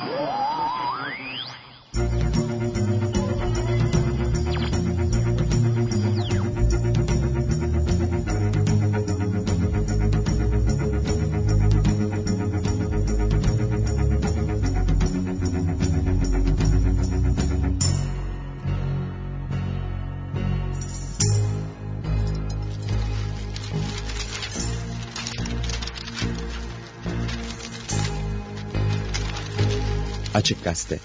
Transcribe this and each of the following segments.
Woo! Açık Gazete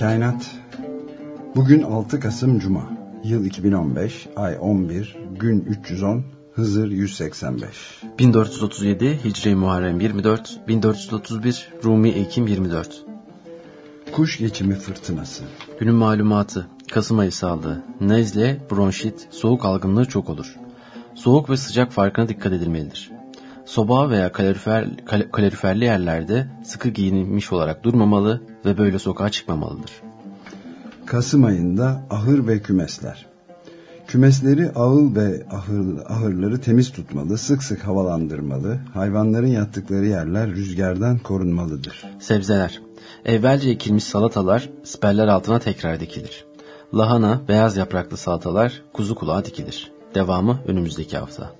Kainat. Bugün 6 Kasım Cuma. Yıl 2015, ay 11, gün 310, Hızır 185. 1437 Hicri Muharrem 24, 1431 Rumi Ekim 24. Kuş geçimi fırtınası. Günün malumatı, Kasım ayı sağlığı, nezle, bronşit, soğuk algınlığı çok olur. Soğuk ve sıcak farkına dikkat edilmelidir. Soba veya kalorifer, kal kaloriferli yerlerde sıkı giyinmiş olarak durmamalı ve böyle sokağa çıkmamalıdır. Kasım ayında ahır ve kümesler. Kümesleri ağıl ve ahır, ahırları temiz tutmalı, sık sık havalandırmalı, hayvanların yattıkları yerler rüzgardan korunmalıdır. Sebzeler. Evvelce ekilmiş salatalar siperler altına tekrar dikilir. Lahana, beyaz yapraklı salatalar kuzu kulağa dikilir. Devamı önümüzdeki hafta.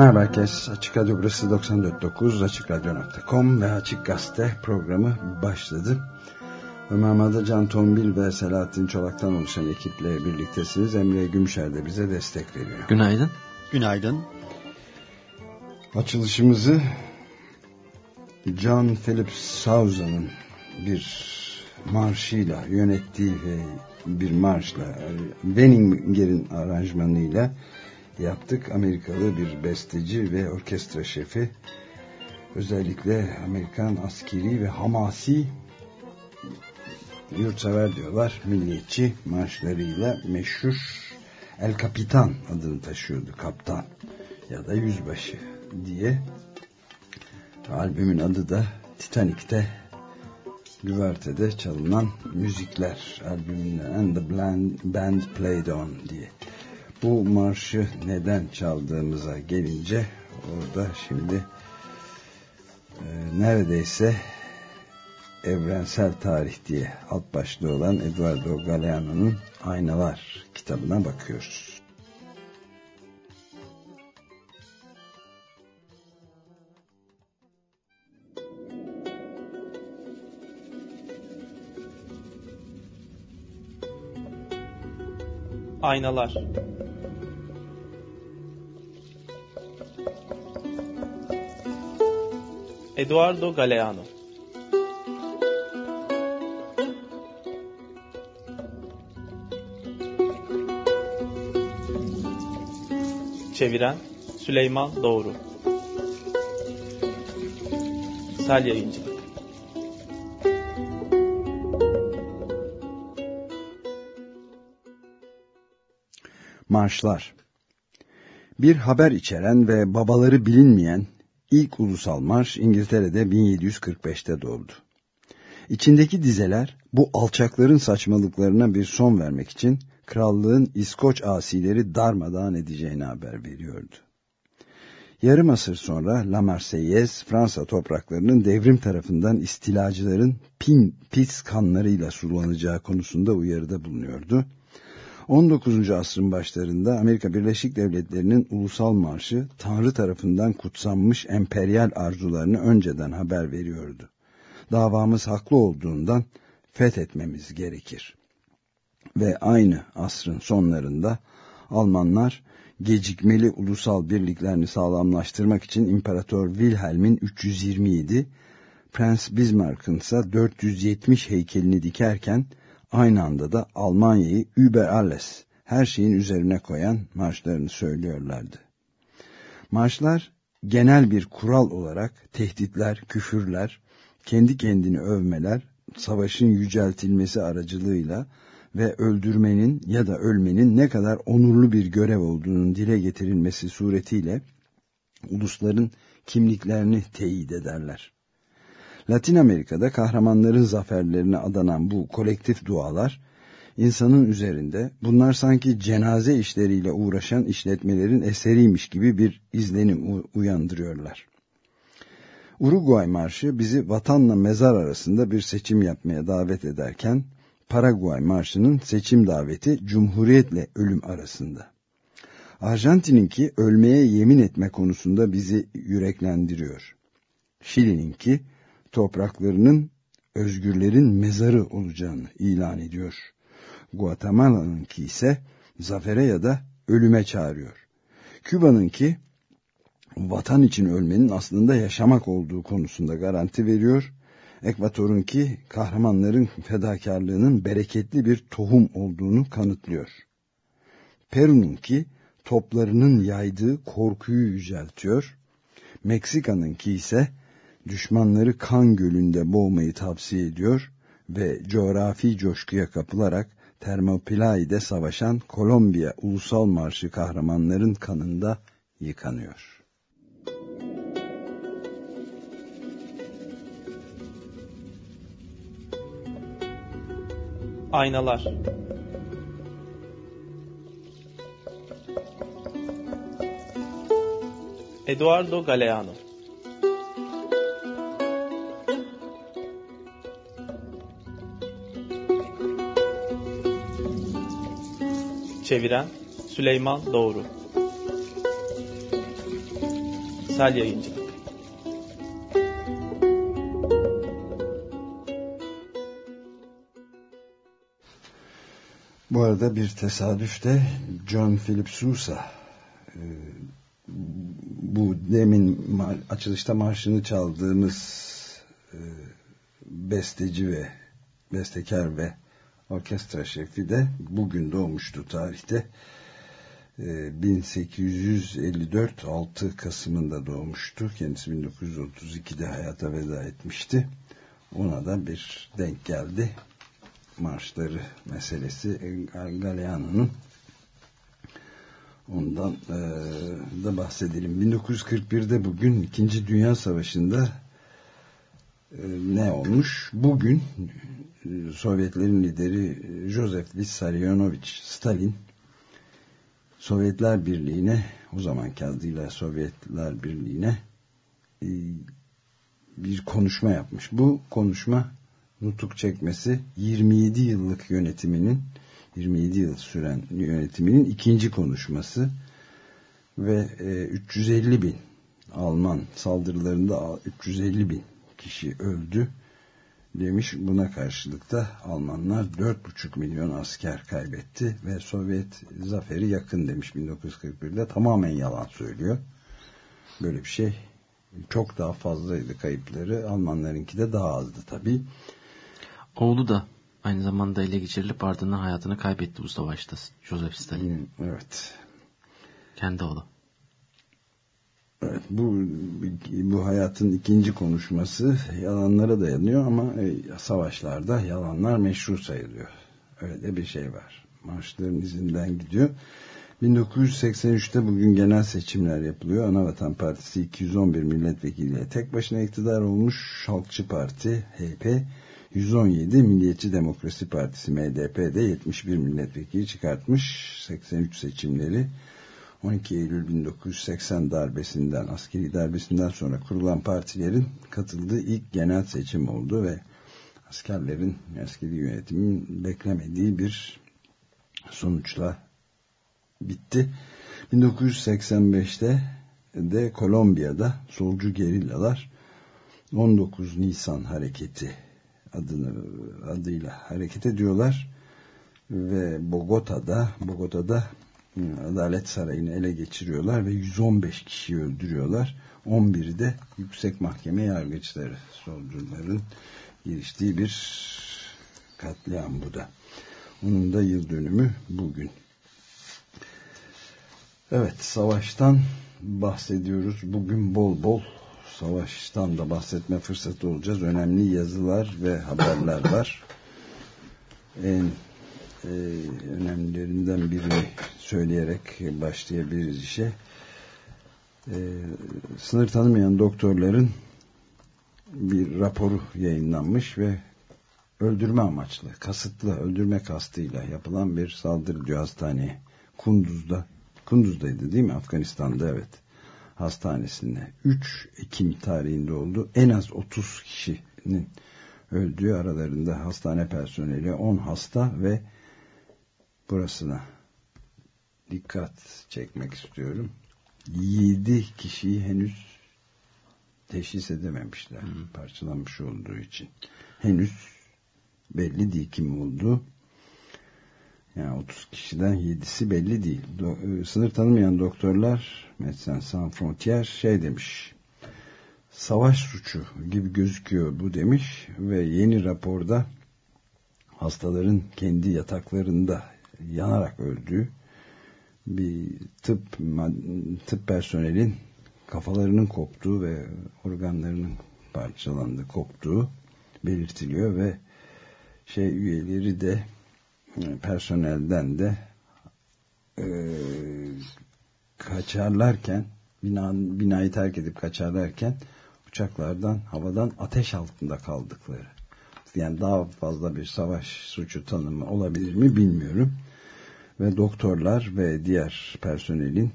Merhaba herkes. Açık Radyo burası 94.9 AçıkRadyo.com ve Açık Gazete programı başladı. Ömer Madra, Can Tombil ve Selahattin Çolak'tan oluşan ekiple birliktesiniz. Emre Gümüşer de bize destek veriyor. Günaydın. Günaydın. Açılışımızı John Philip Souza'nın bir marşıyla yönettiği bir marşla Wenninger'in aranjmanıyla yaptık. Amerikalı bir besteci ve orkestra şefi. Özellikle Amerikan askeri ve hamasi yurtsever diyorlar. Milliyetçi marşlarıyla meşhur El Capitan adını taşıyordu kaptan ya da yüzbaşı diye. Albümün adı da Titanic'te güvertede çalınan müzikler albümünden And the Band Played On diye bu marşı neden çaldığımıza gelince orada şimdi e, neredeyse evrensel tarih diye alt başlığı olan Eduardo Galeano'nun Aynalar kitabına bakıyoruz. Aynalar Eduardo Galeano. Çeviren Süleyman Doğru. Sel Yayıncı Marşlar Bir haber içeren ve babaları bilinmeyen ilk ulusal marş İngiltere'de 1745'te doğdu. İçindeki dizeler bu alçakların saçmalıklarına bir son vermek için krallığın İskoç asileri darmadağın edeceğini haber veriyordu. Yarım asır sonra La Marseillaise Fransa topraklarının devrim tarafından istilacıların pin, pis kanlarıyla sulanacağı konusunda uyarıda bulunuyordu 19. asrın başlarında Amerika Birleşik Devletleri'nin ulusal marşı Tanrı tarafından kutsanmış emperyal arzularını önceden haber veriyordu. Davamız haklı olduğundan fethetmemiz gerekir. Ve aynı asrın sonlarında Almanlar gecikmeli ulusal birliklerini sağlamlaştırmak için İmparator Wilhelm'in 327, Prens Bismarck'ın ise 470 heykelini dikerken aynı anda da Almanya'yı über alles her şeyin üzerine koyan marşlarını söylüyorlardı. Marşlar genel bir kural olarak tehditler, küfürler, kendi kendini övmeler, savaşın yüceltilmesi aracılığıyla ve öldürmenin ya da ölmenin ne kadar onurlu bir görev olduğunun dile getirilmesi suretiyle ulusların kimliklerini teyit ederler. Latin Amerika'da kahramanların zaferlerine adanan bu kolektif dualar, insanın üzerinde bunlar sanki cenaze işleriyle uğraşan işletmelerin eseriymiş gibi bir izlenim uyandırıyorlar. Uruguay Marşı bizi vatanla mezar arasında bir seçim yapmaya davet ederken, Paraguay Marşı'nın seçim daveti Cumhuriyetle ölüm arasında. Arjantin'inki ölmeye yemin etme konusunda bizi yüreklendiriyor. Şili'ninki topraklarının özgürlerin mezarı olacağını ilan ediyor. Guatemala'nınki ise zafere ya da ölüme çağırıyor. Küba'nınki vatan için ölmenin aslında yaşamak olduğu konusunda garanti veriyor. Ekvator'unki kahramanların fedakarlığının bereketli bir tohum olduğunu kanıtlıyor. Peru'nunki toplarının yaydığı korkuyu yüceltiyor. Meksika'nınki ise düşmanları kan gölünde boğmayı tavsiye ediyor ve coğrafi coşkuya kapılarak Termopilai'de savaşan Kolombiya Ulusal Marşı kahramanların kanında yıkanıyor. Aynalar Eduardo Galeano Çeviren Süleyman Doğru. Sel Yayıncı Bu arada bir tesadüfte John Philip Sousa e, bu demin açılışta marşını çaldığımız e, besteci ve bestekar ve orkestra şefi de bugün doğmuştu tarihte. 1854 e, 6 Kasım'ında doğmuştu. Kendisi 1932'de hayata veda etmişti. Ona da bir denk geldi. Marşları meselesi Galeano'nun Ondan e, da bahsedelim. 1941'de bugün 2. Dünya Savaşı'nda e, ne olmuş? Bugün Sovyetlerin lideri Joseph Vissarionovich Stalin Sovyetler Birliği'ne o zamanki adıyla Sovyetler Birliği'ne e, bir konuşma yapmış. Bu konuşma nutuk çekmesi 27 yıllık yönetiminin 27 yıl süren yönetiminin ikinci konuşması ve e, 350 bin Alman saldırılarında 350 bin kişi öldü demiş. Buna karşılık da Almanlar 4,5 milyon asker kaybetti ve Sovyet zaferi yakın demiş 1941'de. Tamamen yalan söylüyor. Böyle bir şey çok daha fazlaydı kayıpları. Almanlarınki de daha azdı tabii. Oğlu da aynı zamanda ele geçirilip ardından hayatını kaybetti bu savaşta Joseph Stalin. Evet. Kendi oğlu. Evet, bu bu hayatın ikinci konuşması yalanlara dayanıyor ama e, savaşlarda yalanlar meşru sayılıyor. Öyle de bir şey var. Marşların izinden gidiyor. 1983'te bugün genel seçimler yapılıyor. Anavatan Partisi 211 milletvekiliyle tek başına iktidar olmuş. Halkçı Parti, HP 117 Milliyetçi Demokrasi Partisi MDP'de 71 milletvekili çıkartmış 83 seçimleri 12 Eylül 1980 darbesinden askeri darbesinden sonra kurulan partilerin katıldığı ilk genel seçim oldu ve askerlerin askeri yönetimin beklemediği bir sonuçla bitti. 1985'te de Kolombiya'da solcu gerillalar 19 Nisan hareketi adını adıyla hareket ediyorlar ve Bogota'da Bogota'da Adalet Sarayı'nı ele geçiriyorlar ve 115 kişiyi öldürüyorlar. 11'i de yüksek mahkeme yargıçları solcuların giriştiği bir katliam bu da. Onun da yıl dönümü bugün. Evet savaştan bahsediyoruz. Bugün bol bol savaştan da bahsetme fırsatı olacağız. Önemli yazılar ve haberler var. En e, önemlilerinden birini söyleyerek başlayabiliriz işe. E, sınır tanımayan doktorların bir raporu yayınlanmış ve öldürme amaçlı, kasıtlı öldürme kastıyla yapılan bir saldırı diyor hastaneye. Kunduz'da, Kunduz'daydı değil mi? Afganistan'da evet hastanesinde 3 Ekim tarihinde oldu. En az 30 kişinin öldüğü aralarında hastane personeli 10 hasta ve burasına dikkat çekmek istiyorum. 7 kişiyi henüz teşhis edememişler. Hmm. Parçalanmış olduğu için. Henüz belli değil kim olduğu. Yani 30 kişiden 7'si belli değil. Do e, sınır tanımayan doktorlar Médecins Sans Frontières şey demiş. Savaş suçu gibi gözüküyor bu demiş ve yeni raporda hastaların kendi yataklarında yanarak öldüğü bir tıp tıp personelin kafalarının koptuğu ve organlarının parçalandığı, koptuğu belirtiliyor ve şey üyeleri de personelden de e, kaçarlarken bina, binayı terk edip kaçarlarken uçaklardan havadan ateş altında kaldıkları. Yani daha fazla bir savaş suçu tanımı olabilir mi bilmiyorum ve doktorlar ve diğer personelin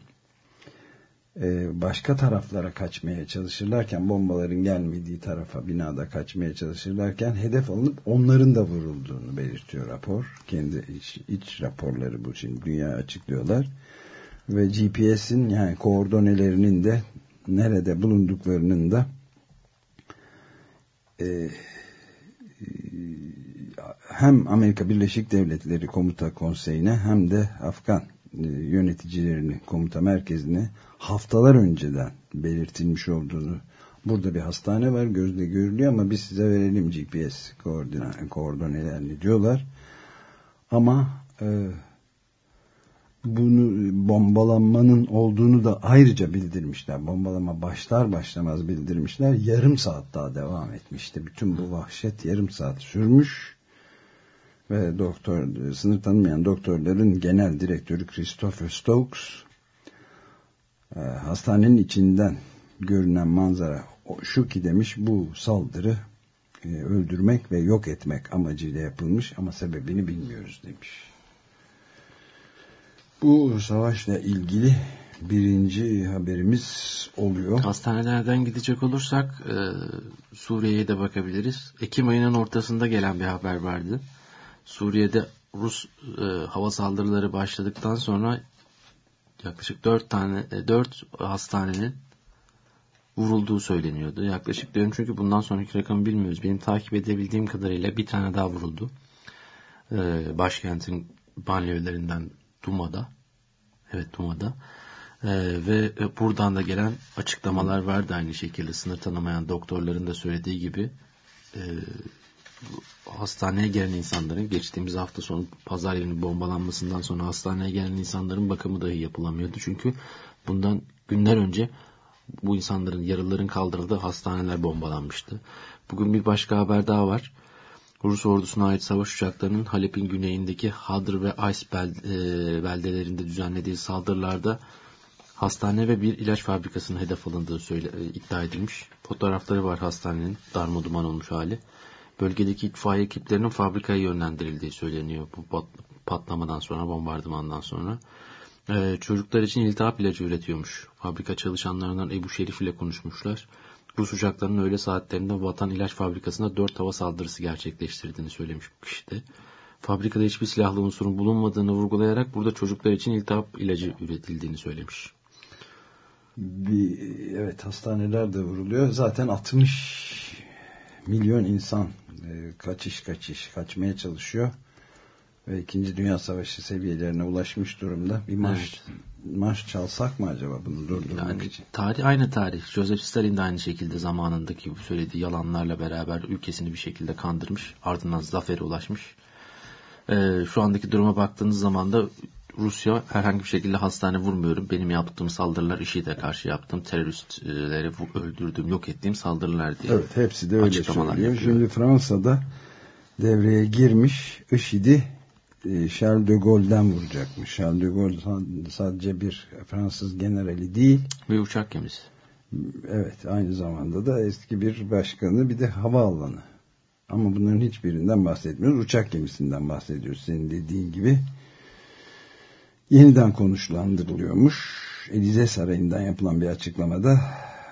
e, başka taraflara kaçmaya çalışırlarken bombaların gelmediği tarafa binada kaçmaya çalışırlarken hedef alınıp onların da vurulduğunu belirtiyor rapor. Kendi iç, iç raporları bu şimdi dünya açıklıyorlar. Ve GPS'in yani koordinatelerinin de nerede bulunduklarının da e, hem Amerika Birleşik Devletleri Komuta Konseyi'ne hem de Afgan e, yöneticilerini komuta merkezine haftalar önceden belirtilmiş olduğunu burada bir hastane var gözle görülüyor ama biz size verelim GPS koordinelerini diyorlar ama e, bunu bombalanmanın olduğunu da ayrıca bildirmişler. Bombalama başlar başlamaz bildirmişler. Yarım saat daha devam etmişti. Bütün bu vahşet yarım saat sürmüş. Ve doktor, sınır tanımayan doktorların genel direktörü Christopher Stokes e, hastanenin içinden görünen manzara şu ki demiş bu saldırı e, öldürmek ve yok etmek amacıyla yapılmış ama sebebini bilmiyoruz demiş. Bu savaşla ilgili birinci haberimiz oluyor. Hastanelerden gidecek olursak e, Suriye'ye de bakabiliriz. Ekim ayının ortasında gelen bir haber vardı. Suriye'de Rus e, hava saldırıları başladıktan sonra yaklaşık 4 tane 4 e, hastanenin vurulduğu söyleniyordu. Yaklaşık diyorum çünkü bundan sonraki rakamı bilmiyoruz. Benim takip edebildiğim kadarıyla bir tane daha vuruldu. E, başkentin banliyölerinden Duma'da. Evet Duma'da. Ee, ve buradan da gelen açıklamalar vardı aynı şekilde sınır tanımayan doktorların da söylediği gibi e, hastaneye gelen insanların geçtiğimiz hafta sonu pazar günü bombalanmasından sonra hastaneye gelen insanların bakımı dahi yapılamıyordu. Çünkü bundan günler önce bu insanların yaralıların kaldırıldığı hastaneler bombalanmıştı. Bugün bir başka haber daha var. Rus ordusuna ait savaş uçaklarının Halep'in güneyindeki Hadr ve Ays e, beldelerinde düzenlediği saldırılarda hastane ve bir ilaç fabrikasının hedef alındığı söyle, e, iddia edilmiş. Fotoğrafları var hastanenin darmaduman olmuş hali. Bölgedeki itfaiye ekiplerinin fabrikaya yönlendirildiği söyleniyor bu patlamadan sonra, bombardımandan sonra. Ee, çocuklar için iltihap ilacı üretiyormuş. Fabrika çalışanlarından Ebu Şerif ile konuşmuşlar. Rus uçaklarının öğle saatlerinde Vatan İlaç Fabrikası'nda dört hava saldırısı gerçekleştirdiğini söylemiş bu kişi. Fabrikada hiçbir silahlı unsurun bulunmadığını vurgulayarak burada çocuklar için iltihap ilacı üretildiğini söylemiş. Bir, evet hastaneler de vuruluyor. Zaten 60 milyon insan kaçış kaçış kaçmaya çalışıyor ve 2. Dünya Savaşı seviyelerine ulaşmış durumda. Bir marş, evet. marş çalsak mı acaba bunu durdurmak yani, için? Tarih aynı tarih. Joseph Stalin de aynı şekilde zamanındaki söylediği yalanlarla beraber ülkesini bir şekilde kandırmış. Ardından zafere ulaşmış. Ee, şu andaki duruma baktığınız zaman da Rusya herhangi bir şekilde hastane vurmuyorum. Benim yaptığım saldırılar IŞİD'e karşı yaptığım teröristleri öldürdüğüm, yok ettiğim saldırılar diye. Evet hepsi de öyle söylüyor. Yapıyor. Şimdi Fransa'da devreye girmiş IŞİD'i e, Charles de Gaulle'den vuracakmış. Charles de Gaulle sadece bir Fransız generali değil. Bir uçak gemisi. Evet aynı zamanda da eski bir başkanı bir de havaalanı. Ama bunların hiçbirinden bahsetmiyoruz. Uçak gemisinden bahsediyoruz senin dediğin gibi. Yeniden konuşlandırılıyormuş. Elize Sarayı'ndan yapılan bir açıklamada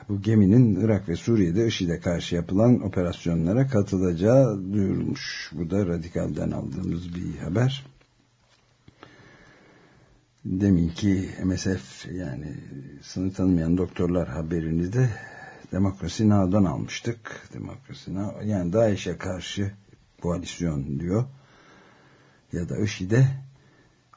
bu geminin Irak ve Suriye'de IŞİD'e karşı yapılan operasyonlara katılacağı duyurulmuş. Bu da Radikal'den aldığımız bir haber. Deminki MSF yani sınır tanımayan doktorlar haberini de Demokrasi Now'dan almıştık. Demokrasi Now yani DAEŞ'e karşı koalisyon diyor. Ya da IŞİD'e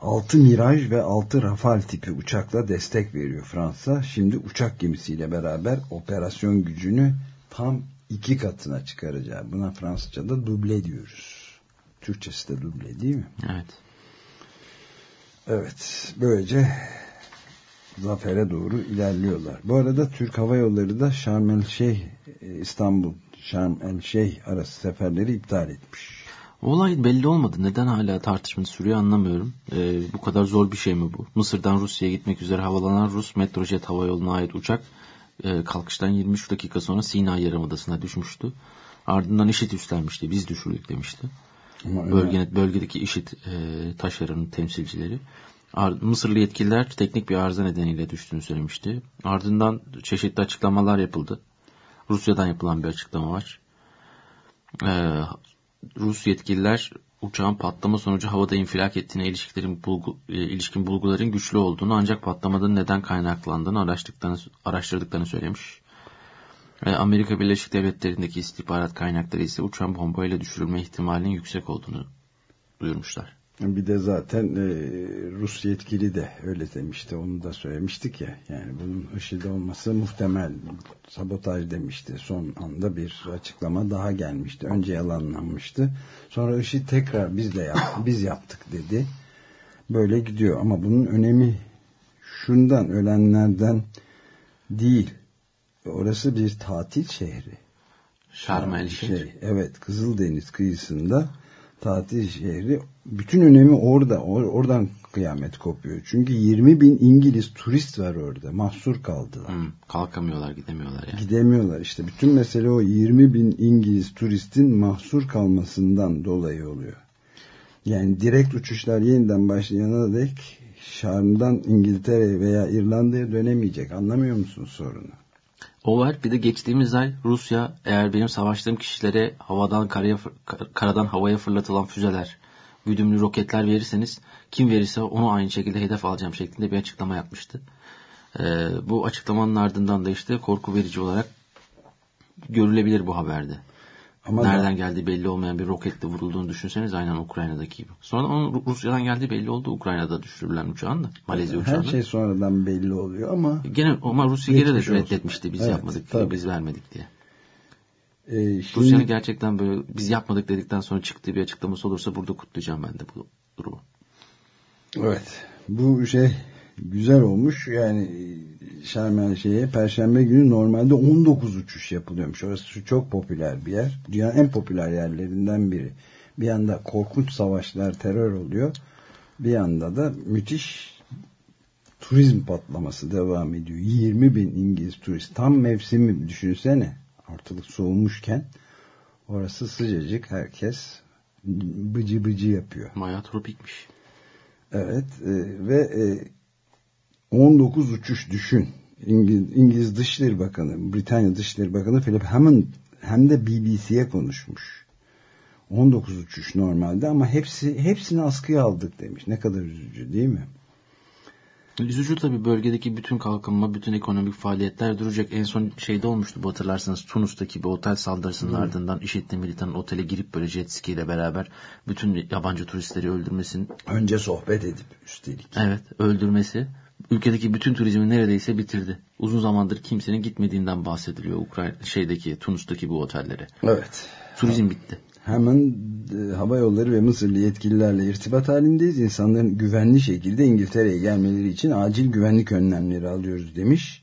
6 Miraj ve 6 Rafale tipi uçakla destek veriyor Fransa. Şimdi uçak gemisiyle beraber operasyon gücünü tam iki katına çıkaracağı. Buna Fransızca'da duble diyoruz. Türkçesi de duble değil mi? Evet. Evet. Böylece zafere doğru ilerliyorlar. Bu arada Türk Hava Yolları da Şarm el Şeyh İstanbul Şarm el Şeyh arası seferleri iptal etmiş. Olay belli olmadı. Neden hala tartışma sürüyor anlamıyorum. Ee, bu kadar zor bir şey mi bu? Mısır'dan Rusya'ya gitmek üzere havalanan Rus Metrojet hava yoluna ait uçak e, kalkıştan 23 dakika sonra Sina Yarımadası'na düşmüştü. Ardından IŞİD üstlenmişti. Biz düşürdük demişti. Bölge, bölgedeki IŞİD e, taşeronun temsilcileri. Mısırlı yetkililer teknik bir arıza nedeniyle düştüğünü söylemişti. Ardından çeşitli açıklamalar yapıldı. Rusya'dan yapılan bir açıklama var. Ee, Rus yetkililer uçağın patlama sonucu havada infilak ettiğine ilişkilerin bulgu, e, ilişkin bulguların güçlü olduğunu ancak patlamadan neden kaynaklandığını araştırdıklarını, araştırdıklarını söylemiş. E, Amerika Birleşik Devletleri'ndeki istihbarat kaynakları ise uçağın bombayla düşürülme ihtimalinin yüksek olduğunu duyurmuşlar. Bir de zaten e, Rus yetkili de öyle demişti. Onu da söylemiştik ya. Yani bunun IŞİD olması muhtemel sabotaj demişti. Son anda bir açıklama daha gelmişti. Önce yalanlanmıştı. Sonra IŞİD tekrar biz de yaptık, biz yaptık dedi. Böyle gidiyor ama bunun önemi şundan ölenlerden değil. Orası bir tatil şehri. Şarm el şey, Evet Kızıldeniz kıyısında tatil şehri bütün önemi orada or, oradan kıyamet kopuyor. Çünkü 20 bin İngiliz turist var orada mahsur kaldılar. Hmm, kalkamıyorlar gidemiyorlar yani. Gidemiyorlar işte bütün mesele o 20 bin İngiliz turistin mahsur kalmasından dolayı oluyor. Yani direkt uçuşlar yeniden başlayana dek Şarm'dan İngiltere veya İrlanda'ya dönemeyecek anlamıyor musun sorunu? O var. Bir de geçtiğimiz ay Rusya eğer benim savaştığım kişilere havadan karaya, karadan havaya fırlatılan füzeler, güdümlü roketler verirseniz kim verirse onu aynı şekilde hedef alacağım şeklinde bir açıklama yapmıştı. Ee, bu açıklamanın ardından da işte korku verici olarak görülebilir bu haberde. Ama Nereden da... geldiği belli olmayan bir roketle vurulduğunu düşünseniz aynen Ukrayna'daki gibi. Sonra onun Rusya'dan geldiği belli oldu. Ukrayna'da düşürülen uçağın da. Malezya uçağının. Her şey sonradan belli oluyor ama. Gene ama Rusya gene de reddetmişti biz evet, yapmadık diye, biz vermedik diye. Ee, şimdi... Rusya'nın gerçekten böyle biz yapmadık dedikten sonra çıktığı bir açıklaması olursa burada kutlayacağım ben de bu durumu. Evet. Bu şey güzel olmuş. Yani Şarm şeye Perşembe günü normalde 19 uçuş yapılıyormuş. Orası çok popüler bir yer. Dünyanın en popüler yerlerinden biri. Bir yanda korkunç savaşlar, terör oluyor. Bir yanda da müthiş turizm patlaması devam ediyor. 20 bin İngiliz turist. Tam mevsimi düşünsene. Ortalık soğumuşken orası sıcacık. Herkes bıcı bıcı yapıyor. Maya tropikmiş. Evet e, ve e, 19 uçuş düşün. İngiliz, İngiliz Dışişleri Bakanı, Britanya Dışişleri Bakanı Philip Hammond hem de BBC'ye konuşmuş. 19 uçuş normalde ama hepsi hepsini askıya aldık demiş. Ne kadar üzücü değil mi? Üzücü tabii bölgedeki bütün kalkınma, bütün ekonomik faaliyetler duracak. En son şeyde olmuştu bu hatırlarsanız Tunus'taki bir otel saldırısının hmm. ardından IŞİD'li militanın otele girip böyle jet ski ile beraber bütün yabancı turistleri öldürmesin. Önce sohbet edip üstelik. Evet öldürmesi ülkedeki bütün turizmi neredeyse bitirdi. Uzun zamandır kimsenin gitmediğinden bahsediliyor Ukrayna şeydeki Tunus'taki bu otellere. Evet. Turizm bitti. Hemen e, hava yolları ve Mısırlı yetkililerle irtibat halindeyiz. İnsanların güvenli şekilde İngiltere'ye gelmeleri için acil güvenlik önlemleri alıyoruz demiş.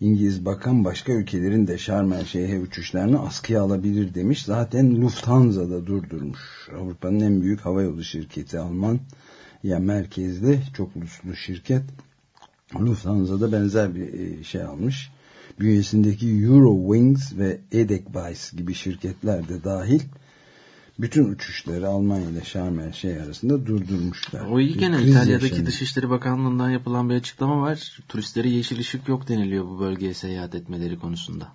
İngiliz bakan başka ülkelerin de Şarm el uçuşlarını askıya alabilir demiş. Zaten Lufthansa da durdurmuş. Avrupa'nın en büyük havayolu şirketi Alman ya merkezli çok uluslu şirket Lufthansa'da benzer bir e, şey almış. Bünyesindeki Eurowings ve Edekbais gibi şirketler de dahil bütün uçuşları Almanya ile Şarm el şey arasında durdurmuşlar. O iyi gene İtalya'daki yaşanıyor. Dışişleri Bakanlığı'ndan yapılan bir açıklama var. Turistlere yeşil ışık yok deniliyor bu bölgeye seyahat etmeleri konusunda.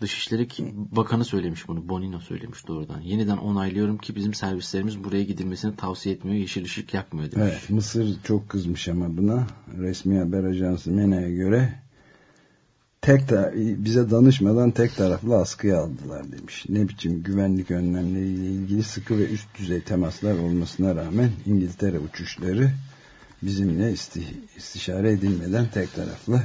Dışişleri Bakanı söylemiş bunu. Bonino söylemiş doğrudan. Yeniden onaylıyorum ki bizim servislerimiz buraya gidilmesini tavsiye etmiyor. Yeşil ışık yakmıyor demiş. Evet Mısır çok kızmış ama buna. Resmi haber ajansı MENA'ya göre tek bize danışmadan tek taraflı askıya aldılar demiş. Ne biçim güvenlik önlemleriyle ilgili sıkı ve üst düzey temaslar olmasına rağmen İngiltere uçuşları bizimle isti, istişare edilmeden tek taraflı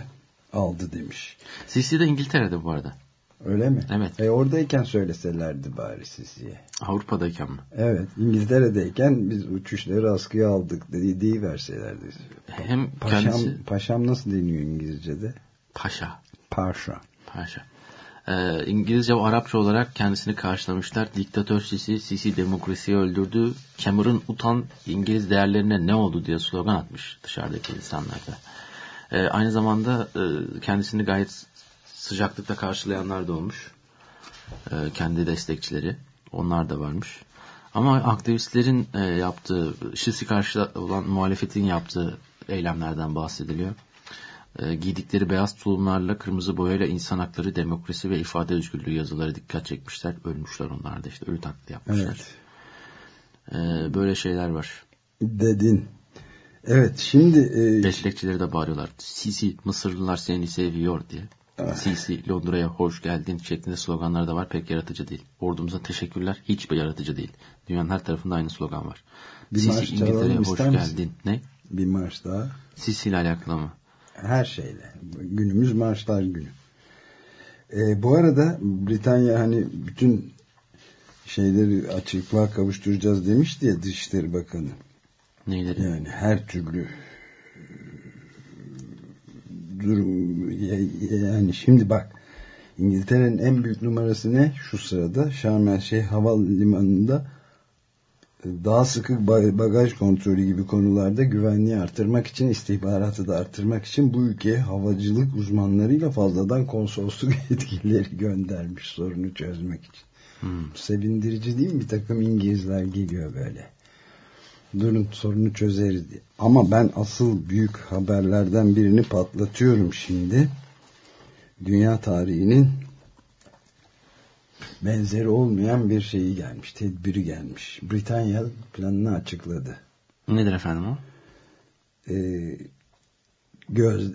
aldı demiş. Sisi de İngiltere'de bu arada. Öyle mi? Evet. E oradayken söyleselerdi bari Sisi'ye. Avrupa'dayken mi? Evet. İngiltere'deyken biz uçuşları askıya aldık dediği verselerdi. Hem paşam, kendisi... paşam nasıl deniyor İngilizce'de? Paşa. Paşa. Paşa. Ee, İngilizce ve Arapça olarak kendisini karşılamışlar. Diktatör Sisi, Sisi demokrasiyi öldürdü. Cameron utan İngiliz değerlerine ne oldu diye slogan atmış dışarıdaki insanlarda. Ee, aynı zamanda e, kendisini gayet sıcaklıkla karşılayanlar da olmuş. E, kendi destekçileri. Onlar da varmış. Ama aktivistlerin e, yaptığı, Şisi karşı olan muhalefetin yaptığı eylemlerden bahsediliyor. E, giydikleri beyaz tulumlarla, kırmızı boyayla insan hakları, demokrasi ve ifade özgürlüğü yazıları dikkat çekmişler. Ölmüşler onlar da işte ölü taklidi yapmışlar. Evet. E, böyle şeyler var. Dedin. Evet şimdi... E... Destekçileri de bağırıyorlar. Sisi Mısırlılar seni seviyor diye. CC Londra'ya hoş geldin şeklinde sloganlar da var. Pek yaratıcı değil. Ordumuza teşekkürler. Hiçbir yaratıcı değil. Dünyanın her tarafında aynı slogan var. Bir CC İngiltere'ye hoş misin? geldin. Ne? Bir marş daha. CC ile alakalı mı? Her şeyle. Günümüz marşlar günü. Ee, bu arada Britanya hani bütün şeyleri açıklığa kavuşturacağız demişti ya Dışişleri Bakanı. Neyleri? Yani her türlü e, durum yani şimdi bak İngiltere'nin en büyük numarası ne? Şu sırada Şarm El Şeyh Havalimanı'nda e, daha sıkı ba- bagaj kontrolü gibi konularda güvenliği artırmak için istihbaratı da artırmak için bu ülkeye havacılık uzmanlarıyla fazladan konsolosluk yetkilileri göndermiş sorunu çözmek için. Hmm. Sevindirici değil mi? Bir takım İngilizler geliyor böyle. Durun sorunu çözeriz diye. Ama ben asıl büyük haberlerden birini patlatıyorum şimdi. Dünya tarihinin benzeri olmayan bir şeyi gelmiş. Tedbiri gelmiş. Britanya planını açıkladı. Nedir efendim o? Ee, göz,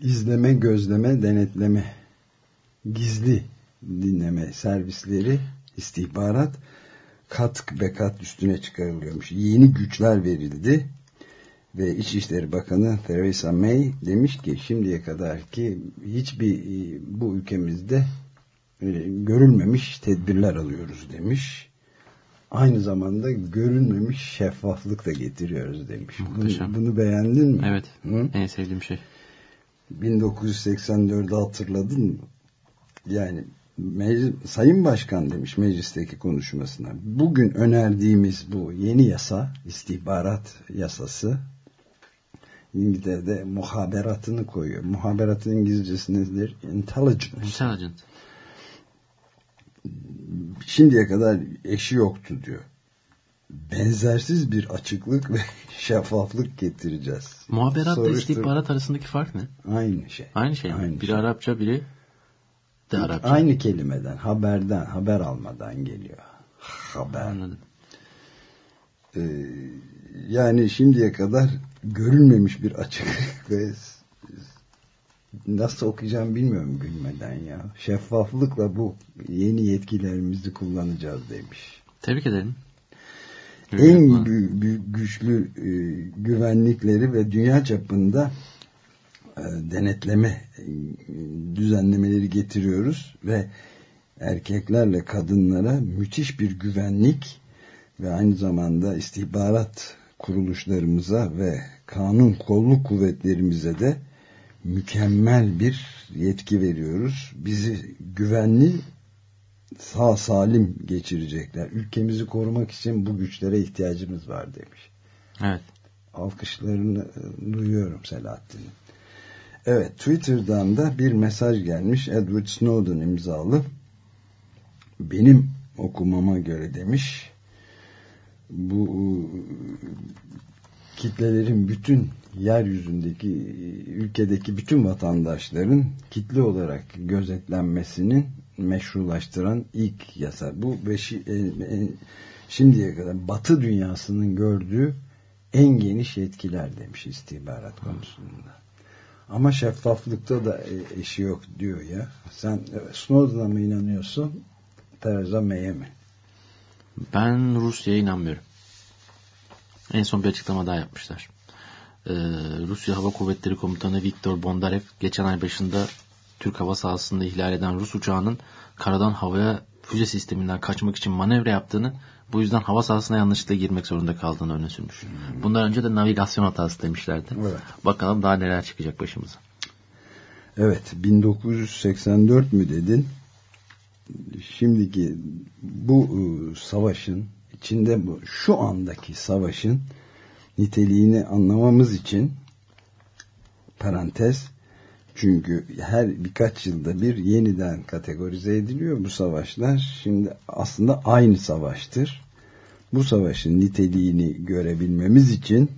izleme, gözleme, denetleme, gizli dinleme servisleri, istihbarat kat be kat üstüne çıkarılıyormuş. Yeni güçler verildi ve İçişleri Bakanı Theresa May demiş ki şimdiye kadar ki hiçbir e, bu ülkemizde görülmemiş tedbirler alıyoruz demiş. Aynı zamanda görülmemiş şeffaflık da getiriyoruz demiş. Muhteşem. Bunu, bunu beğendin mi? Evet. Hı? En sevdiğim şey. 1984'ü hatırladın mı? Yani meclis, Sayın Başkan demiş meclisteki konuşmasına. Bugün önerdiğimiz bu yeni yasa, istihbarat yasası İngiltere'de muhaberatını koyuyor. Muhaberatın İngilizcesi nedir? Intelligence. Intelligent. Şimdiye kadar eşi yoktu diyor. Benzersiz bir açıklık ve şeffaflık getireceğiz. Muhaberatla Soruştur- istihbarat arasındaki fark ne? Aynı şey. Aynı şey? Aynı biri şey. Arapça biri de Arapça. Aynı kelimeden, haberden, haber almadan geliyor. Haber. Anladım. Ee, yani şimdiye kadar görülmemiş bir açıklık ve nasıl okuyacağım bilmiyorum gülmeden ya. Şeffaflıkla bu yeni yetkilerimizi kullanacağız demiş. Tebrik edelim. En büyük, büyük güçlü e, güvenlikleri ve dünya çapında denetleme e, düzenlemeleri getiriyoruz ve erkeklerle kadınlara müthiş bir güvenlik ve aynı zamanda istihbarat kuruluşlarımıza ve kanun kolluk kuvvetlerimize de mükemmel bir yetki veriyoruz. Bizi güvenli sağ salim geçirecekler. Ülkemizi korumak için bu güçlere ihtiyacımız var demiş. Evet. Alkışlarını e, duyuyorum Selahattin'in. Evet Twitter'dan da bir mesaj gelmiş Edward Snowden imzalı. Benim okumama göre demiş bu e, kitlelerin bütün yeryüzündeki ülkedeki bütün vatandaşların kitle olarak gözetlenmesinin meşrulaştıran ilk yasa. Bu ve şi- e, e, şimdiye kadar Batı dünyasının gördüğü en geniş yetkiler demiş istihbarat konusunda. Ama şeffaflıkta da e, eşi yok diyor ya. Sen e, Snowden'a mı inanıyorsun? Theresa May'e mi? Ben Rusya'ya inanmıyorum. En son bir açıklama daha yapmışlar. Ee, Rusya Hava Kuvvetleri Komutanı Viktor Bondarev geçen ay başında Türk hava sahasında ihlal eden Rus uçağının karadan havaya füze sisteminden kaçmak için manevra yaptığını bu yüzden hava sahasına yanlışlıkla girmek zorunda kaldığını öne sürmüş. Bundan önce de navigasyon hatası demişlerdi. Evet. Bakalım daha neler çıkacak başımıza. Evet 1984 mü dedin? Şimdiki bu e, savaşın içinde bu şu andaki savaşın niteliğini anlamamız için parantez çünkü her birkaç yılda bir yeniden kategorize ediliyor bu savaşlar. Şimdi aslında aynı savaştır. Bu savaşın niteliğini görebilmemiz için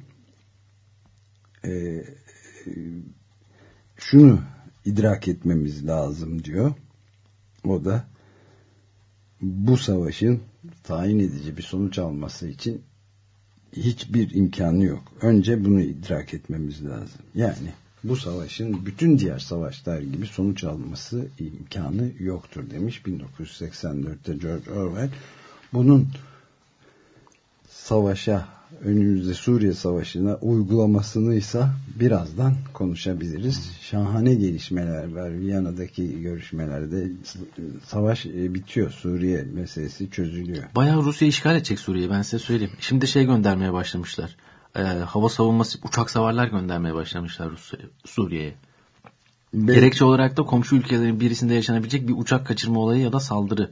e, şunu idrak etmemiz lazım diyor. O da bu savaşın tayin edici bir sonuç alması için hiçbir imkanı yok. Önce bunu idrak etmemiz lazım. Yani bu savaşın bütün diğer savaşlar gibi sonuç alması imkanı yoktur demiş 1984'te George Orwell. Bunun savaşa önümüzde Suriye Savaşı'na uygulamasını ise birazdan konuşabiliriz. Şahane gelişmeler var. Viyana'daki görüşmelerde savaş e, bitiyor. Suriye meselesi çözülüyor. Bayağı Rusya işgal edecek Suriye'yi ben size söyleyeyim. Şimdi şey göndermeye başlamışlar. Ee, hava savunması uçak savarlar göndermeye başlamışlar Suriye'ye. Gerekçe olarak da komşu ülkelerin birisinde yaşanabilecek bir uçak kaçırma olayı ya da saldırı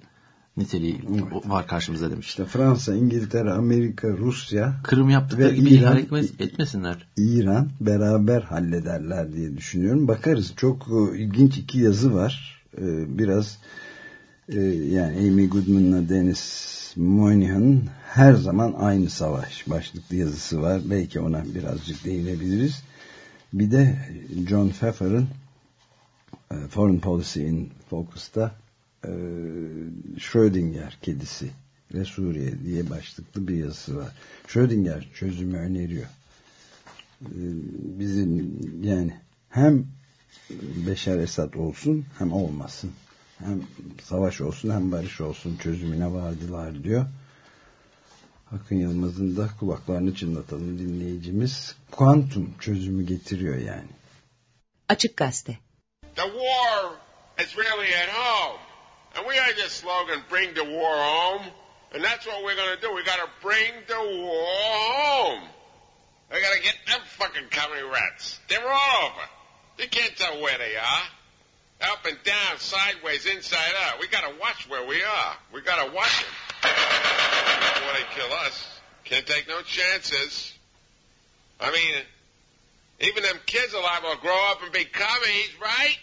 niteliği evet. var karşımızda demiş. İşte Fransa, İngiltere, Amerika, Rusya Kırım yaptıkları gibi İran, etmesinler. İran beraber hallederler diye düşünüyorum. Bakarız. Çok e, ilginç iki yazı var. E, biraz e, yani Amy Goodman'la Dennis Moynihan'ın her zaman aynı savaş başlıklı yazısı var. Belki ona birazcık değinebiliriz. Bir de John Pfeffer'ın Foreign Policy in Focus'ta e, Schrödinger kedisi ve Suriye diye başlıklı bir yazısı var. Schrödinger çözümü öneriyor. E, bizim yani hem Beşer Esad olsun hem olmasın. Hem savaş olsun hem barış olsun çözümüne vardılar diyor. Akın Yılmaz'ın da kulaklarını çınlatalım dinleyicimiz. Kuantum çözümü getiriyor yani. Açık Gazete The war is really at home. And we heard this slogan, bring the war home. And that's what we're going to do. we got to bring the war home. We got to get them fucking commie rats. They're all over. You can't tell where they are. Up and down, sideways, inside out. We got to watch where we are. We got to watch them. Before they kill us. Can't take no chances. I mean, even them kids alive will grow up and be commies, right?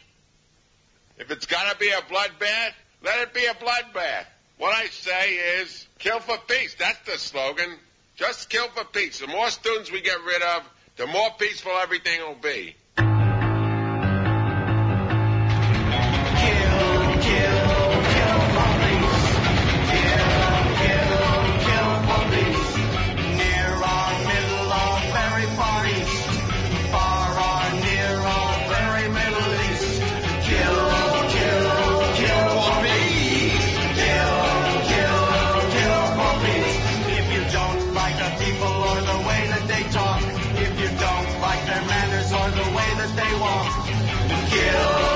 If it's got to be a bloodbath, let it be a bloodbath. What I say is kill for peace. That's the slogan. Just kill for peace. The more students we get rid of, the more peaceful everything will be. people or the way that they talk. If you don't like their manners or the way that they walk, kill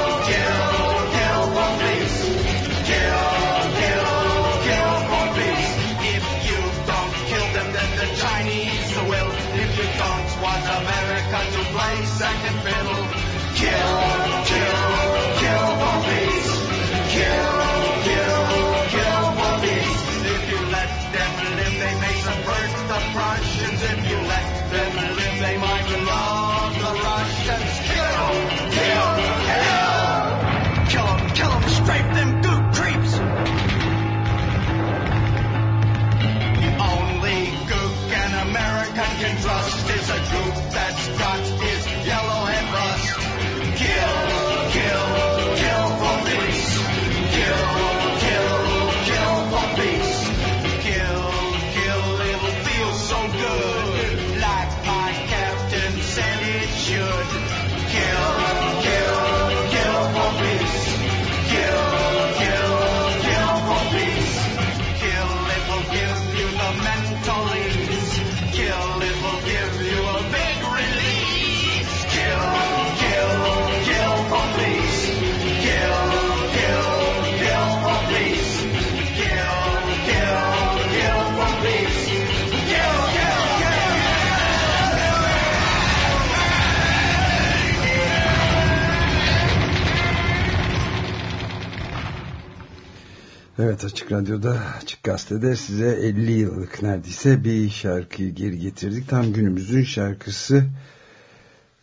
Evet Açık Radyo'da Açık Gazete'de size 50 yıllık neredeyse bir şarkıyı geri getirdik. Tam günümüzün şarkısı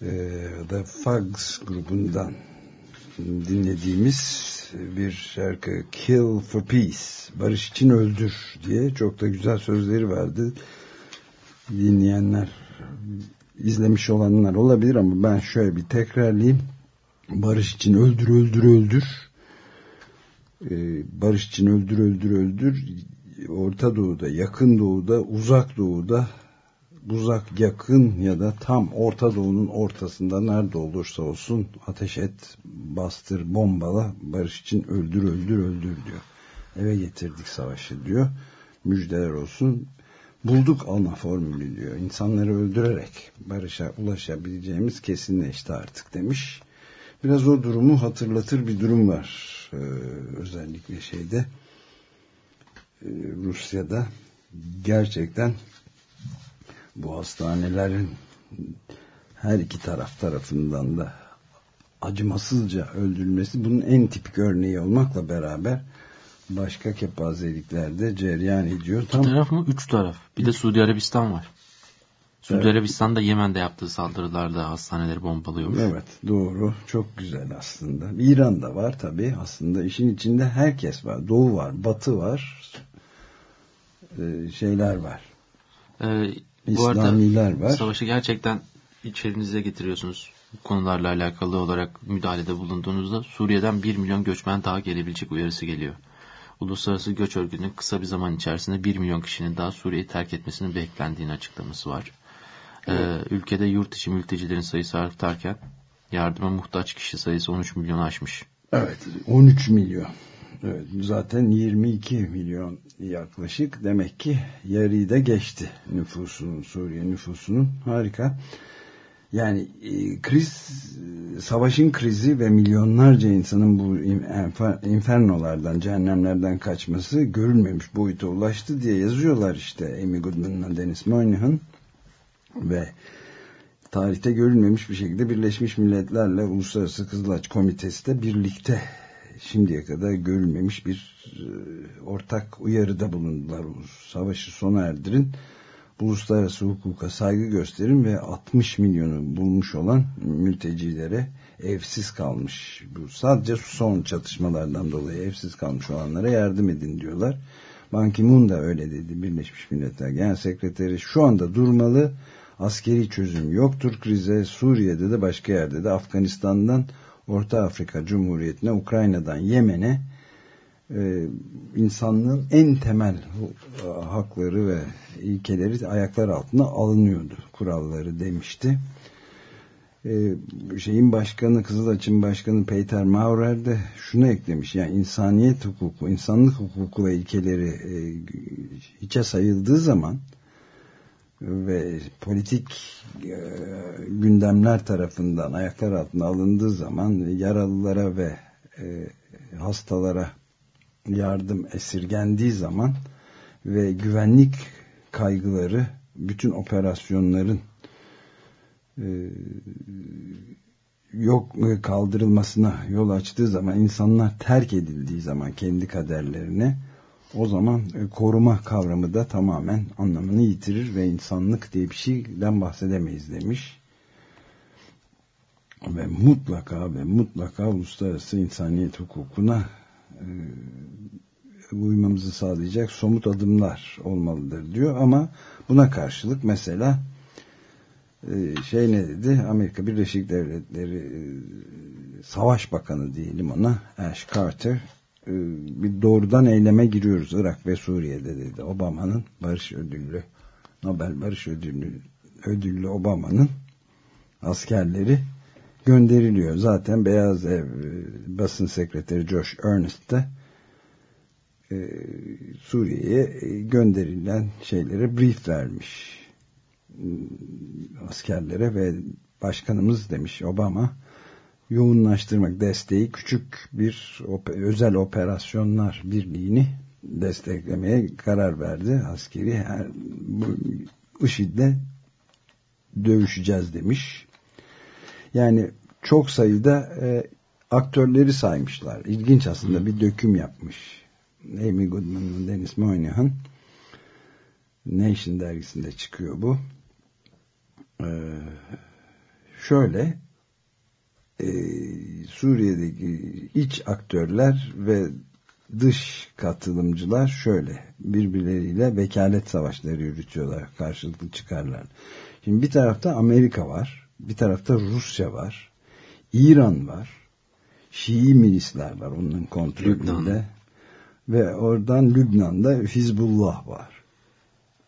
e, The Fugs grubundan dinlediğimiz bir şarkı Kill for Peace Barış için öldür diye çok da güzel sözleri vardı. Dinleyenler izlemiş olanlar olabilir ama ben şöyle bir tekrarlayayım. Barış için öldür öldür öldür barış için öldür öldür öldür Orta Doğu'da, Yakın Doğu'da, Uzak Doğu'da uzak, yakın ya da tam Orta Doğu'nun ortasında nerede olursa olsun ateş et, bastır, bombala, barış için öldür, öldür, öldür diyor. Eve getirdik savaşı diyor. Müjdeler olsun. Bulduk ana formülü diyor. İnsanları öldürerek barışa ulaşabileceğimiz kesinleşti artık demiş. Biraz o durumu hatırlatır bir durum var. Ee, özellikle şeyde e, Rusya'da gerçekten bu hastanelerin her iki taraf tarafından da acımasızca öldürülmesi bunun en tipik örneği olmakla beraber başka kepazeliklerde cereyan ediyor. İki taraf mı? Üç taraf. Bir de Suudi Arabistan var. Suudi evet. Arabistan da Yemen'de yaptığı saldırılarda hastaneleri bombalıyormuş. Evet doğru. Çok güzel aslında. İran'da var tabii. Aslında işin içinde herkes var. Doğu var, batı var. Ee, şeyler var. Ee, bu arada var. savaşı gerçekten içerinize getiriyorsunuz. Bu konularla alakalı olarak müdahalede bulunduğunuzda Suriye'den 1 milyon göçmen daha gelebilecek uyarısı geliyor. Uluslararası Göç Örgütü'nün kısa bir zaman içerisinde 1 milyon kişinin daha Suriye'yi terk etmesinin beklendiğini açıklaması var. Ee, ülkede yurt içi mültecilerin sayısı artarken yardıma muhtaç kişi sayısı 13 milyonu aşmış. Evet 13 milyon. Evet, zaten 22 milyon yaklaşık demek ki yarıyı da geçti nüfusunun Suriye nüfusunun harika. Yani e, kriz savaşın krizi ve milyonlarca insanın bu infernolardan cehennemlerden kaçması görülmemiş boyuta ulaştı diye yazıyorlar işte Amy Goodman'la Dennis Moynihan ve tarihte görülmemiş bir şekilde Birleşmiş Milletler'le Uluslararası Kızılaç Komitesi de birlikte şimdiye kadar görülmemiş bir e, ortak uyarıda bulundular. Savaşı sona erdirin, uluslararası hukuka saygı gösterin ve 60 milyonu bulmuş olan mültecilere evsiz kalmış. Bu sadece son çatışmalardan dolayı evsiz kalmış olanlara yardım edin diyorlar. Ban Ki-moon da öyle dedi Birleşmiş Milletler Genel Sekreteri. Şu anda durmalı askeri çözüm yoktur krize. Suriye'de de başka yerde de Afganistan'dan Orta Afrika Cumhuriyeti'ne, Ukrayna'dan Yemen'e e, insanlığın en temel hakları ve ilkeleri ayaklar altına alınıyordu. Kuralları demişti. E, şeyin başkanı, Kızılaç'ın başkanı Peter Maurer de şunu eklemiş. Yani insaniyet hukuku, insanlık hukuku ve ilkeleri e, hiçe sayıldığı zaman ve politik e, gündemler tarafından ayaklar altına alındığı zaman yaralılara ve e, hastalara yardım esirgendiği zaman ve güvenlik kaygıları bütün operasyonların e, yok kaldırılmasına yol açtığı zaman insanlar terk edildiği zaman kendi kaderlerine o zaman e, koruma kavramı da tamamen anlamını yitirir ve insanlık diye bir şeyden bahsedemeyiz demiş. Ve mutlaka ve mutlaka uluslararası insaniyet hukukuna e, uymamızı sağlayacak somut adımlar olmalıdır diyor ama buna karşılık mesela e, şey ne dedi Amerika Birleşik Devletleri e, Savaş Bakanı diyelim ona Ash Carter bir doğrudan eyleme giriyoruz Irak ve Suriye'de dedi. Obama'nın barış ödüllü Nobel Barış Ödüllü ödüllü Obama'nın askerleri gönderiliyor. Zaten Beyaz Ev e, basın sekreteri Josh Earnest de e, Suriye'ye gönderilen şeylere brief vermiş askerlere ve başkanımız demiş Obama yoğunlaştırmak desteği küçük bir özel operasyonlar birliğini desteklemeye karar verdi. Askeri her, bu IŞİD'le dövüşeceğiz demiş. Yani çok sayıda e, aktörleri saymışlar. İlginç aslında bir döküm yapmış. Amy Goodman'ın Dennis Moynihan Nation dergisinde çıkıyor bu. Ee, şöyle e, Suriye'deki iç aktörler ve dış katılımcılar şöyle birbirleriyle vekalet savaşları yürütüyorlar karşılıklı çıkarlar. Şimdi bir tarafta Amerika var, bir tarafta Rusya var, İran var, Şii milisler var onun kontrolünde ve oradan Lübnan'da Hizbullah var.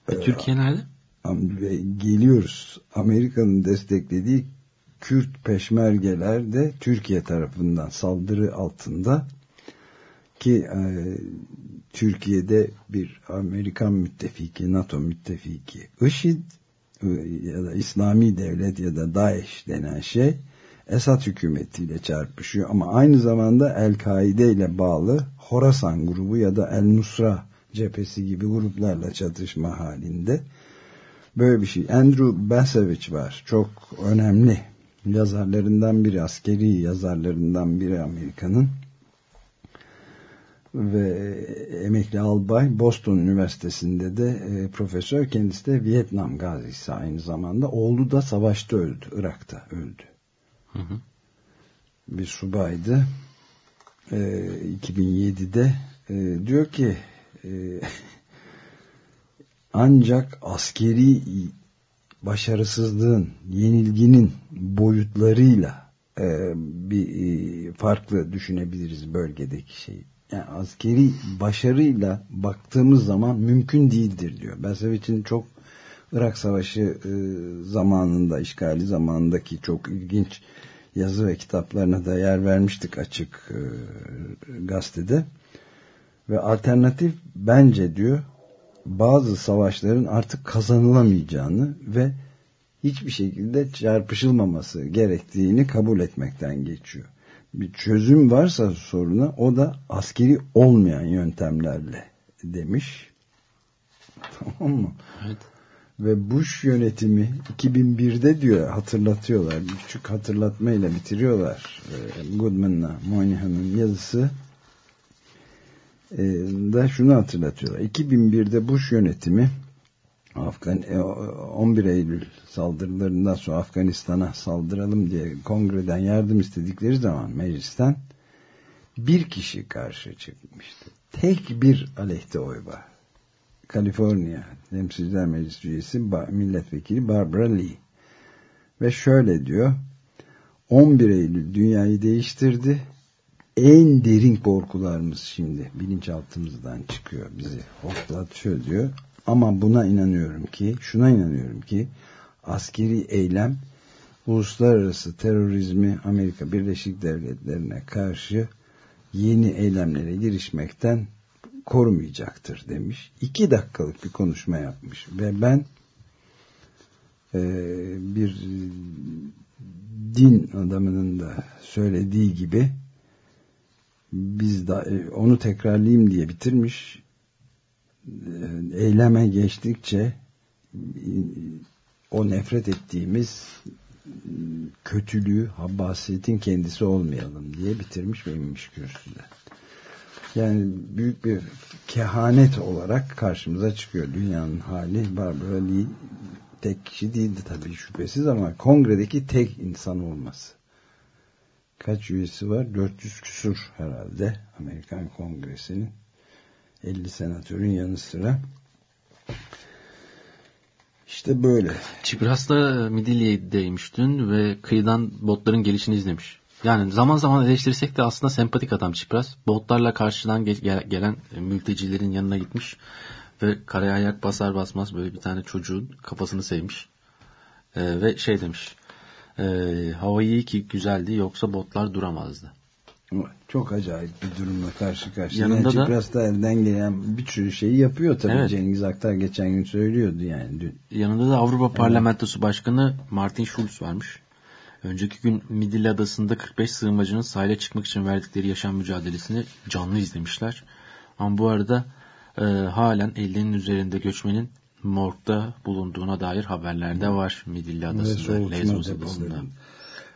E, Türkiye nerede? geliyoruz. Amerika'nın desteklediği Kürt peşmergeler de Türkiye tarafından saldırı altında ki e, Türkiye'de bir Amerikan müttefiki, NATO müttefiki IŞİD e, ya da İslami Devlet ya da DAEŞ denen şey Esad hükümetiyle çarpışıyor ama aynı zamanda El-Kaide ile bağlı Horasan grubu ya da El-Nusra cephesi gibi gruplarla çatışma halinde. Böyle bir şey. Andrew Basevich var. Çok önemli yazarlarından biri, askeri yazarlarından biri Amerika'nın. Ve emekli albay Boston Üniversitesi'nde de e, profesör. Kendisi de Vietnam gazisi aynı zamanda. Oğlu da savaşta öldü Irak'ta öldü. Hı hı. bir subaydı. E, 2007'de e, diyor ki e, ancak askeri başarısızlığın yenilginin boyutlarıyla e, bir e, farklı düşünebiliriz bölgedeki şeyi yani askeri başarıyla baktığımız zaman mümkün değildir diyor. Belseviç'in çok Irak Savaşı e, zamanında, işgali zamanındaki çok ilginç yazı ve kitaplarına da yer vermiştik açık e, gazetede. Ve alternatif bence diyor bazı savaşların artık kazanılamayacağını ve hiçbir şekilde çarpışılmaması gerektiğini kabul etmekten geçiyor bir çözüm varsa soruna o da askeri olmayan yöntemlerle demiş. Tamam mı? Evet. Ve Bush yönetimi 2001'de diyor hatırlatıyorlar. Bir küçük hatırlatmayla bitiriyorlar. Ee, Goodman'la Moynihan'ın yazısı da şunu hatırlatıyorlar. 2001'de Bush yönetimi Afgan 11 e, Eylül saldırılarından sonra Afganistan'a saldıralım diye kongreden yardım istedikleri zaman meclisten bir kişi karşı çıkmıştı. Tek bir aleyhte oy var. Kaliforniya Temsilciler Meclisi üyesi milletvekili Barbara Lee. Ve şöyle diyor 11 Eylül dünyayı değiştirdi. En derin korkularımız şimdi bilinçaltımızdan çıkıyor bizi hoplatıyor diyor. Ama buna inanıyorum ki, şuna inanıyorum ki askeri eylem uluslararası terörizmi Amerika Birleşik Devletleri'ne karşı yeni eylemlere girişmekten korumayacaktır demiş. İki dakikalık bir konuşma yapmış ve ben e, bir din adamının da söylediği gibi biz da e, onu tekrarlayayım diye bitirmiş e, eyleme geçtikçe o nefret ettiğimiz kötülüğü, habbasiyetin kendisi olmayalım diye bitirmiş ve inmiş kürsüde. Yani büyük bir kehanet olarak karşımıza çıkıyor dünyanın hali. Barbara Lee tek kişi değildi tabii şüphesiz ama kongredeki tek insan olması. Kaç üyesi var? 400 küsur herhalde Amerikan Kongresi'nin 50 senatörün yanı sıra. İşte böyle. Çipras'ta Midilli'deymiş dün ve kıyıdan botların gelişini izlemiş. Yani zaman zaman eleştirsek de aslında sempatik adam Çipras. Botlarla karşıdan gelen mültecilerin yanına gitmiş ve karaya ayak basar basmaz böyle bir tane çocuğun kafasını sevmiş. Ee, ve şey demiş. E, hava iyi ki güzeldi yoksa botlar duramazdı. Çok acayip bir durumla karşı karşıya. Yanında yani da da elden gelen bir sürü şeyi yapıyor tabii. Evet. Cengiz Aktar geçen gün söylüyordu yani. Dün. Yanında da Avrupa evet. Parlamentosu Başkanı Martin Schulz varmış. Önceki gün Midilli Adası'nda 45 sığınmacının sahile çıkmak için verdikleri yaşam mücadelesini canlı izlemişler. Ama bu arada e, halen 50'nin üzerinde göçmenin morgda bulunduğuna dair haberlerde var Midilli Adası'nda, Lesbos Adası'nda.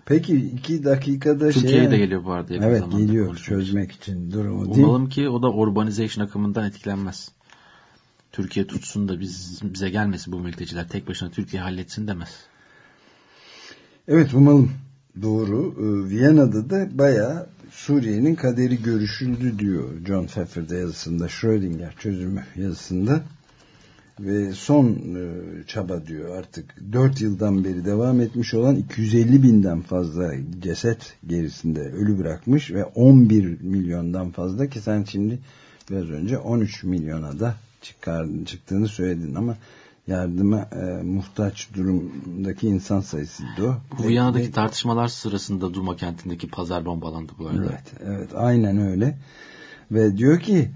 Peki iki dakikada şey... Türkiye'ye de geliyor bu arada. Evet geliyor çözmek için durumu değil Umalım ki o da urbanization akımından etkilenmez. Türkiye tutsun da biz, bize gelmesin bu mülteciler tek başına Türkiye halletsin demez. Evet umalım doğru. Ee, Viyana'da da bayağı Suriye'nin kaderi görüşüldü diyor John Pfeffer'de yazısında Schrödinger çözümü yazısında ve son e, çaba diyor artık 4 yıldan beri devam etmiş olan 250 binden fazla ceset gerisinde ölü bırakmış ve 11 milyondan fazla ki sen şimdi biraz önce 13 milyona da çıkar, çıktığını söyledin ama yardıma e, muhtaç durumdaki insan sayısıydı o. Bu Viyana'daki tartışmalar sırasında Duma kentindeki pazar bombalandı bu arada. Evet, evet aynen öyle. Ve diyor ki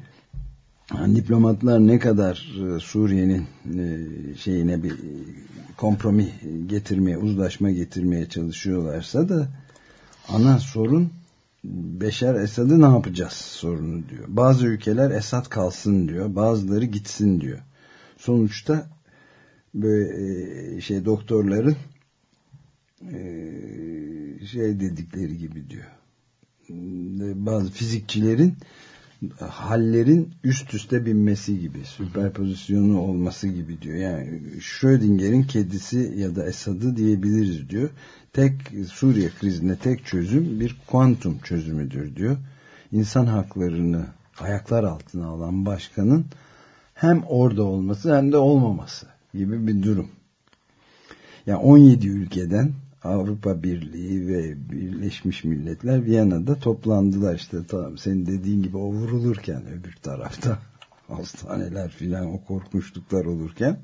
diplomatlar ne kadar e, Suriye'nin e, şeyine bir kompromi getirmeye, uzlaşma getirmeye çalışıyorlarsa da ana sorun Beşer Esad'ı ne yapacağız sorunu diyor. Bazı ülkeler Esad kalsın diyor. Bazıları gitsin diyor. Sonuçta böyle şey doktorların şey dedikleri gibi diyor. Bazı fizikçilerin hallerin üst üste binmesi gibi, süperpozisyonu olması gibi diyor. Yani Schrödinger'in kedisi ya da Esad'ı diyebiliriz diyor. Tek Suriye krizine tek çözüm bir kuantum çözümüdür diyor. İnsan haklarını ayaklar altına alan başkanın hem orada olması hem de olmaması gibi bir durum. Yani 17 ülkeden Avrupa Birliği ve Birleşmiş Milletler Viyana'da toplandılar işte tamam senin dediğin gibi o vurulurken öbür tarafta hastaneler filan o korkmuşluklar olurken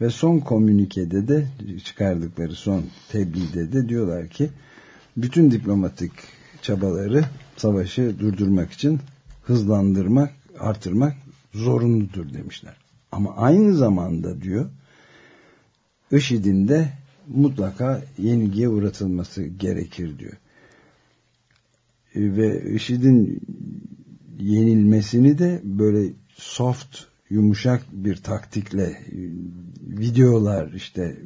ve son komünikede de çıkardıkları son tebliğde de diyorlar ki bütün diplomatik çabaları savaşı durdurmak için hızlandırmak, artırmak zorunludur demişler. Ama aynı zamanda diyor IŞİD'in de mutlaka yenilgiye uğratılması gerekir diyor. Ve IŞİD'in yenilmesini de böyle soft, yumuşak bir taktikle videolar işte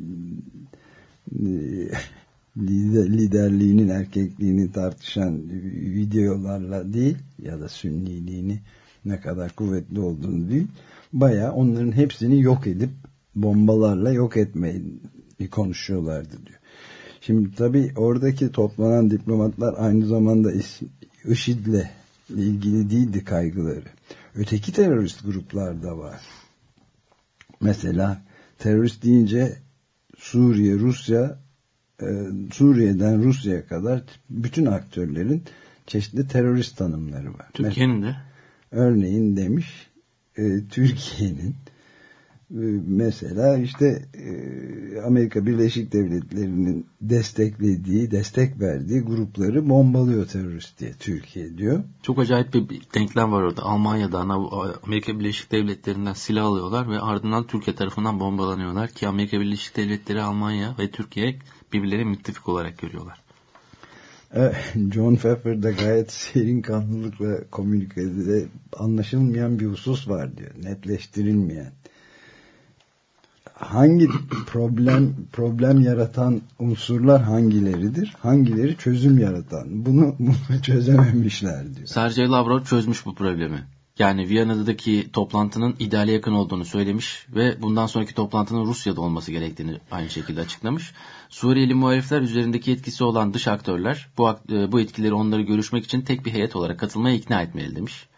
liderliğinin erkekliğini tartışan videolarla değil ya da sünniliğini ne kadar kuvvetli olduğunu değil baya onların hepsini yok edip bombalarla yok etmeyi konuşuyorlardı diyor. Şimdi tabi oradaki toplanan diplomatlar aynı zamanda IŞİD'le ilgili değildi kaygıları. Öteki terörist gruplar da var. Mesela terörist deyince Suriye, Rusya, e, Suriye'den Rusya'ya kadar bütün aktörlerin çeşitli terörist tanımları var. Türkiye'nin de. Örneğin demiş e, Türkiye'nin mesela işte Amerika Birleşik Devletleri'nin desteklediği, destek verdiği grupları bombalıyor terörist diye Türkiye diyor. Çok acayip bir denklem var orada. Almanya'dan, Amerika Birleşik Devletleri'nden silah alıyorlar ve ardından Türkiye tarafından bombalanıyorlar ki Amerika Birleşik Devletleri, Almanya ve Türkiye birbirleri müttefik olarak görüyorlar. John Pfeffer da gayet serin kanlılıkla komünikede anlaşılmayan bir husus var diyor. Netleştirilmeyen hangi problem problem yaratan unsurlar hangileridir? Hangileri çözüm yaratan? Bunu, çözememişler diyor. Sergey Lavrov çözmüş bu problemi. Yani Viyana'daki toplantının ideale yakın olduğunu söylemiş ve bundan sonraki toplantının Rusya'da olması gerektiğini aynı şekilde açıklamış. Suriyeli muhalifler üzerindeki etkisi olan dış aktörler bu, bu etkileri onları görüşmek için tek bir heyet olarak katılmaya ikna etmeli demiş.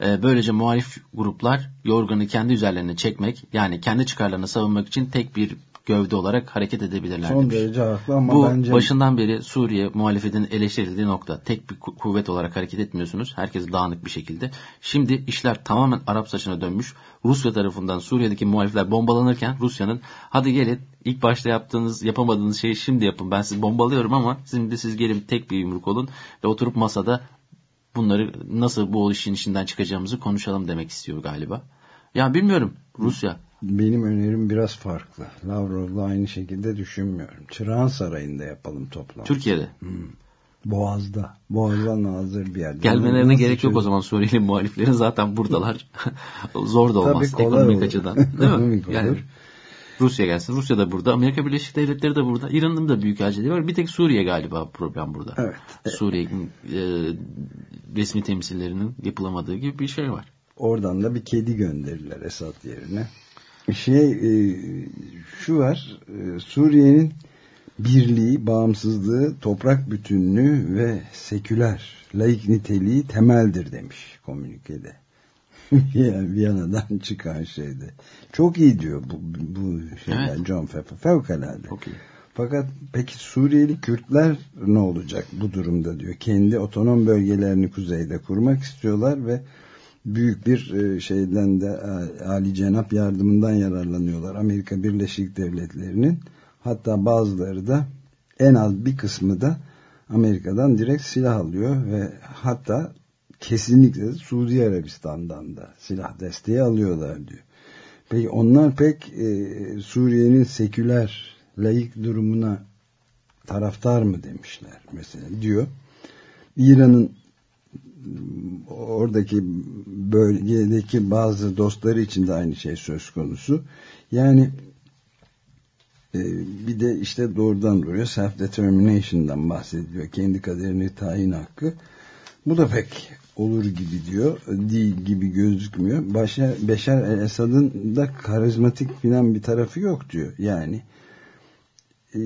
Böylece muhalif gruplar yorganı kendi üzerlerine çekmek yani kendi çıkarlarını savunmak için tek bir gövde olarak hareket edebilirler Son demiş. derece haklı ama Bu bence... başından beri Suriye muhalefetin eleştirildiği nokta. Tek bir kuvvet olarak hareket etmiyorsunuz. Herkes dağınık bir şekilde. Şimdi işler tamamen Arap saçına dönmüş. Rusya tarafından Suriye'deki muhalifler bombalanırken Rusya'nın hadi gelin ilk başta yaptığınız yapamadığınız şeyi şimdi yapın. Ben sizi bombalıyorum ama şimdi siz gelin tek bir yumruk olun ve oturup masada bunları nasıl bu işin içinden çıkacağımızı konuşalım demek istiyor galiba. Ya bilmiyorum Rusya. Benim önerim biraz farklı. Lavrov'la aynı şekilde düşünmüyorum. Çırağan Sarayı'nda yapalım toplantı. Türkiye'de. Hmm. Boğaz'da. Boğaz'dan hazır bir yerde. Gelmelerine Nasıl gerek çözüm? yok o zaman Suriyeli muhaliflerin zaten buradalar. Zor da olmaz Tabii ekonomik olur. açıdan. Değil mi? yani Rusya gelsin. Rusya da burada. Amerika Birleşik Devletleri de burada. İran'ın da büyük aciliği var. Bir tek Suriye galiba problem burada. Evet. Suriye'nin e, resmi temsillerinin yapılamadığı gibi bir şey var. Oradan da bir kedi gönderirler Esad yerine. Şey e, şu var. E, Suriye'nin birliği, bağımsızlığı, toprak bütünlüğü ve seküler, laik niteliği temeldir demiş komünikede. Viyana'dan çıkan şeyde. Çok iyi diyor bu, bu şeyler Evet. John Pfeffer. Fevkalade. Çok iyi. Fakat peki Suriyeli Kürtler ne olacak bu durumda diyor. Kendi otonom bölgelerini kuzeyde kurmak istiyorlar ve büyük bir e, şeyden de e, Ali Cenap yardımından yararlanıyorlar. Amerika Birleşik Devletleri'nin hatta bazıları da en az bir kısmı da Amerika'dan direkt silah alıyor ve hatta kesinlikle Suudi Arabistan'dan da silah desteği alıyorlar diyor. Peki onlar pek e, Suriye'nin seküler, layık durumuna taraftar mı demişler mesela diyor. İran'ın oradaki bölgedeki bazı dostları için de aynı şey söz konusu. Yani e, bir de işte doğrudan doğruya self-determination'dan bahsediyor. Kendi kaderini tayin hakkı. Bu da pek olur gibi diyor. Değil gibi gözükmüyor. Başar, Beşar el-Esad'ın da karizmatik filan bir tarafı yok diyor. Yani e,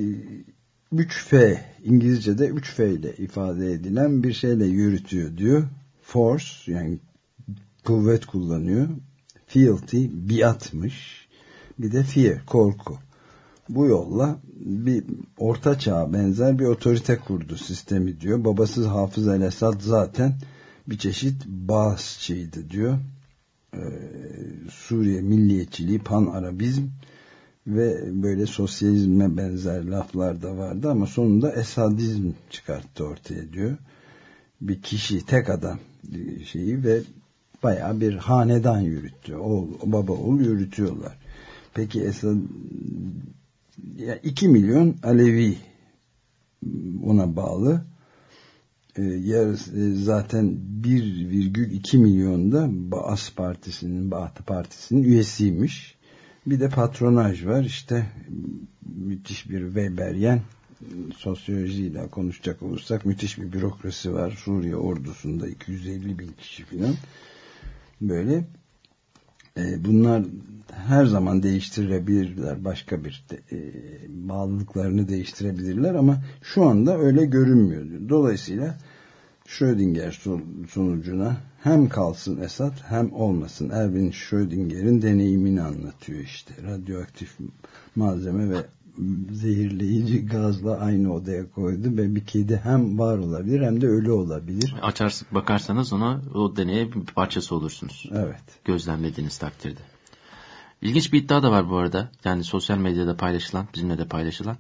3F İngilizce'de 3F ile ifade edilen bir şeyle yürütüyor diyor. Force yani kuvvet kullanıyor. Fealty biatmış. Bir de fear korku. Bu yolla bir orta çağ benzer bir otorite kurdu sistemi diyor. Babasız Hafız el-Esad zaten bir çeşit Bağızçıydı diyor. Ee, Suriye milliyetçiliği, pan-Arabizm ve böyle sosyalizme benzer laflar da vardı ama sonunda Esadizm çıkarttı ortaya diyor. Bir kişi, tek adam şeyi ve bayağı bir hanedan yürüttü. Oğul, baba oğul yürütüyorlar. Peki Esad ya 2 milyon Alevi ona bağlı. Ee, yarısı, zaten 1,2 milyon da Baas Partisi'nin, Baatı Partisi'nin üyesiymiş. Bir de patronaj var. İşte müthiş bir Weberyen sosyolojiyle konuşacak olursak müthiş bir bürokrasi var. Suriye ordusunda 250 bin kişi falan. Böyle e, bunlar her zaman değiştirebilirler. Başka bir de, e, bağlılıklarını değiştirebilirler ama şu anda öyle görünmüyor. Dolayısıyla Schrödinger sonucuna hem kalsın Esad hem olmasın. Erwin Schrödinger'in deneyimini anlatıyor işte. Radyoaktif malzeme ve zehirleyici gazla aynı odaya koydu ve bir kedi hem var olabilir hem de ölü olabilir. Açarsık bakarsanız ona o deneye bir parçası olursunuz. Evet. Gözlemlediğiniz takdirde. İlginç bir iddia da var bu arada. Yani sosyal medyada paylaşılan, bizimle de paylaşılan.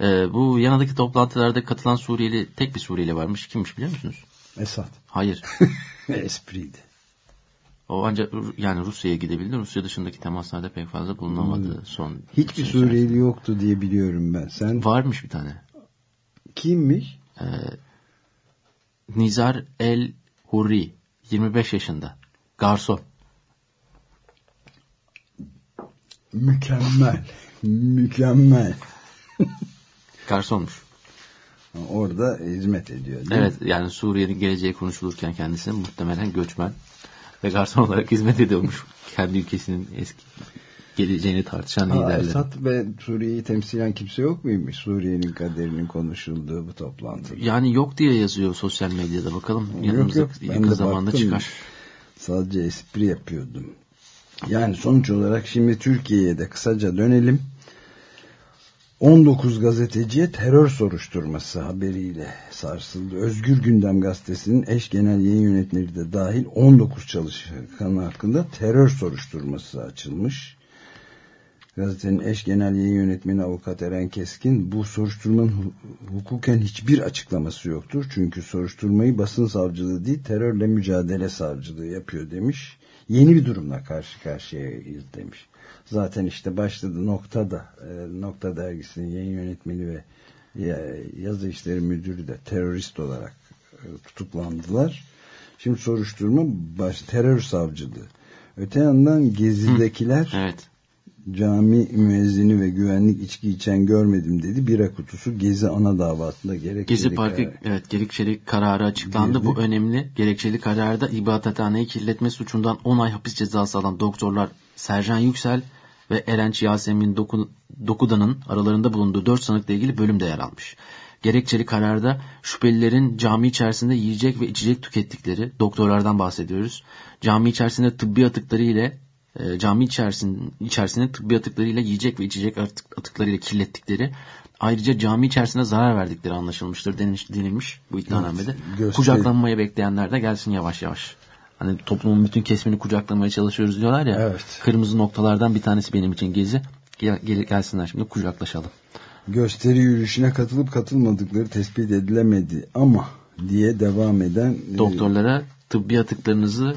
Ee, bu yanındaki toplantılarda katılan Suriyeli, tek bir Suriyeli varmış. Kimmiş biliyor musunuz? Esad. Hayır. Espriydi. O ancak yani Rusya'ya gidebildi. Rusya dışındaki temaslarda pek fazla bulunamadı hmm. son. Hiçbir Suriyeli yoktu diye biliyorum ben. Sen varmış bir tane. Kimmiş? Ee, Nizar El Hurri 25 yaşında. Garson. Mükemmel. Mükemmel. Garsonmuş. Orada hizmet ediyor. evet mi? yani Suriye'nin geleceği konuşulurken kendisi muhtemelen göçmen ve garson olarak hizmet ediyormuş. Kendi ülkesinin eski geleceğini tartışan Aa, liderler. Esad ve Suriye'yi temsilen kimse yok muymuş? Suriye'nin kaderinin konuşulduğu bu toplantıda. Yani yok diye yazıyor sosyal medyada. Bakalım yanımıza yok, yok. yakın zamanda baktım. çıkar. Sadece espri yapıyordum. Yani sonuç olarak şimdi Türkiye'ye de kısaca dönelim. 19 gazeteciye terör soruşturması haberiyle sarsıldı. Özgür Gündem gazetesinin eş genel yayın yönetmenleri de dahil 19 çalışan hakkında terör soruşturması açılmış. Gazetenin eş genel yayın yönetmeni avukat Eren Keskin bu soruşturmanın hukuken hiçbir açıklaması yoktur. Çünkü soruşturmayı basın savcılığı değil terörle mücadele savcılığı yapıyor demiş. Yeni bir durumla karşı karşıyayız demiş. Zaten işte başladı Nokta'da e, Nokta dergisinin yayın yönetmeni ve yazı işleri müdürü de terörist olarak e, tutuklandılar. Şimdi soruşturma baş, terör savcılığı. Öte yandan Gezi'dekiler Hı, evet cami müezzini ve güvenlik içki içen görmedim dedi. Bira kutusu Gezi ana davasında gerekçeli Gezi Parkı karar. evet gerekçeli kararı açıklandı. Girdi. Bu önemli. Gerekçeli kararda ibadethaneyi kirletme suçundan 10 ay hapis cezası alan doktorlar Sercan Yüksel ve Erenç Yasemin Doku, Dokuda'nın aralarında bulunduğu 4 sanıkla ilgili bölüm de yer almış. Gerekçeli kararda şüphelilerin cami içerisinde yiyecek ve içecek tükettikleri, doktorlardan bahsediyoruz. Cami içerisinde tıbbi atıkları ile e, cami içerisinde, içerisinde tıbbi atıklarıyla yiyecek ve içecek atık, atıklarıyla kirlettikleri ayrıca cami içerisinde zarar verdikleri anlaşılmıştır denilmiş, denilmiş bu iddianamede. Evet, Kucaklanmaya bekleyenler de gelsin yavaş yavaş Hani toplumun bütün kesimini kucaklamaya çalışıyoruz diyorlar ya. Evet. Kırmızı noktalardan bir tanesi benim için gezi. Gel, gel- gelsinler şimdi kucaklaşalım. Gösteri yürüyüşüne katılıp katılmadıkları tespit edilemedi ama diye devam eden e, Doktorlara tıbbi atıklarınızı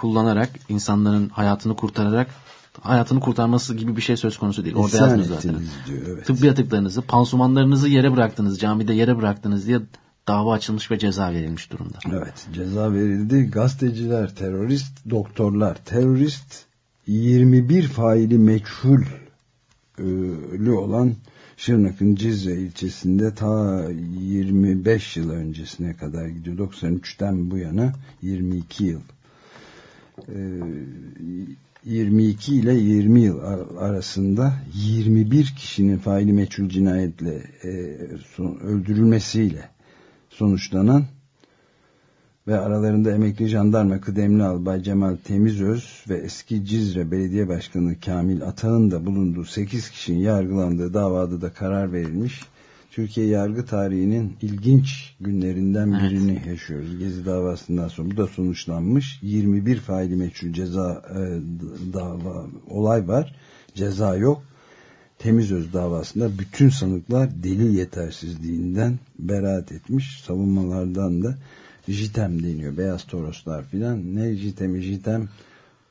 kullanarak insanların hayatını kurtararak hayatını kurtarması gibi bir şey söz konusu değil. Orada yazmıyor zaten. diyor. Evet. Tıbbi atıklarınızı, pansumanlarınızı yere bıraktınız, camide yere bıraktınız diye dava açılmış ve ceza verilmiş durumda. Evet ceza verildi. Gazeteciler, terörist, doktorlar, terörist 21 faili meçhul ölü olan Şırnak'ın Cizre ilçesinde ta 25 yıl öncesine kadar gidiyor. 93'ten bu yana 22 yıl. Ee, 22 ile 20 yıl ar- arasında 21 kişinin faili meçhul cinayetle e, öldürülmesiyle sonuçlanan ve aralarında emekli jandarma kıdemli albay Cemal Temizöz ve eski Cizre Belediye Başkanı Kamil Atağ'ın da bulunduğu 8 kişinin yargılandığı davada da karar verilmiş. Türkiye yargı tarihinin ilginç günlerinden Evet. birini yaşıyoruz. Gezi davasından sonra bu da sonuçlanmış. 21 faili meçhul ceza e, dava olay var. Ceza yok. Temizöz davasında bütün sanıklar delil yetersizliğinden beraat etmiş. Savunmalardan da jitem deniyor. Beyaz toroslar filan. Ne jitemi jitem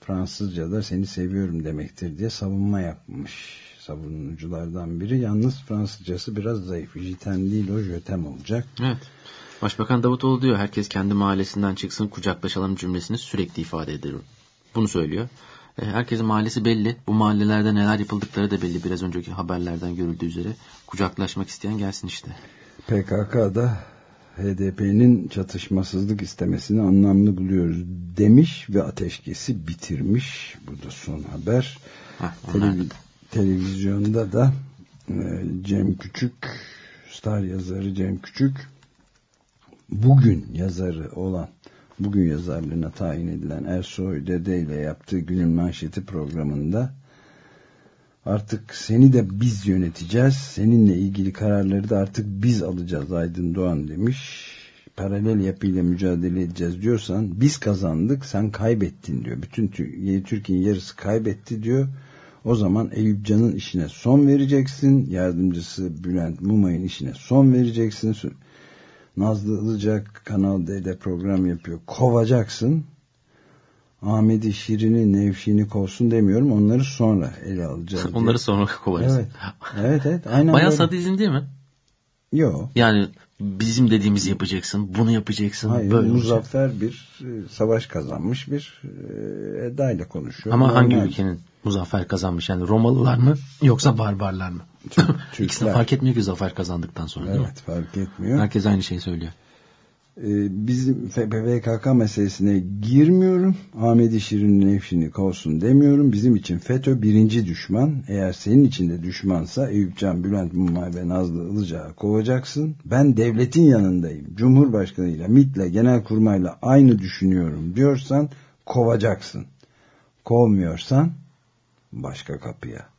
Fransızca'da seni seviyorum demektir diye savunma yapmış savunuculardan biri. Yalnız Fransızcası biraz zayıf. Jitem değil o jötem olacak. Evet. Başbakan Davutoğlu diyor herkes kendi mahallesinden çıksın kucaklaşalım cümlesini sürekli ifade ediyor. Bunu söylüyor. E, Herkesin mahallesi belli. Bu mahallelerde neler yapıldıkları da belli. Biraz önceki haberlerden görüldüğü üzere. Kucaklaşmak isteyen gelsin işte. PKK'da HDP'nin çatışmasızlık istemesini anlamlı buluyoruz demiş ve ateşkesi bitirmiş. Bu da son haber. Heh, onlar Televi- televizyonda da e, Cem Küçük, star yazarı Cem Küçük, bugün yazarı olan, bugün yazarlığına tayin edilen Ersoy Dede ile yaptığı günün manşeti programında artık seni de biz yöneteceğiz, seninle ilgili kararları da artık biz alacağız Aydın Doğan demiş. Paralel yapıyla mücadele edeceğiz diyorsan biz kazandık sen kaybettin diyor. Bütün Tür- Türkiye'nin yarısı kaybetti diyor. O zaman Eyüp Can'ın işine son vereceksin. Yardımcısı Bülent Mumay'ın işine son vereceksin. Nazlı Ilıcak Kanal D'de program yapıyor. Kovacaksın. Ahmet'i, Şirin'i, Nevşin'i kovsun demiyorum. Onları sonra ele alacağız. Onları sonra kovarız. Evet. Evet evet. Aynen Bayağı böyle. sadizm değil mi? Yok. Yani bizim dediğimizi yapacaksın, bunu yapacaksın. Hayır, böyle olacak. muzaffer bir e, savaş kazanmış bir e, edayla konuşuyor. Ama hangi ülkenin muzaffer kazanmış? Yani Romalılar mı yoksa barbarlar mı? Türk- İkisine Türkler. fark etmiyor ki zafer kazandıktan sonra? Evet fark etmiyor. Herkes aynı şeyi söylüyor. Ee, bizim PKK meselesine girmiyorum. Ahmet Şirin Nevşin'i kovsun demiyorum. Bizim için FETÖ birinci düşman. Eğer senin için de düşmansa Eyüp Can, Bülent Mumay ve Nazlı Ilıcağı kovacaksın. Ben devletin yanındayım. Cumhurbaşkanıyla, MİT'le, Genelkurmay'la aynı düşünüyorum diyorsan kovacaksın. Kovmuyorsan başka kapıya.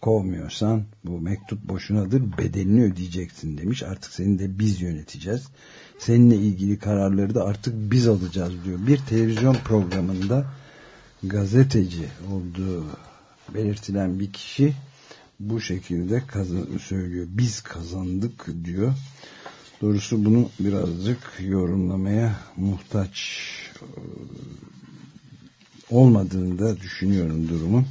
Kovmuyorsan bu mektup boşunadır bedelini ödeyeceksin demiş. Artık seni de biz yöneteceğiz. Seninle ilgili kararları da artık biz alacağız diyor. Bir televizyon programında gazeteci olduğu belirtilen bir kişi bu şekilde kazan söylüyor. Biz kazandık diyor. Doğrusu bunu birazcık yorumlamaya muhtaç e, olmadığını da düşünüyorum durumun.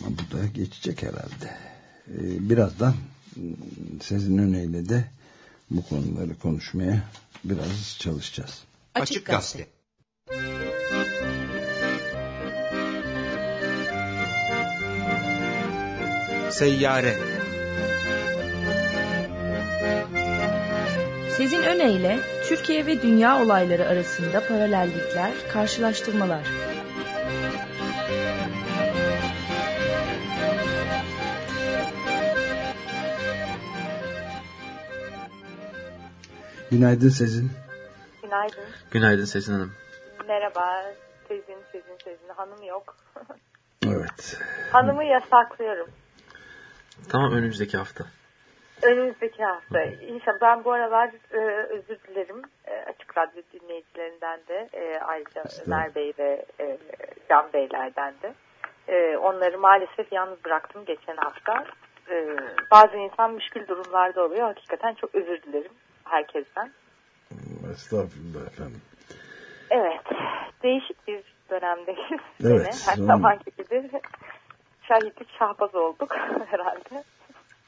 Ama bu da geçecek herhalde. Ee, birazdan ıı, Sezin Öne'yle de bu konuları konuşmaya biraz çalışacağız. Açık Gazete. Seyyare Sezin Öne Türkiye ve dünya olayları arasında paralellikler, karşılaştırmalar. Günaydın Sezin. Günaydın. Günaydın Sesin Hanım. Merhaba. Sezin, Sezin, Sezin. Hanım yok. Evet. Hanımı yasaklıyorum. Tamam önümüzdeki hafta. Önümüzdeki hafta. İnşallah ben bu aralar e, özür dilerim. E, Açık Radyo dinleyicilerinden de e, ayrıca Ömer Bey ve e, Can Beylerden de. E, onları maalesef yalnız bıraktım geçen hafta. E, bazı insan müşkül durumlarda oluyor. Hakikaten çok özür dilerim herkesten. Estağfurullah efendim. Evet. Değişik bir dönemdeyiz. Evet, her zamanki gibi şahitlik şahbaz olduk herhalde.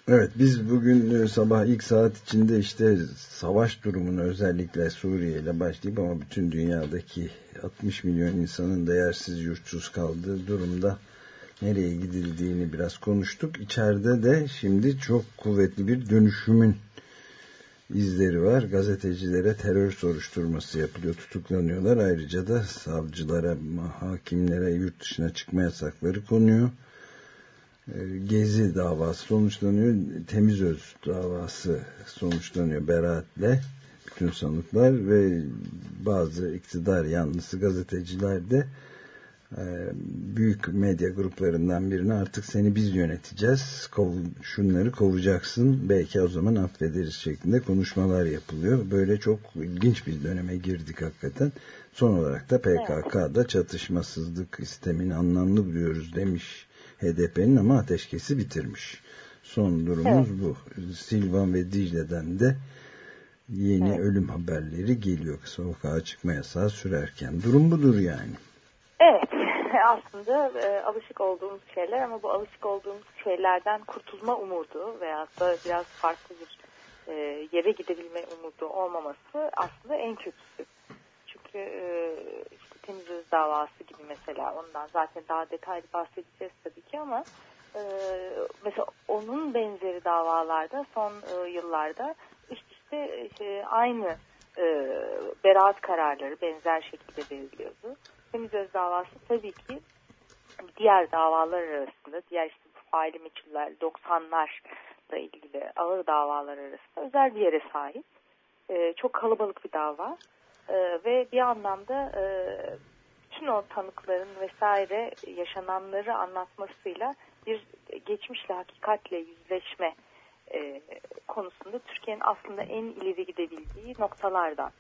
Evet biz bugün e, sabah ilk saat içinde işte savaş durumunu özellikle Suriye ile başlayıp ama bütün dünyadaki 60 milyon insanın da yersiz yurtsuz kaldığı durumda nereye gidildiğini biraz konuştuk. İçeride de şimdi çok kuvvetli bir dönüşümün izleri var. Gazetecilere terör soruşturması yapılıyor, tutuklanıyorlar. Ayrıca da savcılara, hakimlere yurt dışına çıkma yasakları konuyor. Ee, Gezi davası sonuçlanıyor. Temiz Öz davası sonuçlanıyor beraatle. Bütün sanıklar ve bazı iktidar yanlısı gazeteciler de büyük medya gruplarından birine artık seni biz yöneteceğiz. Kov, şunları kovacaksın. Belki o zaman affederiz şeklinde konuşmalar yapılıyor. Böyle çok ilginç bir döneme girdik hakikaten. Son olarak da PKK'da çatışmasızlık istemini anlamlı buluyoruz demiş HDP'nin ama ateşkesi bitirmiş. Son durumumuz bu. Silvan ve Dicle'den de yeni Evet. ölüm haberleri geliyor. Sokağa çıkma yasağı sürerken. Durum budur yani. Evet, aslında e, alışık olduğumuz şeyler ama bu alışık olduğumuz şeylerden kurtulma umudu veyahut da biraz farklı bir e, yere gidebilme umudu olmaması aslında en kötüsü. Çünkü e, işte Temiz Öz davası gibi mesela ondan zaten daha detaylı bahsedeceğiz tabii ki ama e, mesela onun benzeri davalarda son e, yıllarda işte, işte şey, aynı e, beraat kararları benzer şekilde veriliyordu. Temiz davası tabii ki diğer davalar arasında, diğer işte faili meçhuller, 90'larla ilgili ağır davalar arasında özel bir yere sahip. Ee, çok kalabalık bir dava. Ee, ve bir anlamda e, bütün o tanıkların vesaire yaşananları anlatmasıyla bir geçmişle, hakikatle yüzleşme e, konusunda Türkiye'nin aslında en ileri gidebildiği noktalardan.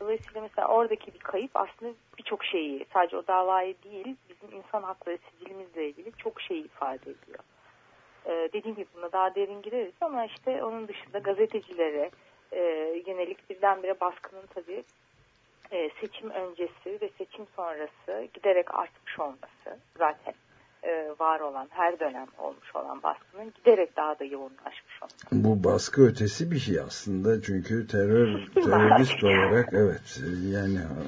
Dolayısıyla mesela oradaki bir kayıp aslında birçok şeyi, sadece o davayı değil, bizim insan hakları sicilimizle ilgili çok şeyi ifade ediyor. Ee, dediğim gibi buna daha derin gireriz ama işte onun dışında gazetecilere e, yönelik birdenbire baskının tabii e, seçim öncesi ve seçim sonrası giderek artmış olması zaten e, var olan her dönem olmuş olan baskının giderek daha da yoğunlaşmış olması. Bu baskı ötesi bir şey aslında çünkü terör terörist olarak evet yani e,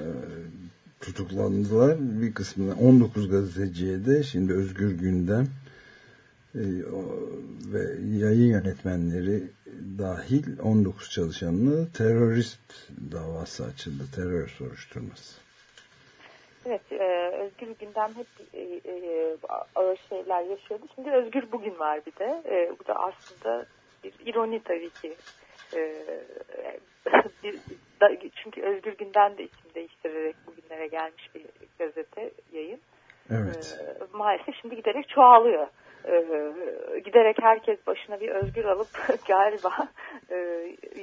tutuklandılar bir kısmına 19 gazeteciye de şimdi Özgür Gündem e, o- ve yayın yönetmenleri dahil 19 çalışanlı terörist davası açıldı terör soruşturması. Evet, e, Özgür Gündem hep e, e, ağır şeyler yaşıyordu. Şimdi Özgür Bugün var bir de. E, bu da aslında bir ironi tabii ki. E, bir, da, çünkü Özgür Gündem de isim değiştirerek bugünlere gelmiş bir gazete yayın. Evet. E, maalesef şimdi giderek çoğalıyor. E, giderek herkes başına bir özgür alıp galiba e,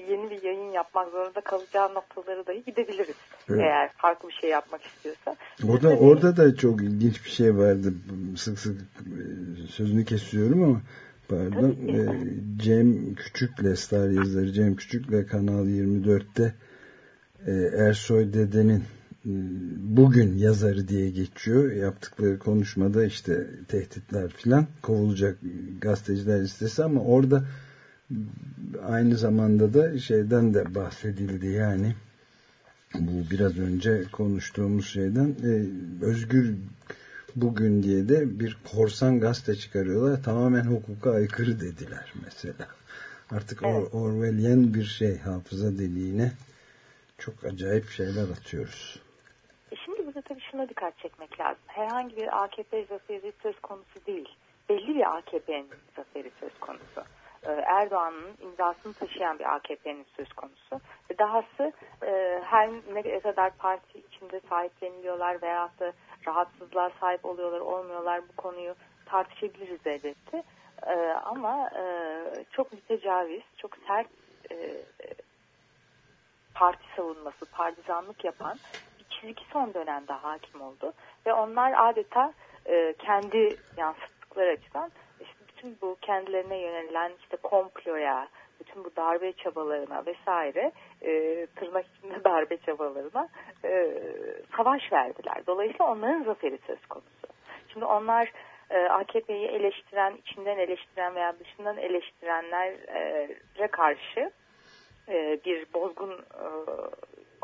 yeni bir yayın yapmak zorunda kalacağı noktaları dahi gidebiliriz. Evet. Eğer farklı bir şey yapmak istiyorsa. Orada orada da çok ilginç bir şey vardı. Sık sık e, sözünü kesiyorum ama pardon. Cem Küçük'le Star yazarı Cem Küçük'le Kanal 24'te e, Ersoy Dede'nin bugün yazarı diye geçiyor. Yaptıkları konuşmada işte tehditler filan kovulacak gazeteciler listesi ama orada aynı zamanda da şeyden de bahsedildi yani bu biraz önce konuştuğumuz şeyden e, Özgür Bugün diye de bir korsan gazete çıkarıyorlar. Tamamen hukuka aykırı dediler mesela. Artık Or- Orwellian bir şey hafıza deliğine çok acayip şeyler atıyoruz. Tabii şuna dikkat çekmek lazım. Herhangi bir AKP zaferi söz konusu değil. Belli bir AKP'nin zaferi söz konusu. Ee, Erdoğan'ın imzasını taşıyan bir AKP'nin söz konusu. Ve dahası e, her ne kadar parti içinde sahipleniliyorlar veyahut da rahatsızlığa sahip oluyorlar olmuyorlar bu konuyu tartışabiliriz elbette. Ee, ama e, çok mütecaviz, çok sert e, parti savunması, partizanlık yapan çizgi son dönemde hakim oldu. Ve onlar adeta e, kendi yansıttıkları açıdan işte bütün bu kendilerine yönelilen işte komploya, bütün bu darbe çabalarına vesaire e, tırnak içinde darbe çabalarına e, savaş verdiler. Dolayısıyla onların zaferi söz konusu. Şimdi onlar e, AKP'yi eleştiren, içinden eleştiren veya dışından eleştirenlere karşı e, bir bozgun e,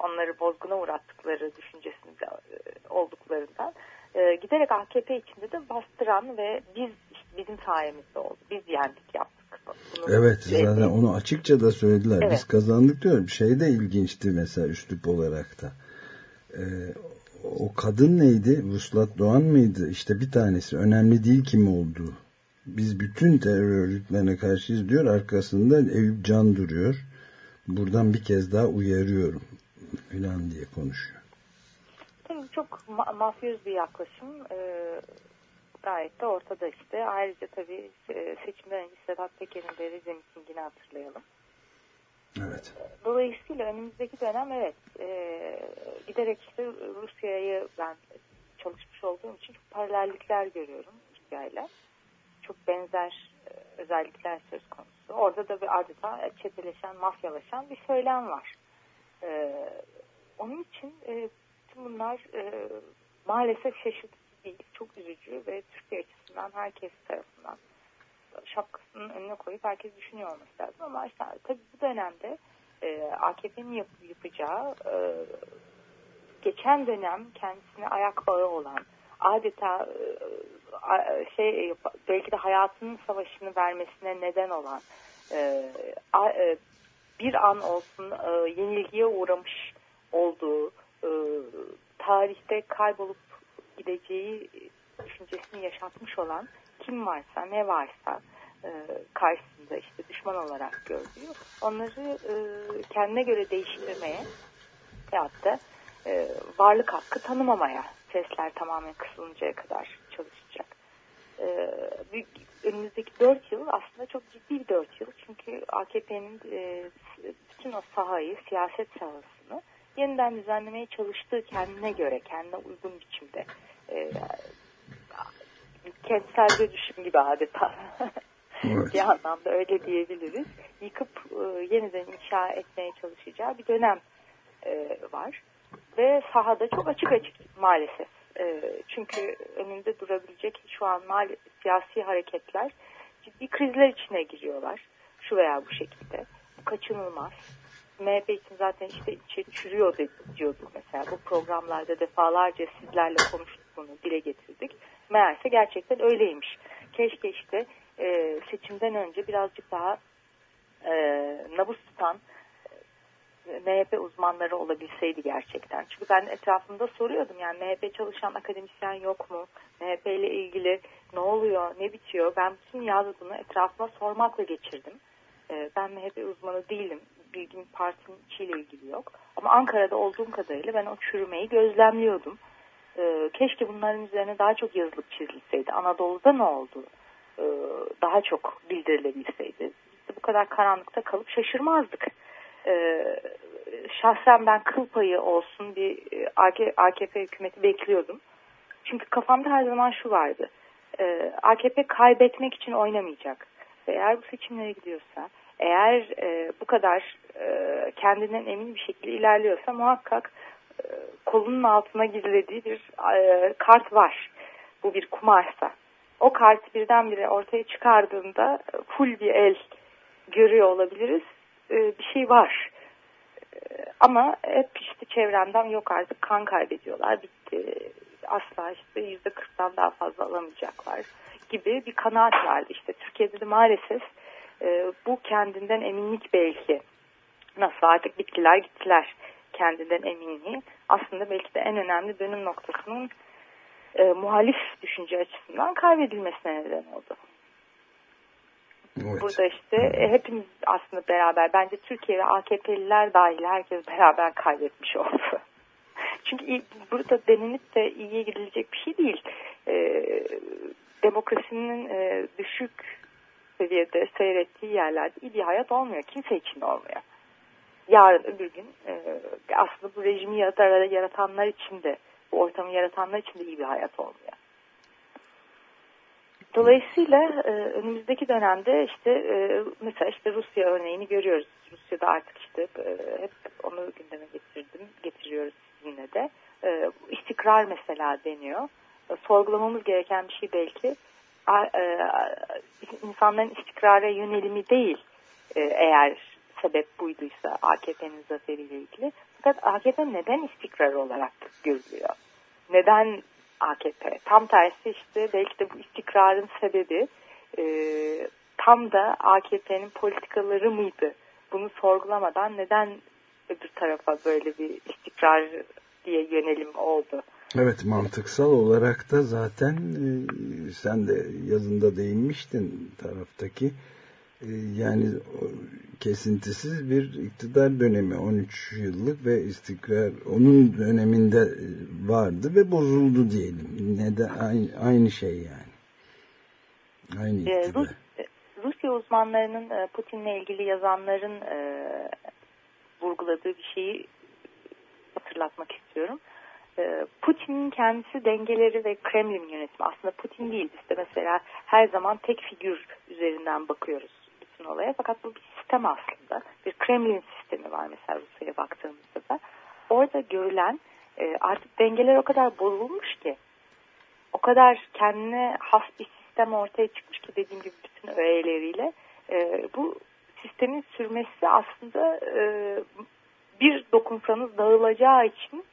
onları bozguna uğrattıkları düşüncesinde e, olduklarından e, giderek AKP içinde de bastıran ve biz işte bizim sayemizde oldu. Biz yendik yaptık. Bunu Evet şey- zaten onu açıkça da söylediler. Evet. Biz kazandık diyor. Bir şey de ilginçti mesela üslup olarak da. Ee, o kadın neydi? Vuslat Doğan mıydı? İşte bir tanesi. Önemli değil kim olduğu. Biz bütün terör örgütlerine karşıyız diyor. Arkasında Eyüp Can duruyor. Buradan bir kez daha uyarıyorum filan diye konuşuyor. Tabii çok ma- mafyöz bir yaklaşım. Ee, gayet de ortada işte. Ayrıca tabii e, seçimden önce Sedat Peker'in de Rize mitingini hatırlayalım. Evet. Dolayısıyla önümüzdeki dönem evet e, giderek işte Rusya'yı ben çalışmış olduğum için çok paralellikler görüyorum Rusya'yla. Çok benzer e, özellikler söz konusu. Orada da bir adeta çeteleşen, mafyalaşan bir söylem var. E, onun için e, bütün bunlar e, maalesef şaşırtıcı değil, çok üzücü ve Türkiye açısından herkes tarafından şapkasının önüne koyup herkes düşünüyor olması lazım. Ama işte tabii bu dönemde e, AKP'nin yap, yapacağı e, geçen dönem kendisine ayak bağı olan adeta e, şey belki de hayatının savaşını vermesine neden olan e, a- e, bir an olsun e, yenilgiye uğramış olduğu e, tarihte kaybolup gideceği düşüncesini yaşatmış olan kim varsa ne varsa e, karşısında işte düşman olarak gördüğü onları e, kendine göre değiştirmeye veyahut da e, varlık hakkı tanımamaya sesler tamamen kısılıncaya kadar çalışacak. E, büyük, önümüzdeki dört yıl aslında çok ciddi bir dört yıl. Çünkü AKP'nin e, bütün o sahayı, siyaset sahasını yeniden düzenlemeye çalıştığı kendine göre, kendine uygun biçimde e, kentsel dönüşüm gibi adeta. Evet. bir anlamda öyle diyebiliriz. Yıkıp e, yeniden inşa etmeye çalışacağı bir dönem e, var. Ve sahada çok açık açık maalesef. E, çünkü önünde durabilecek şu an mal siyasi hareketler ciddi krizler içine giriyorlar. Şu veya bu şekilde. Kaçınılmaz. MHP için zaten işte içi çürüyor diyorduk mesela. Bu programlarda defalarca sizlerle konuştuk bunu, dile getirdik. Meğerse gerçekten öyleymiş. Keşke işte e, seçimden önce birazcık daha e, nabız tutan MHP uzmanları olabilseydi gerçekten. Çünkü ben etrafımda soruyordum yani MHP çalışan akademisyen yok mu? MHP ile ilgili ne oluyor, ne bitiyor? Ben bütün yaz etrafıma sormakla geçirdim. E, ben MHP uzmanı değilim. Bilgim partinin içiyle ilgili yok. Ama Ankara'da olduğum kadarıyla ben o çürümeyi gözlemliyordum. E, keşke bunların üzerine daha çok yazılıp çizilseydi. Anadolu'da ne oldu? E, daha çok bildirilebilseydi. Biz de bu kadar karanlıkta kalıp şaşırmazdık. E, şahsen ben kıl payı olsun bir e, AK- AKP hükümeti bekliyordum. Çünkü kafamda her zaman şu vardı. E, AKP kaybetmek için oynamayacak. Eğer bu seçimlere gidiyorsa, eğer e, bu kadar e, kendinden emin bir şekilde ilerliyorsa muhakkak e, kolunun altına gizlediği bir e, kart var. Bu bir kumarsa. O kartı birdenbire ortaya çıkardığında full bir el görüyor olabiliriz. E, bir şey var. E, ama hep işte çevremden yok artık kan kaybediyorlar bitti. Asla işte yüzde kırktan daha fazla alamayacaklar gibi bir kanaat vardı. İşte Türkiye'de de maalesef e, bu kendinden eminlik belki nasıl artık bittiler gittiler kendinden eminliği aslında belki de en önemli dönüm noktasının e, muhalif düşünce açısından kaybedilmesine neden oldu. Evet. Burada işte e, hepimiz aslında beraber bence Türkiye ve AKP'liler dahil herkes beraber kaybetmiş oldu. Çünkü burada denenip de iyiye gidilecek bir şey değil. E, demokrasinin e, düşük seviyede seyrettiği yerlerde iyi bir hayat olmuyor. Kimse için olmuyor. yarın öbür gün e, aslında bu rejimi yaratanlar için de bu ortamı yaratanlar için de iyi bir hayat olmuyor. Dolayısıyla e, önümüzdeki dönemde işte e, mesela işte Rusya örneğini görüyoruz. Rusya'da artık işte e, hep onu gündeme getirdim, getiriyoruz sizinle de. E, istikrar mesela deniyor. E, sorgulamamız gereken bir şey belki e, insanların istikrara yönelimi değil e, eğer sebep buyduysa AKP'nin zaferiyle ilgili. Fakat AKP neden istikrar olarak görülüyor? Neden AKP? Tam tersi işte belki de bu istikrarın sebebi e, tam da AKP'nin politikaları mıydı? Bunu sorgulamadan neden öbür tarafa böyle bir istikrar diye yönelim oldu? Evet mantıksal olarak da zaten e, sen de yazında değinmiştin taraftaki yani kesintisiz bir iktidar dönemi 13 yıllık ve istikrar onun döneminde e, vardı ve bozuldu diyelim. Neden aynı, aynı şey yani. Aynı iktidar. Rus, Rusya uzmanlarının Putin'le ilgili yazanların e, vurguladığı bir şeyi hatırlatmak istiyorum. E, Putin'in kendisi dengeleri ve Kremlin yönetimi aslında Putin değil biz de mesela her zaman tek figür üzerinden bakıyoruz bütün olaya. Fakat bu bir sistem aslında. Bir Kremlin sistemi var mesela Rusya'ya baktığımızda da. Orada görülen e, artık dengeler o kadar bozulmuş ki o kadar kendine has bir sistem ortaya çıkmış ki dediğim gibi bütün öğeleriyle e, bu sistemin sürmesi aslında bir dokunsanız dağılacağı için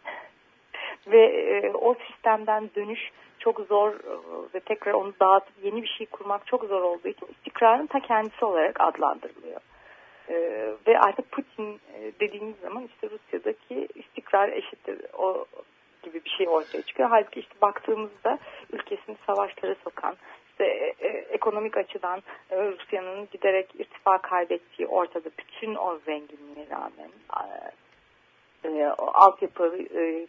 ve e, o sistemden dönüş çok zor e, ve tekrar onu dağıtıp yeni bir şey kurmak çok zor olduğu için istikrarın ta kendisi olarak adlandırılıyor. E, ve artık Putin e, dediğimiz zaman işte Rusya'daki istikrar eşittir o gibi bir şey ortaya çıkıyor. Halbuki işte baktığımızda ülkesini savaşlara sokan, işte e, e, ekonomik açıdan e, Rusya'nın giderek irtifa kaybettiği ortada bütün o zenginliğe rağmen e, altyapı e,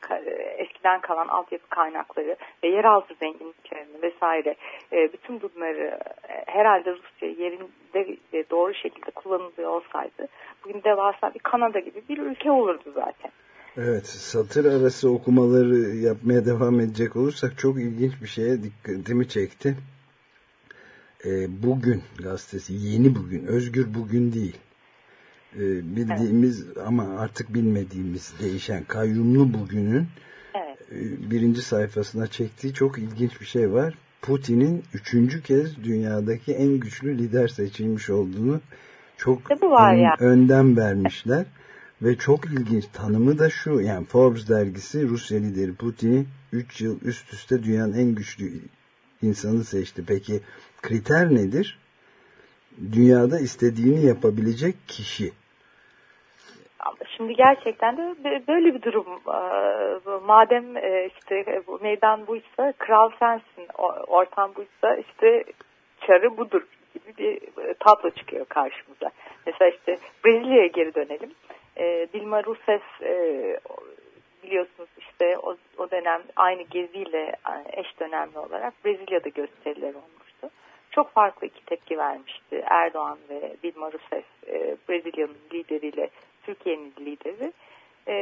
eskiden kalan altyapı kaynakları ve yeraltı zenginliklerini vesaire e, bütün bunları e, herhalde Rusya yerinde e, doğru şekilde kullanılıyor olsaydı bugün devasa bir Kanada gibi bir ülke olurdu zaten. Evet satır arası okumaları yapmaya devam edecek olursak çok ilginç bir şeye dikkatimi çekti. E, bugün gazetesi yeni bugün özgür bugün değil e, bildiğimiz evet. ama artık bilmediğimiz değişen kayyumlu bugünün evet. e, birinci sayfasına çektiği çok ilginç bir şey var. Putin'in üçüncü kez dünyadaki en güçlü lider seçilmiş olduğunu çok ön, ya. önden vermişler. Ve çok ilginç tanımı da şu yani Forbes dergisi Rusya lideri Putin'i 3 yıl üst üste dünyanın en güçlü insanı seçti. Peki kriter nedir? Dünyada istediğini yapabilecek kişi. Şimdi gerçekten de böyle bir durum. Madem e, işte meydan buysa kral sensin, ortam buysa işte çarı budur gibi bir e, tablo çıkıyor karşımıza. Mesela işte Brezilya'ya geri dönelim. E, Dilma Rousseff biliyorsunuz işte o, dönem aynı geziyle eş dönemli olarak Brezilya'da gösteriler olmuştu. Çok farklı iki tepki vermişti Erdoğan ve Dilma Rousseff Brezilya'nın lideriyle Türkiye'nin lideri. E,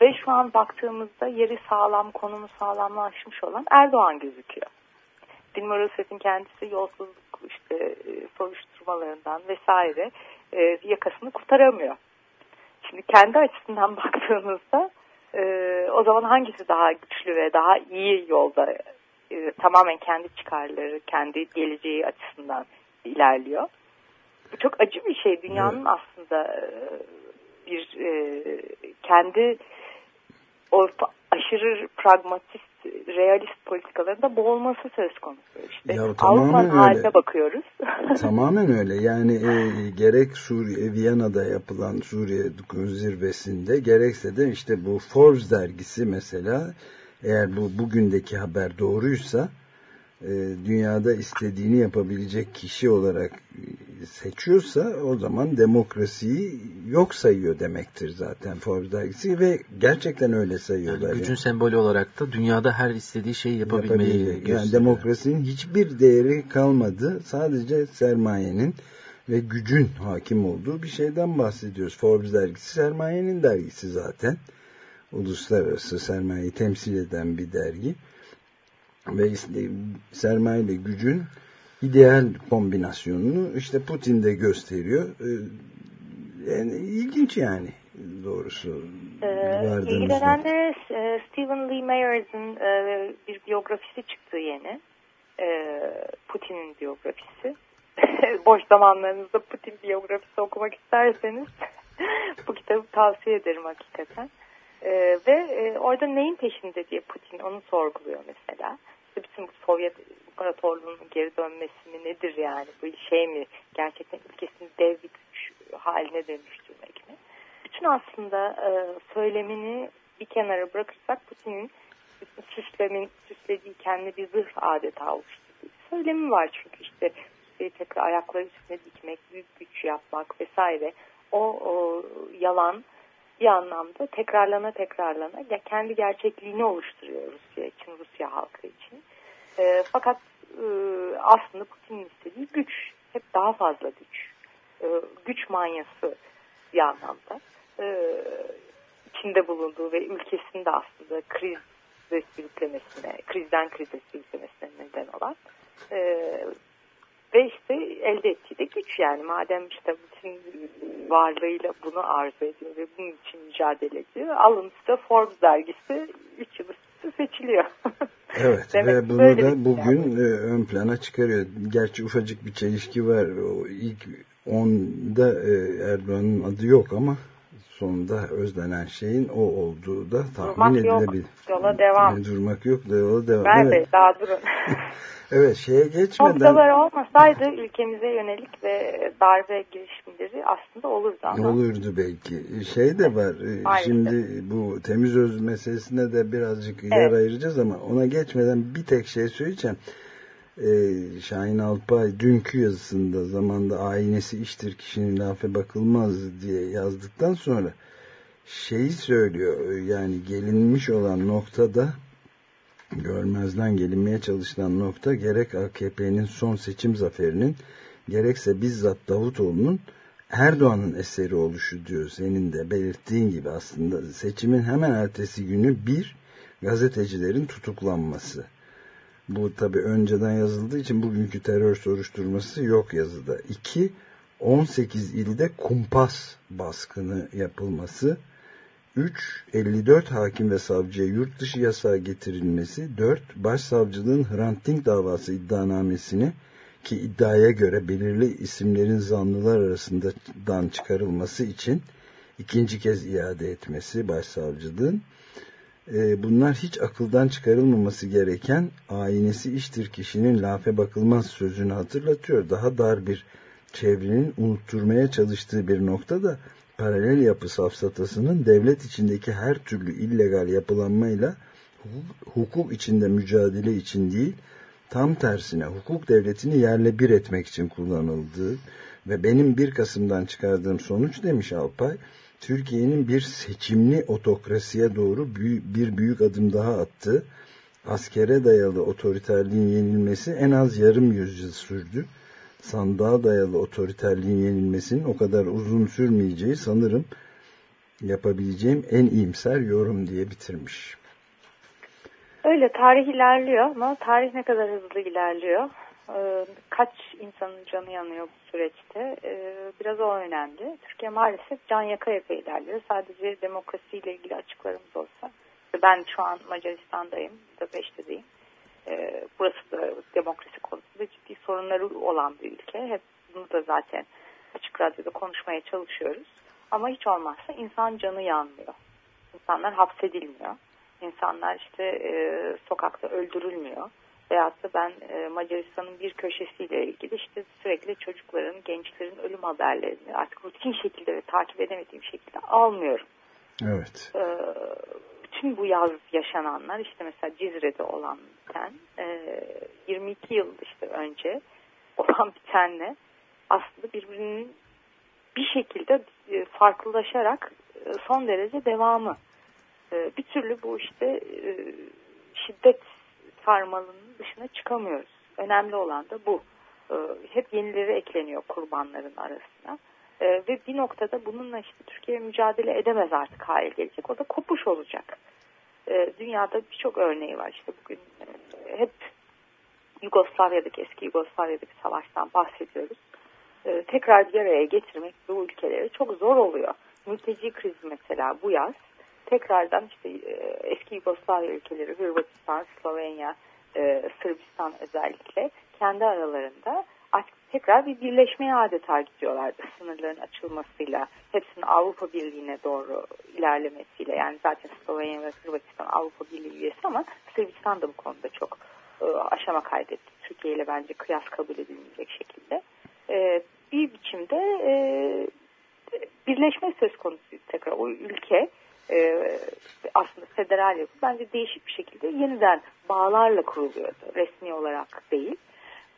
ve şu an baktığımızda yeri sağlam, konumu sağlamlaşmış olan Erdoğan gözüküyor. Dilma Rousseff'in kendisi yolsuzluk işte e, soruşturmalarından vesaire e, yakasını kurtaramıyor. Şimdi kendi açısından baktığımızda e, o zaman hangisi daha güçlü ve daha iyi yolda e, tamamen kendi çıkarları, kendi geleceği açısından ilerliyor. Bu çok acı bir şey. Dünyanın evet. aslında e, bir e, kendi o aşırı pragmatist, realist politikalarında boğulması söz konusu. İşte ya, Avrupa haline bakıyoruz. tamamen öyle. Yani e, gerek Suriye, Viyana'da yapılan Suriye zirvesinde gerekse de işte bu Forbes dergisi mesela eğer bu bugündeki haber doğruysa e, dünyada istediğini yapabilecek kişi olarak seçiyorsa o zaman demokrasiyi yok sayıyor demektir zaten Forbes dergisi ve gerçekten öyle sayıyorlar. Yani gücün yani. sembolü olarak da dünyada her istediği şeyi yapabilmeyi gösteriyor. Yani demokrasinin hiçbir değeri kalmadı. Sadece sermayenin ve gücün hakim olduğu bir şeyden bahsediyoruz. Forbes dergisi sermayenin dergisi zaten. Uluslararası sermayeyi temsil eden bir dergi. Ve işte sermaye ile gücün ideal kombinasyonunu işte Putin de gösteriyor. Ee, yani ilginç yani doğrusu. Ee, ilgilenenlere e, Stephen Lee Meyers'ın e, bir biyografisi çıktı yeni. E, Putin'in biyografisi. Boş zamanlarınızda Putin biyografisi okumak isterseniz bu kitabı tavsiye ederim hakikaten. E, ve e, orada neyin peşinde diye Putin onu sorguluyor mesela. İşte bütün bu Sovyet İmparatorluğu'nun geri dönmesi mi nedir yani bu şey mi gerçekten ülkesini dev bir güç haline dönüştürmek mi? Bütün aslında e, söylemini bir kenara bırakırsak Putin'in süslemin, süslediği kendi bir zırh adeta oluşturduğu söylemi var çünkü işte tekrar ayakları üstüne dikmek, büyük güç yapmak vesaire o, o yalan bir anlamda tekrarlana tekrarlana ya kendi gerçekliğini oluşturuyor Rusya için, Rusya halkı için. E, fakat e, aslında Putin'in istediği güç, hep daha fazla güç. E, güç manyası bir anlamda. E, içinde bulunduğu ve ülkesinde aslında kriz sürüklemesine, krizden krize sürüklemesine neden olan e, ve işte elde ettiği de güç yani madem işte bütün varlığıyla bunu arzu ediyor ve bunun için mücadele ediyor alın işte Forbes dergisi 3 yıl üstü seçiliyor. Evet Demek ve bunu da bir bugün e, ön plana çıkarıyor. Gerçi ufacık bir çelişki var. O ilk onda e, Erdoğan'ın adı yok ama sonunda özlenen şeyin o olduğu da tahmin Durmak yok, edilebilir. yola devam. Yani durmak yok da yola devam. Ver evet. Bey daha durun. evet şeye geçmeden Noktalar olmasaydı ülkemize yönelik ve darbe girişimleri aslında olurdu ama. olurdu belki. Şey de var. e, Maalesef. Şimdi bu temiz öz meselesine de birazcık yer Evet. ayıracağız ama ona geçmeden bir tek şey söyleyeceğim. Ee, Şahin Alpay dünkü yazısında zamanda aynesi iştir kişinin lafe bakılmaz diye yazdıktan sonra şeyi söylüyor yani gelinmiş olan noktada görmezden gelinmeye çalışılan nokta gerek AKP'nin son seçim zaferinin gerekse bizzat Davutoğlu'nun Erdoğan'ın eseri oluşu diyor senin de belirttiğin gibi aslında seçimin hemen ertesi günü bir gazetecilerin tutuklanması. Bu tabi önceden yazıldığı için bugünkü terör soruşturması yok yazıda. İki, 18 ilde kumpas baskını yapılması. 3. 54 hakim ve savcıya yurt dışı yasağı getirilmesi. 4. Başsavcılığın Hrant Dink davası iddianamesini ki iddiaya göre belirli isimlerin zanlılar arasından çıkarılması için ikinci kez iade etmesi başsavcılığın. Ee, bunlar hiç akıldan çıkarılmaması gereken aynesi iştir kişinin lafe bakılmaz sözünü hatırlatıyor. Daha dar bir çevrenin unutturmaya çalıştığı bir noktada paralel yapı safsatasının devlet içindeki her türlü illegal yapılanmayla hukuk, içinde mücadele için değil, tam tersine hukuk devletini yerle bir etmek için kullanıldığı ve benim 1 Kasım'dan çıkardığım sonuç demiş Alpay, Türkiye'nin bir seçimli otokrasiye doğru bir büyük adım daha attı. Askere dayalı otoriterliğin yenilmesi en az yarım yüzyıl sürdü. Sandığa dayalı otoriterliğin yenilmesinin o kadar uzun sürmeyeceği sanırım yapabileceğim en iyimser yorum diye bitirmiş. Öyle tarih ilerliyor ama tarih ne kadar hızlı ilerliyor. Ee, kaç insanın canı yanıyor bu süreçte ee, biraz o önemli. Türkiye maalesef can yaka yaka ilerliyor. Sadece demokrasiyle ilgili açıklarımız olsa. Ben şu an Macaristan'dayım, Budapeşte'deyim. Ee, burası da demokrasi konusunda ciddi sorunları olan bir ülke. Hep bunu da zaten açık radyoda konuşmaya çalışıyoruz. Ama hiç olmazsa insan canı yanmıyor. İnsanlar hapsedilmiyor. İnsanlar işte e, sokakta öldürülmüyor. Veyahut da ben e, Macaristan'ın bir köşesiyle ilgili işte sürekli çocukların, gençlerin ölüm haberlerini artık rutin şekilde ve takip edemediğim şekilde almıyorum. Evet. E, bütün bu yaz yaşananlar işte mesela Cizre'de olan biten e, 22 yıl işte önce olan bitenle aslında birbirinin bir şekilde e, farklılaşarak e, son derece devamı. E, bir türlü bu işte e, şiddet sarmalının dışına çıkamıyoruz. Önemli olan da bu. E, hep yenileri ekleniyor kurbanların arasına. E, ve bir noktada bununla işte Türkiye mücadele edemez artık hale gelecek. O da kopuş olacak. E, dünyada birçok örneği var. İşte bugün e, hep Yugoslavya'daki eski Yugoslavya'daki savaştan bahsediyoruz. E, tekrar bir araya getirmek bu ülkeleri çok zor oluyor. Mülteci krizi mesela bu yaz tekrardan işte e, eski Yugoslavya ülkeleri Hırvatistan, Slovenya, e, Sırbistan özellikle kendi aralarında tekrar bir birleşmeye adeta gidiyorlardı sınırların açılmasıyla, hepsinin Avrupa Birliği'ne doğru ilerlemesiyle. Yani zaten Slovenya ve Hırvatistan Avrupa Birliği üyesi ama Sırbistan da bu konuda çok e, aşama kaydetti. Türkiye ile bence kıyas kabul edilmeyecek şekilde. E, bir biçimde e, birleşme söz konusu tekrar o ülke e, aslında federal yapı bence değişik bir şekilde yeniden bağlarla kuruluyordu. Resmi olarak değil.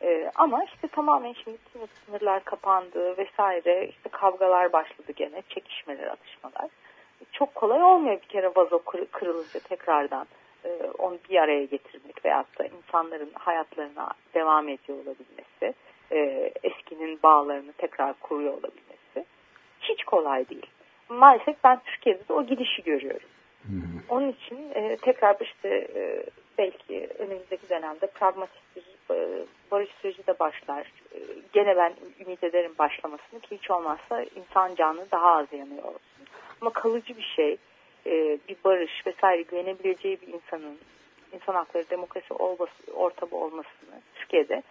E, ama işte tamamen şimdi sınırlar kapandı vesaire işte kavgalar başladı gene çekişmeler atışmalar. Çok kolay olmuyor bir kere vazo kırılınca tekrardan e, onu bir araya getirmek veyahut da insanların hayatlarına devam ediyor olabilmesi, e, eskinin bağlarını tekrar kuruyor olabilmesi hiç kolay değil. Maalesef ben Türkiye'de de o gidişi görüyorum. Onun için e, tekrar işte e, belki önümüzdeki dönemde pragmatik bir e, barış süreci de başlar. E, gene ben ümit ederim başlamasını ki hiç olmazsa insan canı daha az yanıyor olsun. Ama kalıcı bir şey, e, bir barış vesaire güvenebileceği bir insanın insan hakları demokrasi olması, ortamı olmasını Türkiye'de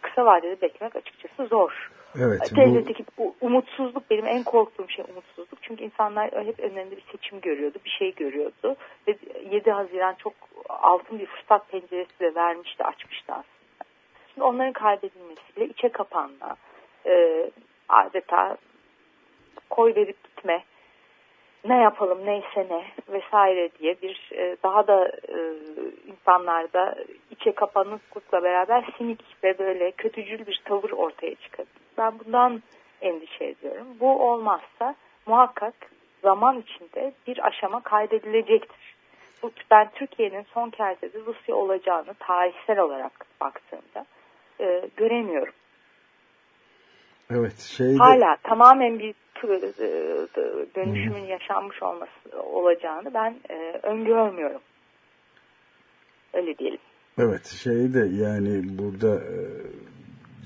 kısa vadede beklemek açıkçası zor. Evet, Devletteki bu... umutsuzluk benim en korktuğum şey umutsuzluk. Çünkü insanlar hep önlerinde bir seçim görüyordu, bir şey görüyordu. Ve 7 Haziran çok altın bir fırsat penceresi de vermişti, açmıştı aslında. Şimdi onların kaybedilmesiyle içe kapanma, e, adeta koy verip gitme, ne yapalım neyse ne vesaire diye bir e, daha da e, insanlarda içe kapanıklıkla beraber sinik ve böyle kötücül bir tavır ortaya çıkabilir. Ben bundan endişe ediyorum. Bu olmazsa muhakkak zaman içinde bir aşama kaydedilecektir. Bu, ben Türkiye'nin son kertede Rusya olacağını tarihsel olarak baktığımda e, göremiyorum. Evet, şeyde... Hala tamamen bir dönüşümün yaşanmış olması olacağını ben e, öngörmüyorum. Öyle diyelim. Evet, şey de yani burada e,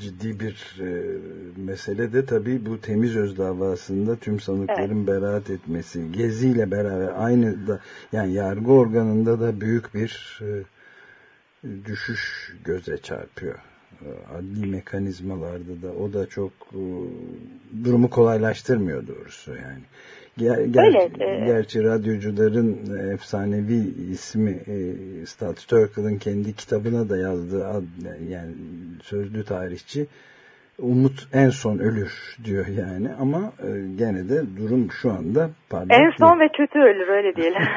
ciddi bir e, mesele de tabii bu temiz öz davasında tüm sanıkların evet. beraat etmesi. Geziyle beraber aynı da yani yargı organında da büyük bir e, düşüş göze çarpıyor. E, adli mekanizmalarda da o da çok e, durumu kolaylaştırmıyor doğrusu yani. Ger ger Öyle, e... Gerçi radyocuların efsanevi ismi e, Stat Turkle'ın kendi kitabına da yazdığı ad, yani sözlü tarihçi Umut en son ölür diyor yani ama e, gene de durum şu anda En son değil. ve kötü ölür öyle diyelim.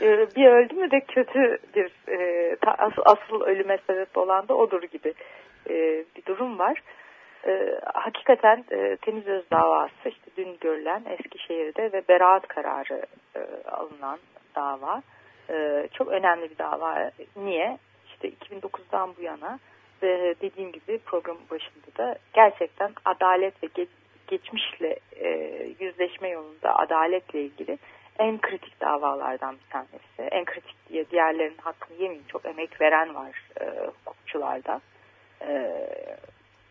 E, bir öldü mü de kötü bir e, asıl ölüme sebep olan da odur gibi e, bir durum var. E, hakikaten e, temiz öz davası işte dün görülen Eskişehir'de ve beraat kararı e, alınan dava e, çok önemli bir dava. Niye? İşte 2009'dan bu yana ve dediğim gibi programın başında da gerçekten adalet ve geç, geçmişle e, yüzleşme yolunda adaletle ilgili en kritik davalardan bir tanesi. En kritik diye diğerlerinin hakkını yemeyeyim. Çok emek veren var e, hukukçularda, e,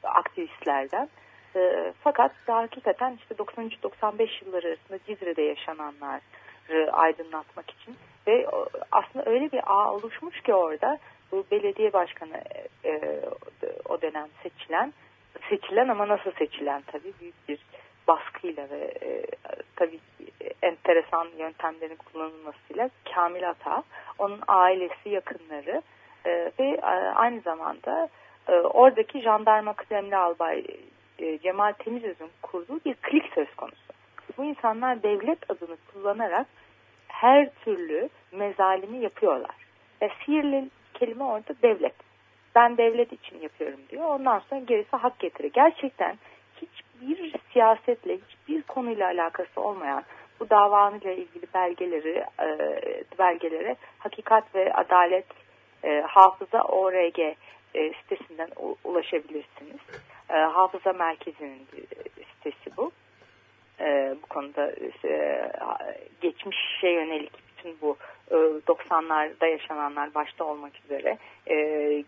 aktivistlerden. E, fakat hakikaten işte 93-95 yılları arasında Cizre'de yaşananları aydınlatmak için ve aslında öyle bir ağ oluşmuş ki orada bu belediye başkanı e, o dönem seçilen seçilen ama nasıl seçilen tabii büyük bir baskıyla ve e, tabii enteresan yöntemlerin kullanılmasıyla Kamil Ata, onun ailesi, yakınları e, ve e, aynı zamanda e, oradaki jandarma kıdemli albay e, Cemal Temizöz'ün kurduğu bir klik söz konusu. Bu insanlar devlet adını kullanarak her türlü mezalimi yapıyorlar. Ve sihirli kelime orada devlet. Ben devlet için yapıyorum diyor. Ondan sonra gerisi hak getiri. Gerçekten hiçbir siyasetle, hiçbir konuyla alakası olmayan bu davanıyla ilgili belgeleri, e, belgeleri Hakikat ve Adalet e, Hafıza ORG e, sitesinden ulaşabilirsiniz. E, Hafıza Merkezi'nin bir sitesi bu. E, bu konuda e, geçmişe yönelik bütün bu e, 90'larda yaşananlar başta olmak üzere e,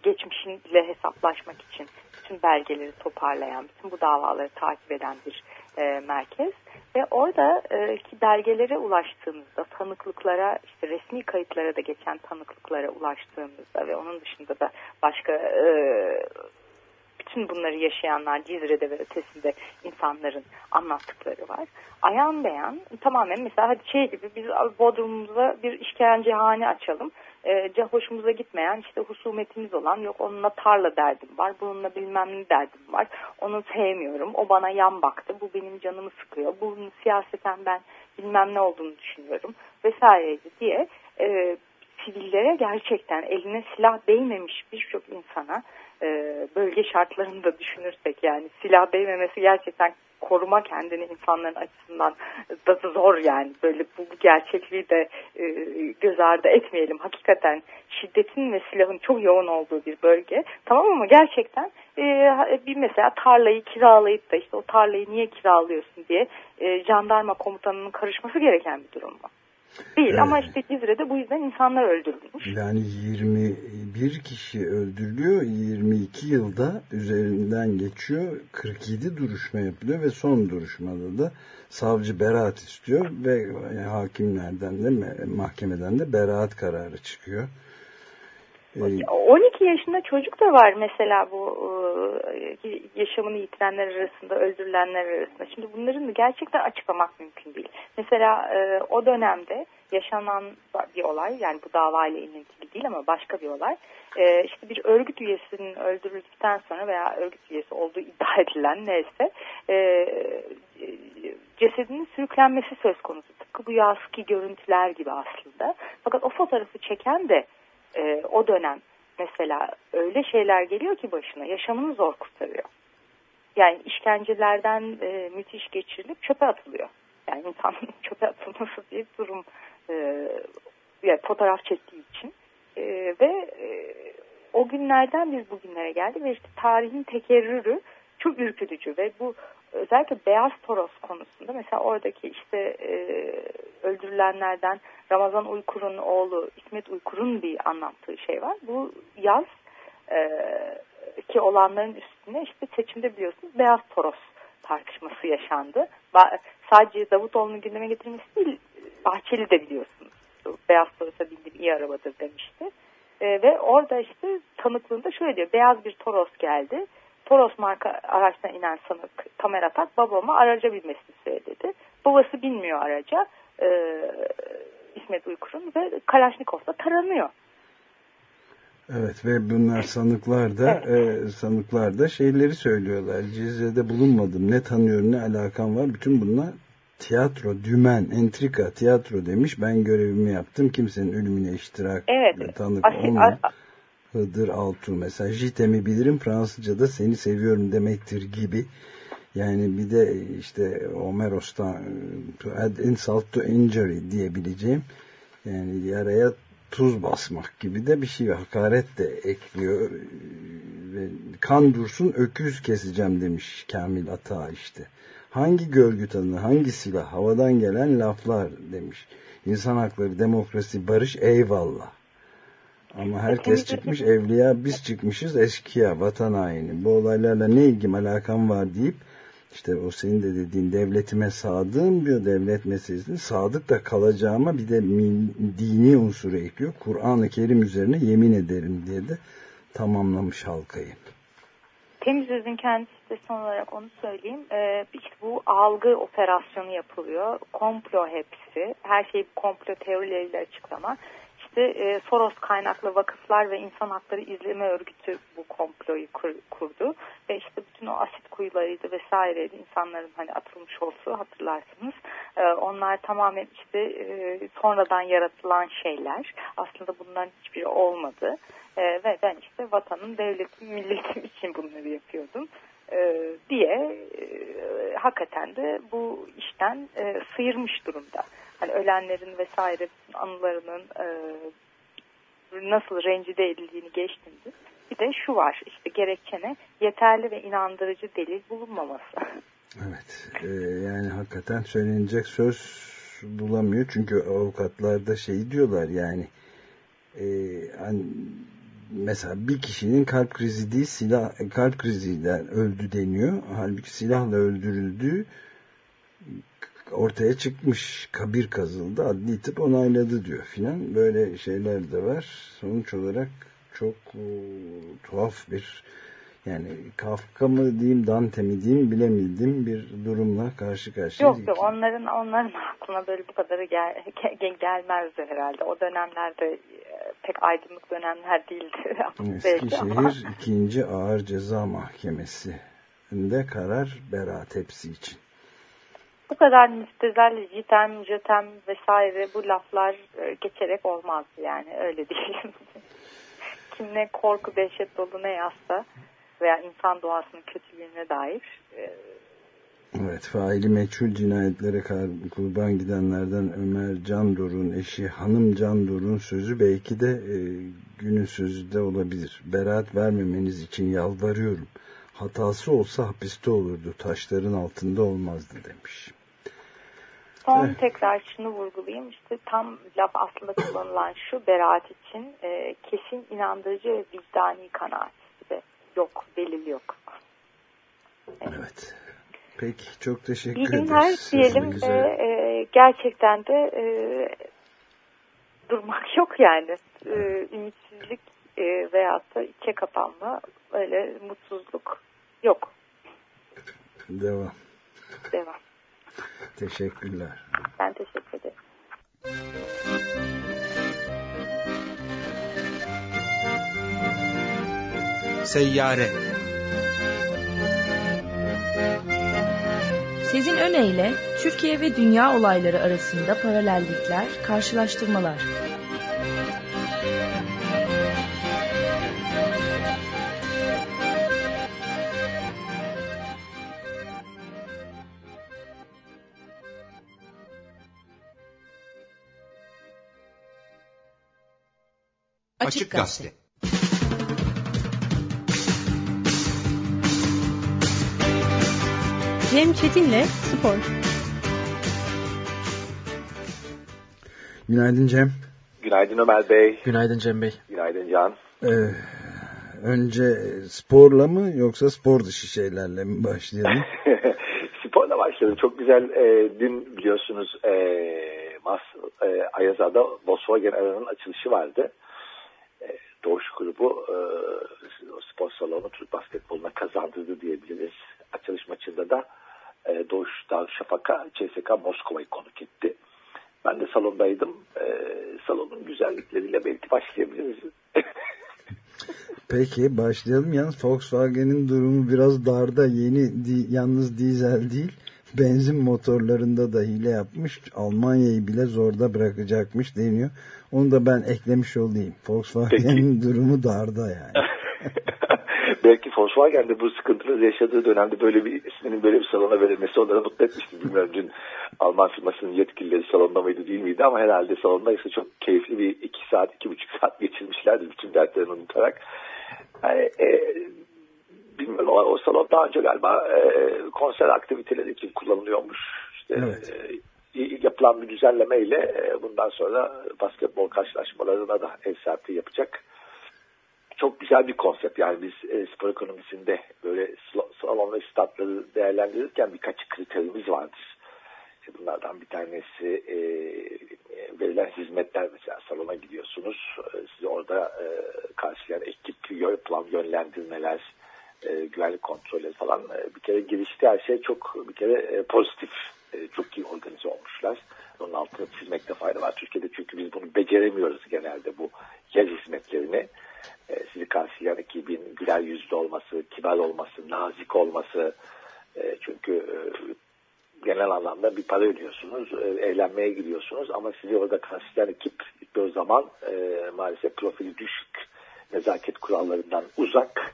geçmişinle hesaplaşmak için bütün belgeleri toparlayan, bütün bu davaları takip eden bir e, merkez ve orada e, ki belgelere ulaştığımızda tanıklıklara işte resmi kayıtlara da geçen tanıklıklara ulaştığımızda ve onun dışında da başka e, bütün bunları yaşayanlar Cizre'de ve ötesinde insanların anlattıkları var. Ayan beyan tamamen mesela hadi şey gibi biz Bodrum'umuza bir işkencehane açalım. E, hoşumuza gitmeyen işte husumetimiz olan yok onunla tarla derdim var. Bununla bilmem ne derdim var. Onu sevmiyorum. O bana yan baktı. Bu benim canımı sıkıyor. Bunun siyaseten ben bilmem ne olduğunu düşünüyorum vesaireydi diye e, sivillere gerçekten eline silah değmemiş birçok insana e, bölge şartlarını da düşünürsek yani silah değmemesi gerçekten koruma kendini insanların açısından da zor yani. Böyle bu, bu gerçekliği de e, göz ardı etmeyelim. Hakikaten şiddetin ve silahın çok yoğun olduğu bir bölge. Tamam ama gerçekten e, bir mesela tarlayı kiralayıp da işte o tarlayı niye kiralıyorsun diye e, jandarma komutanının karışması gereken bir durum mu? Değil Evet. ama işte Cizre'de bu yüzden insanlar öldürülmüş. Yani 21 kişi öldürülüyor. 22 yılda üzerinden geçiyor. 47 duruşma yapılıyor ve son duruşmada da savcı beraat istiyor ve hakimlerden de mahkemeden de beraat kararı çıkıyor. Ee, 12 yaşında çocuk da var mesela bu e, yaşamını yitirenler arasında, öldürülenler arasında. Şimdi bunların gerçekten açıklamak mümkün değil. Mesela e, o dönemde yaşanan bir olay, yani bu davayla ilintili değil ama başka bir olay. E, işte bir örgüt üyesinin öldürüldükten sonra veya örgüt üyesi olduğu iddia edilen neyse cesedinin sürüklenmesi söz konusu. Tıpkı bu yaski görüntüler gibi aslında. Fakat o fotoğrafı çeken de e, o dönem mesela öyle şeyler geliyor ki başına yaşamını zor kurtarıyor. Yani işkencelerden e, müthiş geçirilip çöpe atılıyor. Yani insanın çöpe atılması bir durum e, yani fotoğraf çektiği için. E, ve e, o günlerden biz bugünlere geldi ve işte tarihin tekerrürü çok ürkütücü ve bu özellikle Beyaz Toros konusunda mesela oradaki işte e, öldürülenlerden Ramazan Uykur'un oğlu İsmet Uykur'un bir anlattığı şey var. Bu yaz e, ki olanların üstüne işte seçimde biliyorsunuz Beyaz Toros tartışması yaşandı. Ba sadece Davutoğlu'nun gündeme getirmesi değil Bahçeli de biliyorsunuz. Beyaz Toros'a bindim iyi arabadır demişti. E, ve orada işte tanıklığında şöyle diyor. Beyaz bir Toros geldi. Toros marka araçtan inen sanık Tamer Atak babama araca binmesini söyledi. Babası binmiyor araca. E, İsmet Uykur'un ve Kalaşnikov'da taranıyor. Evet ve bunlar sanıklar da e, sanıklar da şeyleri söylüyorlar. Cizre'de bulunmadım. Ne tanıyorum ne alakam var. Bütün bunlar tiyatro, dümen, entrika, tiyatro demiş. Ben görevimi yaptım. Kimsenin ölümüne iştirak Evet. tanık Asil- olmayan. Hıdır Altuğ mesela Jitem'i bilirim Fransızca'da seni seviyorum demektir gibi. Yani bir de işte Homeros'tan to add insult to injury diyebileceğim. Yani yaraya tuz basmak gibi de bir şey hakaret de ekliyor. Ve kan dursun öküz keseceğim demiş Kamil Ata işte. Hangi görgü tanı, hangi silah, havadan gelen laflar demiş. İnsan hakları, demokrasi, barış eyvallah. Ama herkes çıkmış evliya biz çıkmışız eşkıya vatan haini. Bu olaylarla ne ilgim alakam var deyip işte o senin de dediğin devletime sadığım diyor devlet meselesini sadık da kalacağıma bir de dini unsuru ekliyor. Kur'an-ı Kerim üzerine yemin ederim diye de tamamlamış halkayı. Temiz Öz'ün kendisi de son olarak onu söyleyeyim. Ee, işte bu algı operasyonu yapılıyor. Komplo hepsi. Her şeyi komplo teorileriyle açıklama. İşte e, Soros kaynaklı vakıflar ve insan hakları izleme örgütü bu komployu kur, kurdu. Ve işte bütün o asit kuyularıydı vesaireydi insanların hani atılmış olduğu hatırlarsınız. Ee, onlar tamamen işte e, sonradan yaratılan şeyler. Aslında bunların hiçbiri olmadı. Ee, ve ben işte vatanım, devletim, milletim için bunları yapıyordum ee, diye e, hakikaten de bu işten e, sıyırmış durumda. Hani ölenlerin vesaire anılarının e, nasıl rencide edildiğini geçtiğinde Bir de şu var işte gerekçene yeterli ve inandırıcı delil bulunmaması. Evet e, yani hakikaten söylenecek söz bulamıyor çünkü avukatlar da şey diyorlar yani e, hani mesela bir kişinin kalp krizi değil silah kalp krizinden öldü deniyor halbuki silahla öldürüldüğü ortaya çıkmış kabir kazıldı adli tıp onayladı diyor filan böyle şeyler de var sonuç olarak çok e, tuhaf bir yani Kafka mı diyeyim Dante mi diyeyim bilemedim bir durumla karşı karşıya. Yok yok onların onların aklına böyle bu kadarı gel, gel, gelmezdi herhalde. O dönemlerde e, pek aydınlık dönemler değildi. Eskişehir ikinci Ağır Ceza Mahkemesi'nde karar beraat hepsi için. Bu kadar müstezel, jitem, jötem vesaire bu laflar e, geçerek olmaz yani öyle diyelim. Kim ne korku, dehşet dolu ne yazsa veya insan doğasının kötülüğüne dair. E, evet, faili meçhul cinayetlere kurban gidenlerden Ömer Candor'un eşi Hanım Candor'un sözü belki de e, günün sözü de olabilir. Beraat vermemeniz için yalvarıyorum. Hatası olsa hapiste olurdu, taşların altında olmazdı demiş. Son evet. tekrar şunu vurgulayayım. İşte tam laf aslında kullanılan şu beraat için e, kesin inandırıcı ve vicdani kanaat yok, delil yok. Evet. evet. Peki, çok teşekkür İyi ederiz. günler diyelim. E, e, gerçekten de e, durmak yok yani. E, ümitsizlik e, veyahut da içe kapanma, öyle mutsuzluk yok. Devam. Devam. Teşekkürler. Ben teşekkür ederim. Seyyare Sezin Öne Türkiye ve dünya olayları arasında paralellikler, karşılaştırmalar. Açık Gazete Cem Çetin'le Spor. Günaydın Cem. Günaydın Ömer Bey. Günaydın Cem Bey. Günaydın Can. Ee, önce sporla mı yoksa spor dışı şeylerle mi başlayalım? Sporla başlayalım. Çok güzel. E, dün biliyorsunuz e, Mas, e, Ayaza'da Volkswagen Arena'nın açılışı vardı. Doğuş grubu e, spor salonu Türk basketboluna kazandırdı diyebiliriz. Açılış maçında da e, Doğuş Darüşşafaka CSK Moskova'yı konuk etti. Ben de salondaydım. E, salonun güzellikleriyle belki başlayabiliriz. Peki başlayalım. Yalnız Volkswagen'in durumu biraz darda. Yeni di, yalnız dizel değil. Benzin motorlarında da hile yapmış. Almanya'yı bile zorda bırakacakmış deniyor. Onu da ben eklemiş olayım. Volkswagen'in durumu darda yani. belki Volkswagen de bu sıkıntıları yaşadığı dönemde böyle bir isminin böyle bir salona verilmesi onları mutlu etmişti. Bilmiyorum dün Alman firmasının yetkilileri salonda mıydı değil miydi ama herhalde salondaysa çok keyifli bir iki saat, iki buçuk saat geçirmişlerdi bütün dertlerini unutarak. Yani, e, bilmiyorum o, o salon daha önce galiba e, konser aktiviteleri için kullanılıyormuş. İşte, evet. e, yapılan bir düzenlemeyle e, bundan sonra basketbol karşılaşmalarına da ev sahipliği yapacak çok güzel bir konsept. Yani biz e, spor ekonomisinde böyle salon ve statları değerlendirirken birkaç kriterimiz vardır. İşte bunlardan bir tanesi e, verilen hizmetler mesela salona gidiyorsunuz. E, sizi orada e, karşılayan ekip, plan yönlendirmeler, e, güvenlik kontrolleri falan. E, bir kere girişte her şey çok bir kere e, pozitif. E, çok iyi organize olmuşlar. Onun altını çizmekte fayda var. Türkiye'de çünkü biz bunu beceremiyoruz genelde bu yer hizmetlerini. E, sizi karşılayan ekibin güler yüzlü olması, kibar olması, nazik olması. E, çünkü e, genel anlamda bir para ödüyorsunuz, e, eğlenmeye gidiyorsunuz ama sizi orada karşılayan ekip bir zaman e, maalesef profili düşük, nezaket kurallarından uzak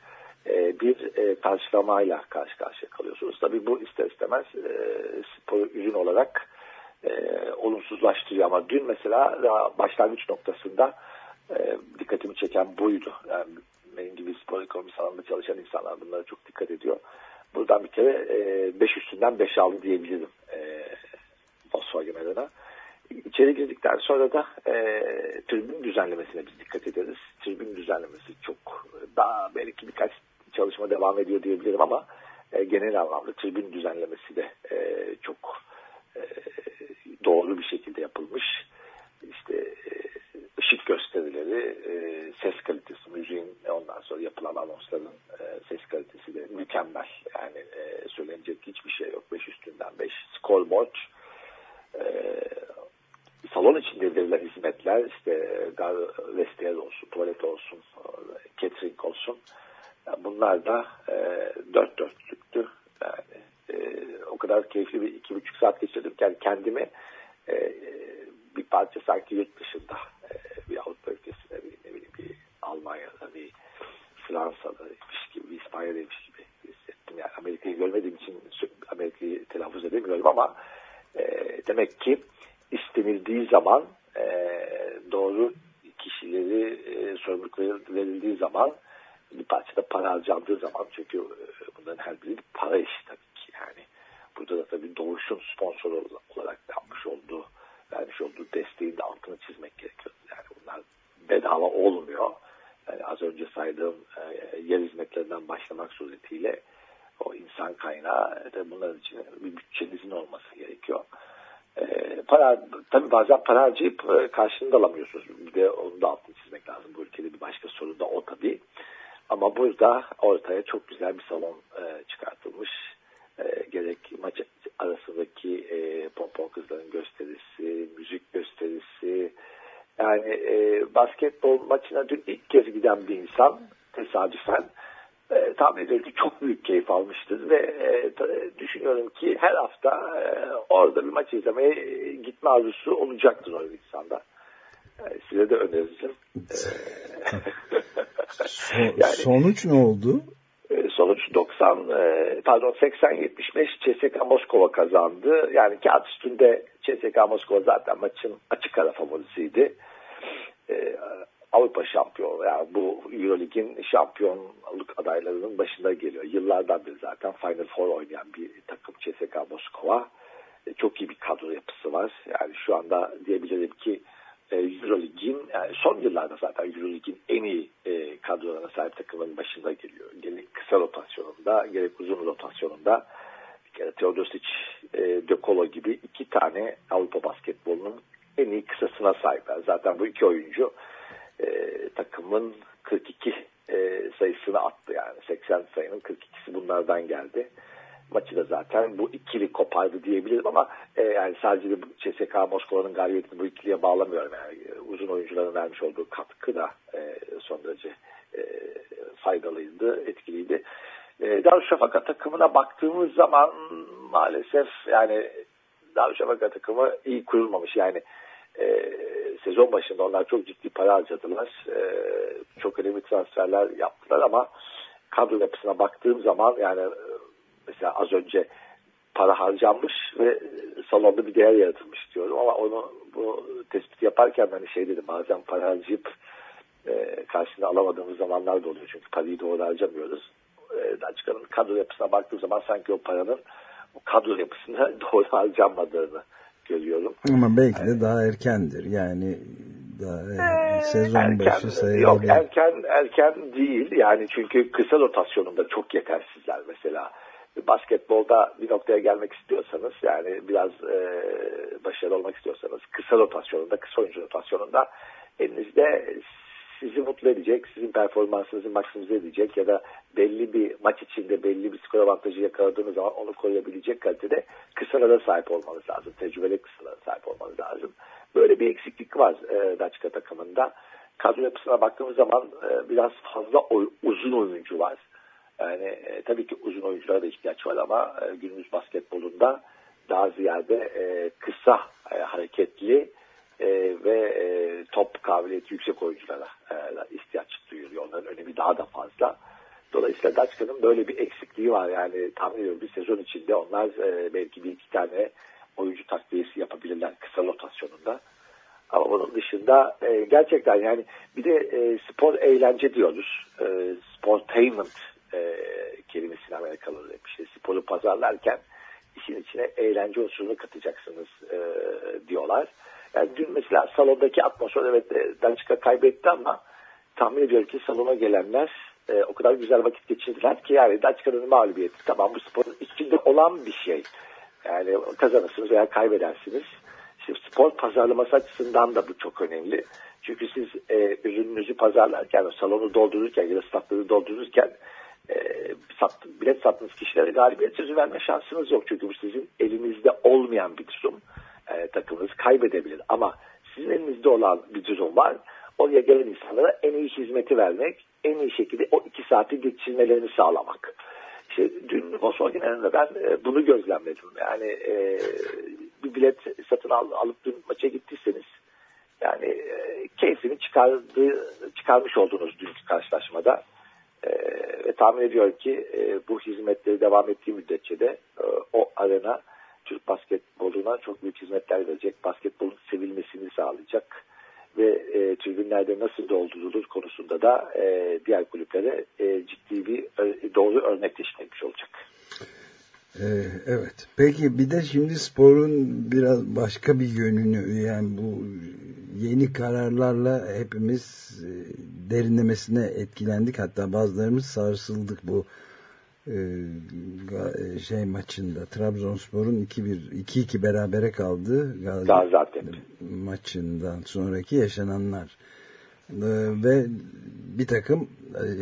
bir e, karşılamayla karşı karşıya kalıyorsunuz. Tabii bu ister istemez e, spor ürün olarak e, olumsuzlaştırıyor ama dün mesela daha başlangıç noktasında e, dikkatimi çeken buydu. Yani benim gibi spor ekonomisi alanında çalışan insanlar bunlara çok dikkat ediyor. Buradan bir kere 5 e, üstünden 5 aldı diyebilirim e, Volkswagen adına. İçeri girdikten sonra da e, tribün düzenlemesine biz dikkat ederiz. Tribün düzenlemesi çok daha belki birkaç çalışma devam ediyor diyebilirim ama e, genel anlamda tribün düzenlemesi de e, çok e, doğru bir şekilde yapılmış. İşte e, ışık gösterileri, e, ses kalitesi, müziğin ondan sonra yapılan anonsların e, ses kalitesi de mükemmel. Yani e, söylenecek hiçbir şey yok. 5 üstünden 5. Scoreboard, e, salon içinde verilen hizmetler işte vestiyer olsun, tuvalet olsun, catering olsun bunlar da e, dört dörtlüktü. Yani e, o kadar keyifli bir iki buçuk saat geçirdim. Yani kendimi e, bir parça sanki yurt dışında e, bir Avrupa ülkesinde bir, ne bileyim, bir Almanya'da bir Fransa'daymış gibi bir İspanya'daymış gibi hissettim. Yani Amerika'yı görmediğim için Amerika'yı telaffuz edemiyorum ama e, demek ki istenildiği zaman e, doğru kişileri e, sorumlulukları verildiği zaman bir parçada para harcandığı zaman çünkü e, bunların her biri para işi tabii ki yani burada da tabii Doğuş'un sponsor olarak yapmış olduğu vermiş olduğu desteğin de altını çizmek gerekiyor. Yani bunlar bedava olmuyor. Yani az önce saydığım e, yer hizmetlerinden başlamak suretiyle o insan kaynağı da bunların için bir bütçenizin olması gerekiyor. E, para tabii bazen para harcayıp e, karşılığını da alamıyorsunuz. Bir de onu da altını çizmek lazım. Bu ülkede bir başka sorun da o tabii. Ama burada ortaya çok güzel bir salon e, çıkartılmış. E, gerek maç arasındaki e, pompon kızların gösterisi, müzik gösterisi. Yani e, basketbol maçına dün ilk kez giden bir insan tesadüfen e, tahmin ediyorum ki çok büyük keyif almıştır ve e, düşünüyorum ki her hafta e, orada bir maç izlemeye gitme arzusu olacaktır o insanda. E, size de öneririm. E, so, yani, sonuç ne oldu? E, sonuç 90 e, pardon 80-75 CSKA Moskova kazandı. Yani kağıt üstünde CSKA Moskova zaten maçın açık ara favorisiydi. E, Avrupa şampiyonu yani bu Eurolig'in şampiyonluk adaylarının başında geliyor. Yıllardan beri zaten Final Four oynayan bir takım CSKA Moskova. Çok iyi bir kadro yapısı var. Yani şu anda diyebilirim ki Eurolig'in yani son yıllarda zaten Eurolig'in en iyi e, kadrolarına sahip takımın başında geliyor. Gerek kısa rotasyonunda gerek uzun rotasyonunda bir kere Teodosic, e, De Colo gibi iki tane Avrupa basketbolunun en iyi kısasına sahipler. Zaten bu iki oyuncu e, takımın 42 e, sayısını attı yani 80 sayının 42'si bunlardan geldi maçı da zaten bu ikili kopardı diyebilirim ama e, yani sadece de CSK Moskova'nın galibiyetini bu ikiliye bağlamıyorum. Yani e, uzun oyuncuların vermiş olduğu katkı da e, son derece e, faydalıydı, etkiliydi. E, Darüşşafaka takımına baktığımız zaman maalesef yani Darüşşafaka takımı iyi kurulmamış. Yani e, sezon başında onlar çok ciddi para harcadılar. E, çok önemli transferler yaptılar ama kadro yapısına baktığım zaman yani mesela az önce para harcanmış ve salonda bir değer yaratılmış diyorum ama onu bu tespit yaparken hani şey dedim bazen para harcayıp e, karşılığını alamadığımız zamanlar da oluyor çünkü parayı doğru harcamıyoruz. E, Daçka'nın kadro yapısına baktığım zaman sanki o paranın o kadro yapısına doğru harcanmadığını görüyorum. Ama belki de daha erkendir yani daha ee, sezon erken, başı sayılır. Yok erken erken değil yani çünkü kısa rotasyonunda çok yetersizler mesela basketbolda bir noktaya gelmek istiyorsanız yani biraz e, başarılı olmak istiyorsanız kısa rotasyonunda, kısa oyuncu rotasyonunda elinizde sizi mutlu edecek, sizin performansınızı maksimize edecek ya da belli bir maç içinde belli bir skor avantajı yakaladığınız zaman onu koruyabilecek kalitede kısalara sahip olmanız lazım. Tecrübeli kısalara sahip olmanız lazım. Böyle bir eksiklik var e, Daçka takımında. Kadro yapısına baktığımız zaman e, biraz fazla oy, uzun oyuncu var. Yani e, tabii ki uzun oyunculara da ihtiyaç var ama e, günümüz basketbolunda daha ziyade e, kısa, e, hareketli e, ve e, top kabiliyeti yüksek oyunculara e, ihtiyaç duyuluyor. Onların önemi daha da fazla. Dolayısıyla Daçka'nın böyle bir eksikliği var. Yani tahmin ediyorum bir sezon içinde onlar e, belki bir iki tane oyuncu takviyesi yapabilirler kısa rotasyonunda. Ama bunun dışında e, gerçekten yani bir de e, spor eğlence diyoruz. E, sportainment e, kelimesini Amerikalılar hep işte sporu pazarlarken işin içine eğlence unsurunu katacaksınız e, diyorlar. Yani dün mesela salondaki atmosfer evet e, Belçika kaybetti ama tahmin ediyorum ki salona gelenler e, o kadar güzel vakit geçirdiler ki yani Belçika'nın mağlubiyeti tamam bu sporun içinde olan bir şey. Yani kazanırsınız veya kaybedersiniz. İşte spor pazarlaması açısından da bu çok önemli. Çünkü siz e, ürününüzü pazarlarken, salonu doldururken ya da statları doldururken e, sat, bilet sattığınız kişilere galibiyet sözü verme şansınız yok. Çünkü bu sizin elinizde olmayan bir durum. E, takımınız kaybedebilir. Ama sizin elinizde olan bir durum var. Oraya gelen insanlara en iyi hizmeti vermek, en iyi şekilde o iki saati geçirmelerini sağlamak. İşte dün Volkswagen önünde ben e, bunu gözlemledim. Yani e, bir bilet satın al, alıp dün maça gittiyseniz yani e, keyfini çıkardığı, çıkarmış oldunuz dünkü karşılaşmada. E, ve tahmin ediyorum ki e, bu hizmetleri devam ettiği müddetçe de e, o arena Türk basketboluna çok büyük hizmetler verecek. Basketbolun sevilmesini sağlayacak ve e, tribünlerde nasıl doldurulur konusunda da e, diğer kulüplere e, ciddi bir e, doğru örnek teşkil etmiş olacak. Ee, evet. Peki bir de şimdi sporun biraz başka bir yönünü yani bu yeni kararlarla hepimiz e, derinlemesine etkilendik. Hatta bazılarımız sarsıldık bu e, e, şey maçında Trabzonspor'un 2-1 2-2 berabere kaldığı Gaziantep maçından sonraki yaşananlar ve bir takım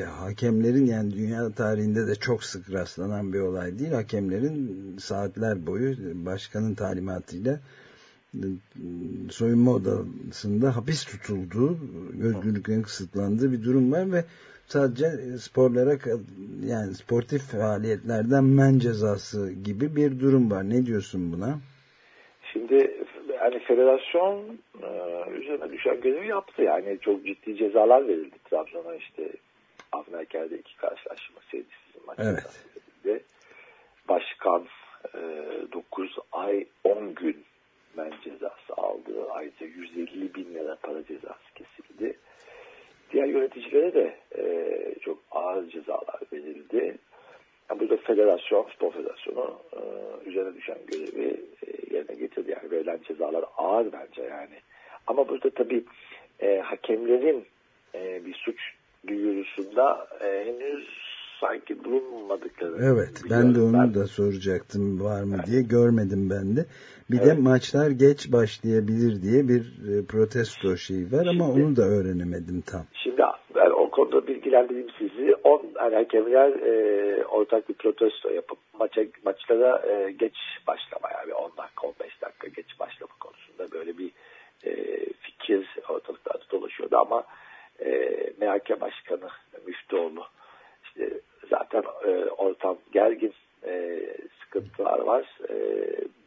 hakemlerin yani dünya tarihinde de çok sık rastlanan bir olay değil. Hakemlerin saatler boyu başkanın talimatıyla soyunma odasında hapis tutulduğu, özgürlüklerin kısıtlandığı bir durum var ve sadece sporlara yani sportif faaliyetlerden men cezası gibi bir durum var. Ne diyorsun buna? Şimdi yani federasyon e, üzerine düşen görevi yaptı. Yani çok ciddi cezalar verildi Trabzon'a işte Avnerker'de iki karşılaşma seyircisiz maçında. Evet. Başkan e, 9 ay 10 gün men cezası aldı. Ayrıca 150 bin lira para cezası kesildi. Diğer yöneticilere de e, çok ağır cezalar verildi. Yani burada federasyon, spor federasyonu e, üzerine düşen görevi e, yerine getirdi. Yani verilen cezalar ağır bence yani. Ama burada tabii e, hakemlerin e, bir suç duyurusunda e, henüz sanki bulunmadıkları. Evet ben de onu ben, da soracaktım var mı evet. diye görmedim ben de. Bir evet. de maçlar geç başlayabilir diye bir e, protesto şeyi var ama şimdi, onu da öğrenemedim tam. Şimdi ben o konuda bilgilendireyim sizi. On, yani hakemler e, ortak bir protesto yapıp maça, maçlara e, geç başlama yani 10 dakika 15 dakika geç başlama konusunda böyle bir e, fikir ortalıklarda dolaşıyordu ama e, MHK Başkanı Müftüoğlu işte zaten e, ortam gergin e, sıkıntılar var. E,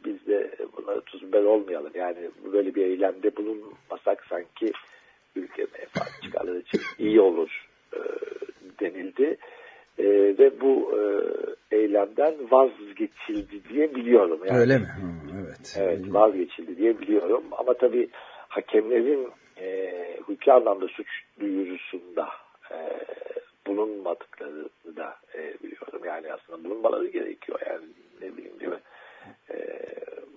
biz de bunları tuz biber olmayalım. Yani böyle bir eylemde bulunmasak sanki ülke menfaat çıkarları için iyi olur e, denildi. E, ve bu e, eylemden vazgeçildi diye biliyorum. Yani, Öyle mi? Hı, evet. Evet vazgeçildi diye biliyorum. Ama tabii hakemlerin e, hukuki anlamda suç duyurusunda e, bulunmadıklarını da e, biliyorum. Yani aslında bulunmaları gerekiyor. Yani ne bileyim değil mi? E,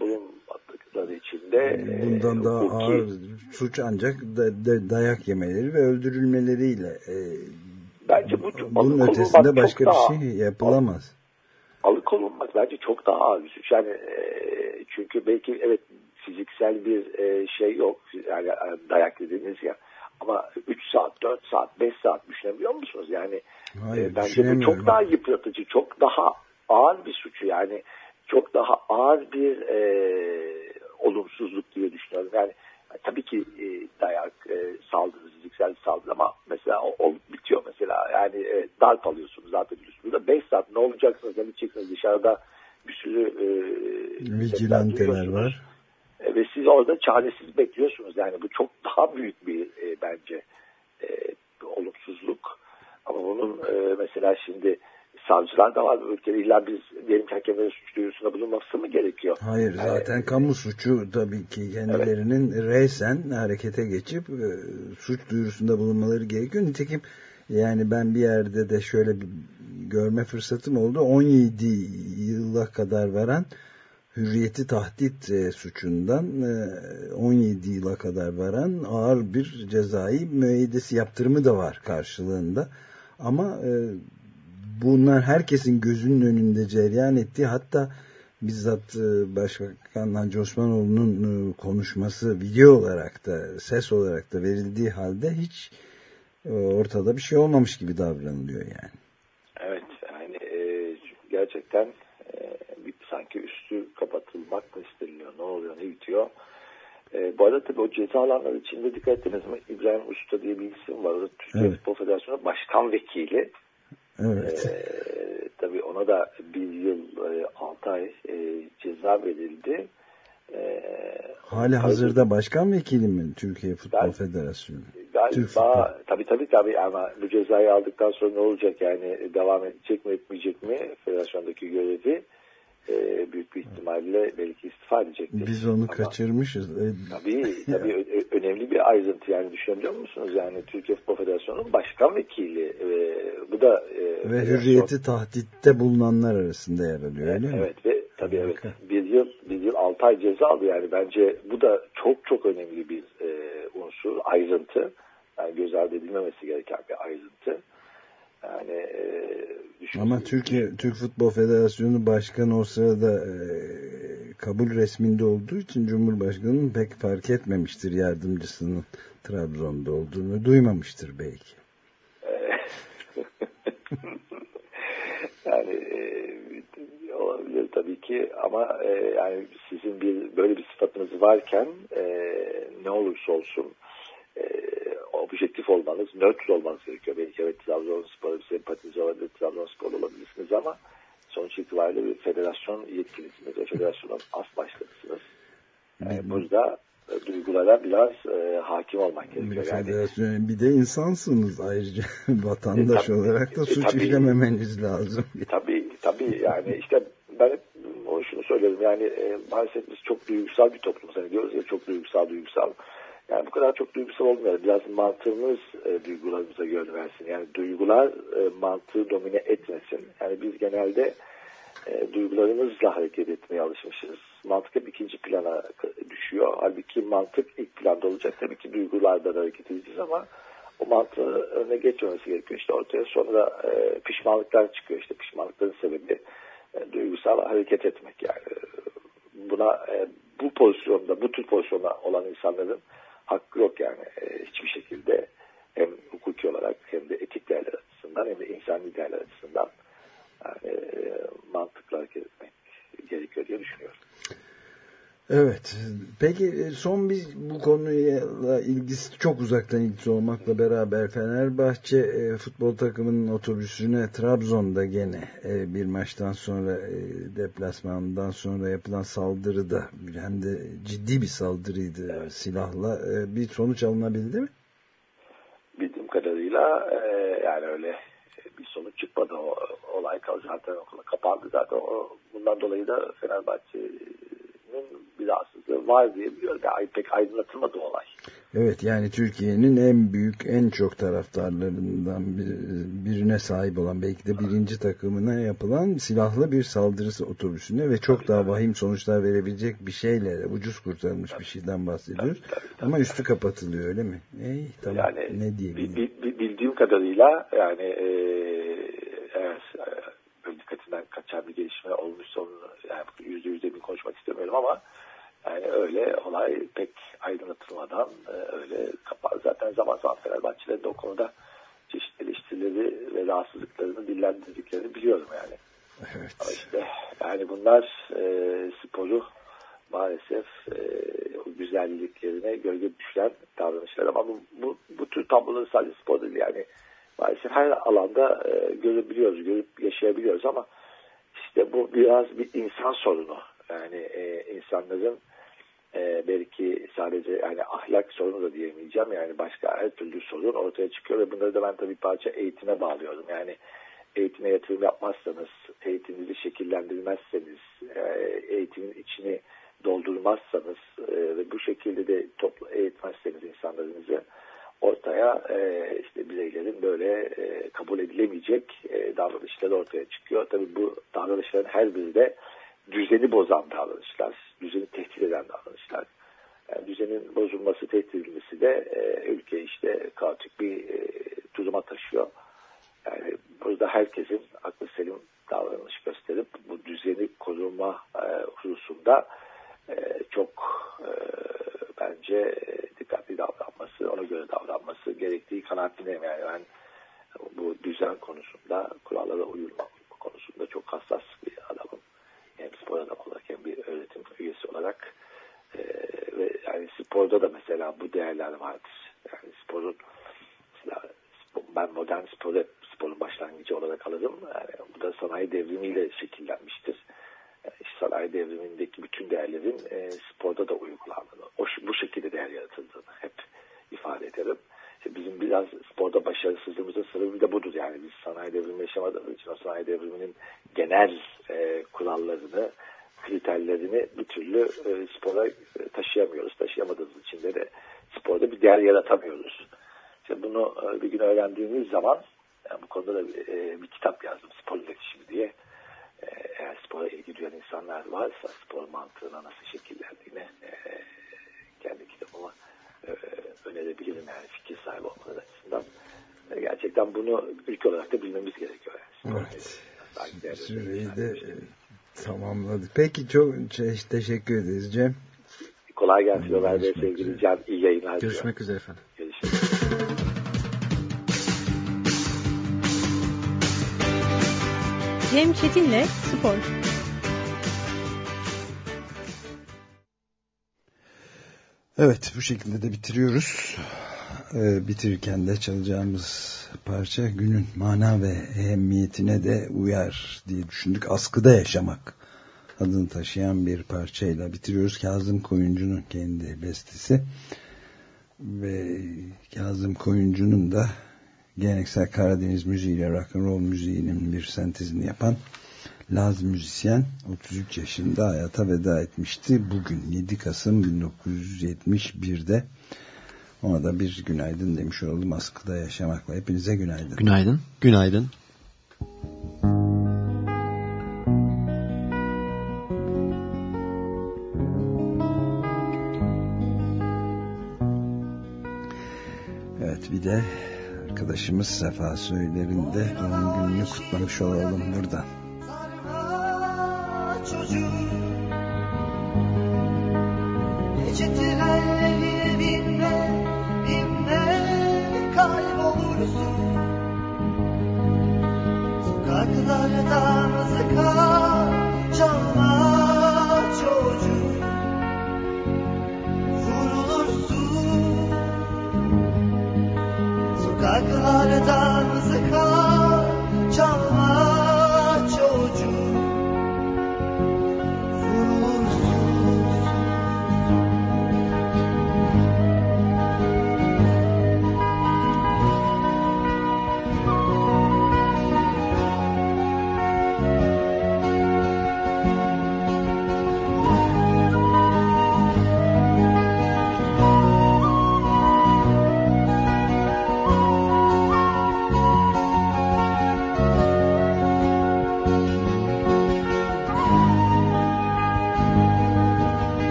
bulunmadıkları için de e, bundan daha hukuki... ağır suç ancak da, da, dayak yemeleri ve öldürülmeleriyle e, bence bu bunun ötesinde başka bir daha, şey yapılamaz. Alıkonulmak bence çok daha ağır bir suç. Yani e, çünkü belki evet fiziksel bir e, şey yok. Yani e, dayak dediğiniz ya. Ama 3 saat, 4 saat, 5 saat düşünebiliyor musunuz? Yani Hayır, e, bence bu çok daha yıpratıcı, çok daha ağır bir suçu yani çok daha ağır bir e, olumsuzluk diye düşünüyorum. Yani tabii ki e, dayak, e, saldırı, fiziksel saldırı ama mesela o, o bitiyor mesela. Yani e, darp alıyorsunuz zaten. Burada 5 saat ne olacaksınız, ne gideceksiniz dışarıda bir sürü e, vigilanteler var. E, ve siz orada çaresiz bekliyorsunuz. Yani bu çok daha büyük bir e, bence e, bir olumsuzluk. Ama bunun e, mesela şimdi savcılar da var ülkede. İlla biz diyelim ki hakemlerin suç duyurusunda bulunması mı gerekiyor? Hayır zaten ee, kamu suçu tabii ki kendilerinin evet. reysen harekete geçip e, suç duyurusunda bulunmaları gerekiyor. Nitekim yani ben bir yerde de şöyle bir görme fırsatım oldu. 17 yıla kadar varan hürriyeti tahdit e, suçundan e, 17 yıla kadar varan ağır bir cezai müeyyidesi yaptırımı da var karşılığında. Ama e, bunlar herkesin gözünün önünde cereyan ettiği hatta bizzat e, Başbakan Hacı Osmanoğlu'nun e, konuşması video olarak da ses olarak da verildiği halde hiç e, ortada bir şey olmamış gibi davranılıyor yani. Evet yani e, gerçekten e, bir, sanki üstü kapatılmak mı isteniliyor ne bitiyor. E, bu arada tabii o ceza alanları içinde dikkat ettiniz mi İbrahim Usta diye bir isim var. O da Türkiye evet. Futbol Federasyonu Başkan Vekili. Evet. E, tabii ona da bir yıl e, 6 ay e, ceza verildi. E, Hali hazırda başkan vekili mi Türkiye Futbol ben, Federasyonu? Galiba tabii tabii tabii ama bu cezayı aldıktan sonra ne olacak yani devam edecek mi etmeyecek mi federasyondaki görevi e, büyük bir ihtimalle belki istifa edecektir. Biz onu Ama, kaçırmışız. E, tabii tabii önemli bir ayrıntı yani düşünebiliyor musunuz? Yani Türkiye Futbol Federasyonu'nun başkan vekili e, bu da e, ve hürriyeti tahditte bulunanlar arasında yer alıyor öyle mi? Evet ve tabii evet bir yıl bir yıl altı ay ceza aldı yani bence bu da çok çok önemli bir e, unsur ayrıntı yani göz ardı edilmemesi gereken bir ayrıntı. Yani e, Ama Türkiye Türk Futbol Federasyonu Başkanı o sırada e, kabul resminde olduğu için Cumhurbaşkanı'nın pek fark etmemiştir yardımcısının Trabzon'da olduğunu duymamıştır belki. yani e, olabilir tabii ki ama e, yani sizin bir böyle bir sıfatınız varken e, ne olursa olsun e, objektif olmanız, nötr olmanız gerekiyor. Belki evet Trabzonspor'a bir sempatiniz olabilir, Trabzonspor olabilirsiniz ama sonuç itibariyle bir federasyon yetkilisiniz ve federasyonun as başkanısınız. Yani burada e, duygulara biraz e, hakim olmak gerekiyor. Bir, yani, bir de insansınız ayrıca vatandaş e, tabii, olarak da e, suç tabii, işlememeniz lazım. E, tabii tabii yani işte ben şunu söylerim yani e, maalesef biz çok duygusal bir toplumuz. Hani diyoruz ya çok duygusal duygusal. Yani bu kadar çok duygusal olmayalım. Biraz mantığımız e, duygularımıza yön versin. Yani duygular e, mantığı domine etmesin. Yani biz genelde e, duygularımızla hareket etmeye alışmışız. Mantık hep ikinci plana düşüyor. Halbuki mantık ilk planda olacak. Tabii ki duygulardan hareket edeceğiz ama o mantığı önüne geçmemesi gerekiyor. İşte ortaya sonra e, pişmanlıklar çıkıyor. İşte pişmanlıkların sebebi e, duygusal hareket etmek yani. Buna e, bu pozisyonda, bu tür pozisyonda olan insanların hakkı yok yani e, hiçbir şekilde hem hukuki olarak hem de etik değerler açısından hem de insani değerler açısından yani, e, mantıklı hareket etmek gerekiyor diye düşünüyorum. Evet. Peki e, son bir bu konuyla ilgisi çok uzaktan ilgisi olmakla beraber Fenerbahçe e, futbol takımının otobüsüne Trabzon'da gene e, bir maçtan sonra e, deplasmandan sonra yapılan saldırıda hem de ciddi bir saldırıydı evet. silahla e, bir sonuç alınabildi mi? Bildiğim kadarıyla e, yani öyle bir sonuç çıkmadı o olay zaten kapandı zaten o, bundan dolayı da Fenerbahçe bir rahatsızlığı var diye biliyorum. Yani pek aydınlatılmadı olay. Evet yani Türkiye'nin en büyük, en çok taraftarlarından birine sahip olan belki de birinci takımına yapılan silahlı bir saldırısı otobüsüne ve çok tabii, daha tabii. vahim sonuçlar verebilecek bir şeyle ucuz kurtarılmış tabii. bir şeyden bahsediyoruz. Tabii, tabii, tabii. Ama üstü kapatılıyor öyle mi? Ey, tamam. Yani, ne diyebilirim? Bildiğim kadarıyla yani e, böyle dikkatinden kaçan bir gelişme olmuşsa onu yani yüzde yüzde bir konuşmak istemiyorum ama yani öyle olay pek aydınlatılmadan e, öyle kapalı. Zaten zaman zaman Fenerbahçe'lerin de o konuda çeşitli eleştirileri ve rahatsızlıklarını dillendirdiklerini biliyorum yani. Evet. Ama işte yani bunlar e, sporu maalesef e, o güzelliklerine gölge düşen davranışlar ama bu, bu, bu tür tabloları sadece spor değil yani maalesef her alanda e, görebiliyoruz, görüp yaşayabiliyoruz ama işte bu biraz bir insan sorunu. Yani e, insanların e, belki sadece yani ahlak sorunu da diyemeyeceğim. Yani başka her türlü sorun ortaya çıkıyor ve bunları da ben tabii parça eğitime bağlıyorum. Yani eğitime yatırım yapmazsanız, eğitiminizi şekillendirmezseniz, e, eğitimin içini doldurmazsanız e, ve bu şekilde de toplu eğitmezseniz insanlarınızı ortaya e, işte bireylerin böyle e, kabul edilemeyecek e, davranışları ortaya çıkıyor. Tabii bu davranışların her biri de düzeni bozan davranışlar, düzeni tehdit eden davranışlar. Yani düzenin bozulması, tehdit edilmesi de e, ülke işte kaotik bir e, duruma taşıyor. Yani burada herkesin aklı selim davranış gösterip bu düzeni koruma e, hususunda çok e, bence e, dikkatli davranması, ona göre davranması gerektiği kanaatindeyim. Yani ben bu düzen konusunda, kurallara uyulma konusunda çok hassas bir adamım. Hem spor adamı olarak hem bir öğretim üyesi olarak e, ve yani sporda da mesela bu değerler vardır. Yani sporun ben modern sporu sporun başlangıcı olarak alırım. Yani bu da sanayi devrimiyle şekillenmiştir. Yani sanayi devrimindeki bütün değerlerin e, sporda da uygulandığını, o, bu şekilde değer yaratıldığını hep ifade ederim. İşte bizim biraz sporda başarısızlığımızın sebebi de budur. Yani biz sanayi devrimi yaşamadığımız için o sanayi devriminin genel e, kurallarını, kriterlerini bir türlü e, spora e, taşıyamıyoruz. Taşıyamadığımız için de, de sporda bir değer yaratamıyoruz. İşte bunu e, bir gün öğrendiğimiz zaman yani bu konuda da e, bir kitap yazdım spor iletişimi diye. E, eğer spora ilgi duyan insanlar varsa spor mantığına nasıl şekillendiğine e, kendi kitabıma e, önerebilirim yani fikir sahibi olmanız açısından. E, gerçekten bunu ülke olarak da bilmemiz gerekiyor. Yani. Evet. Süreyi de e, tamamladık. Peki çok teşekkür ederiz Cem. Kolay gelsin Ömer Bey sevgili Can. İyi yayınlar. Görüşmek üzere efendim. Görüşürüz. Cem Çetin'le Spor. Evet bu şekilde de bitiriyoruz. Ee, bitirirken de çalacağımız parça günün mana ve ehemmiyetine de uyar diye düşündük. Askıda yaşamak adını taşıyan bir parçayla bitiriyoruz. Kazım Koyuncu'nun kendi bestesi ve Kazım Koyuncu'nun da geleneksel Karadeniz müziğiyle rock'n'roll müziğinin bir sentezini yapan Laz müzisyen 33 yaşında hayata veda etmişti. Bugün 7 Kasım 1971'de ona da bir günaydın demiş oldum askıda yaşamakla. Hepinize günaydın. Günaydın. Günaydın. Evet bir de arkadaşımız Sefa Söyler'in de doğum gününü kutlamış olalım burada. Gece trenlerine binme, binme kaybolursun Sokaklarda mızıka Sokaklarda mızıka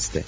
Açık Gazete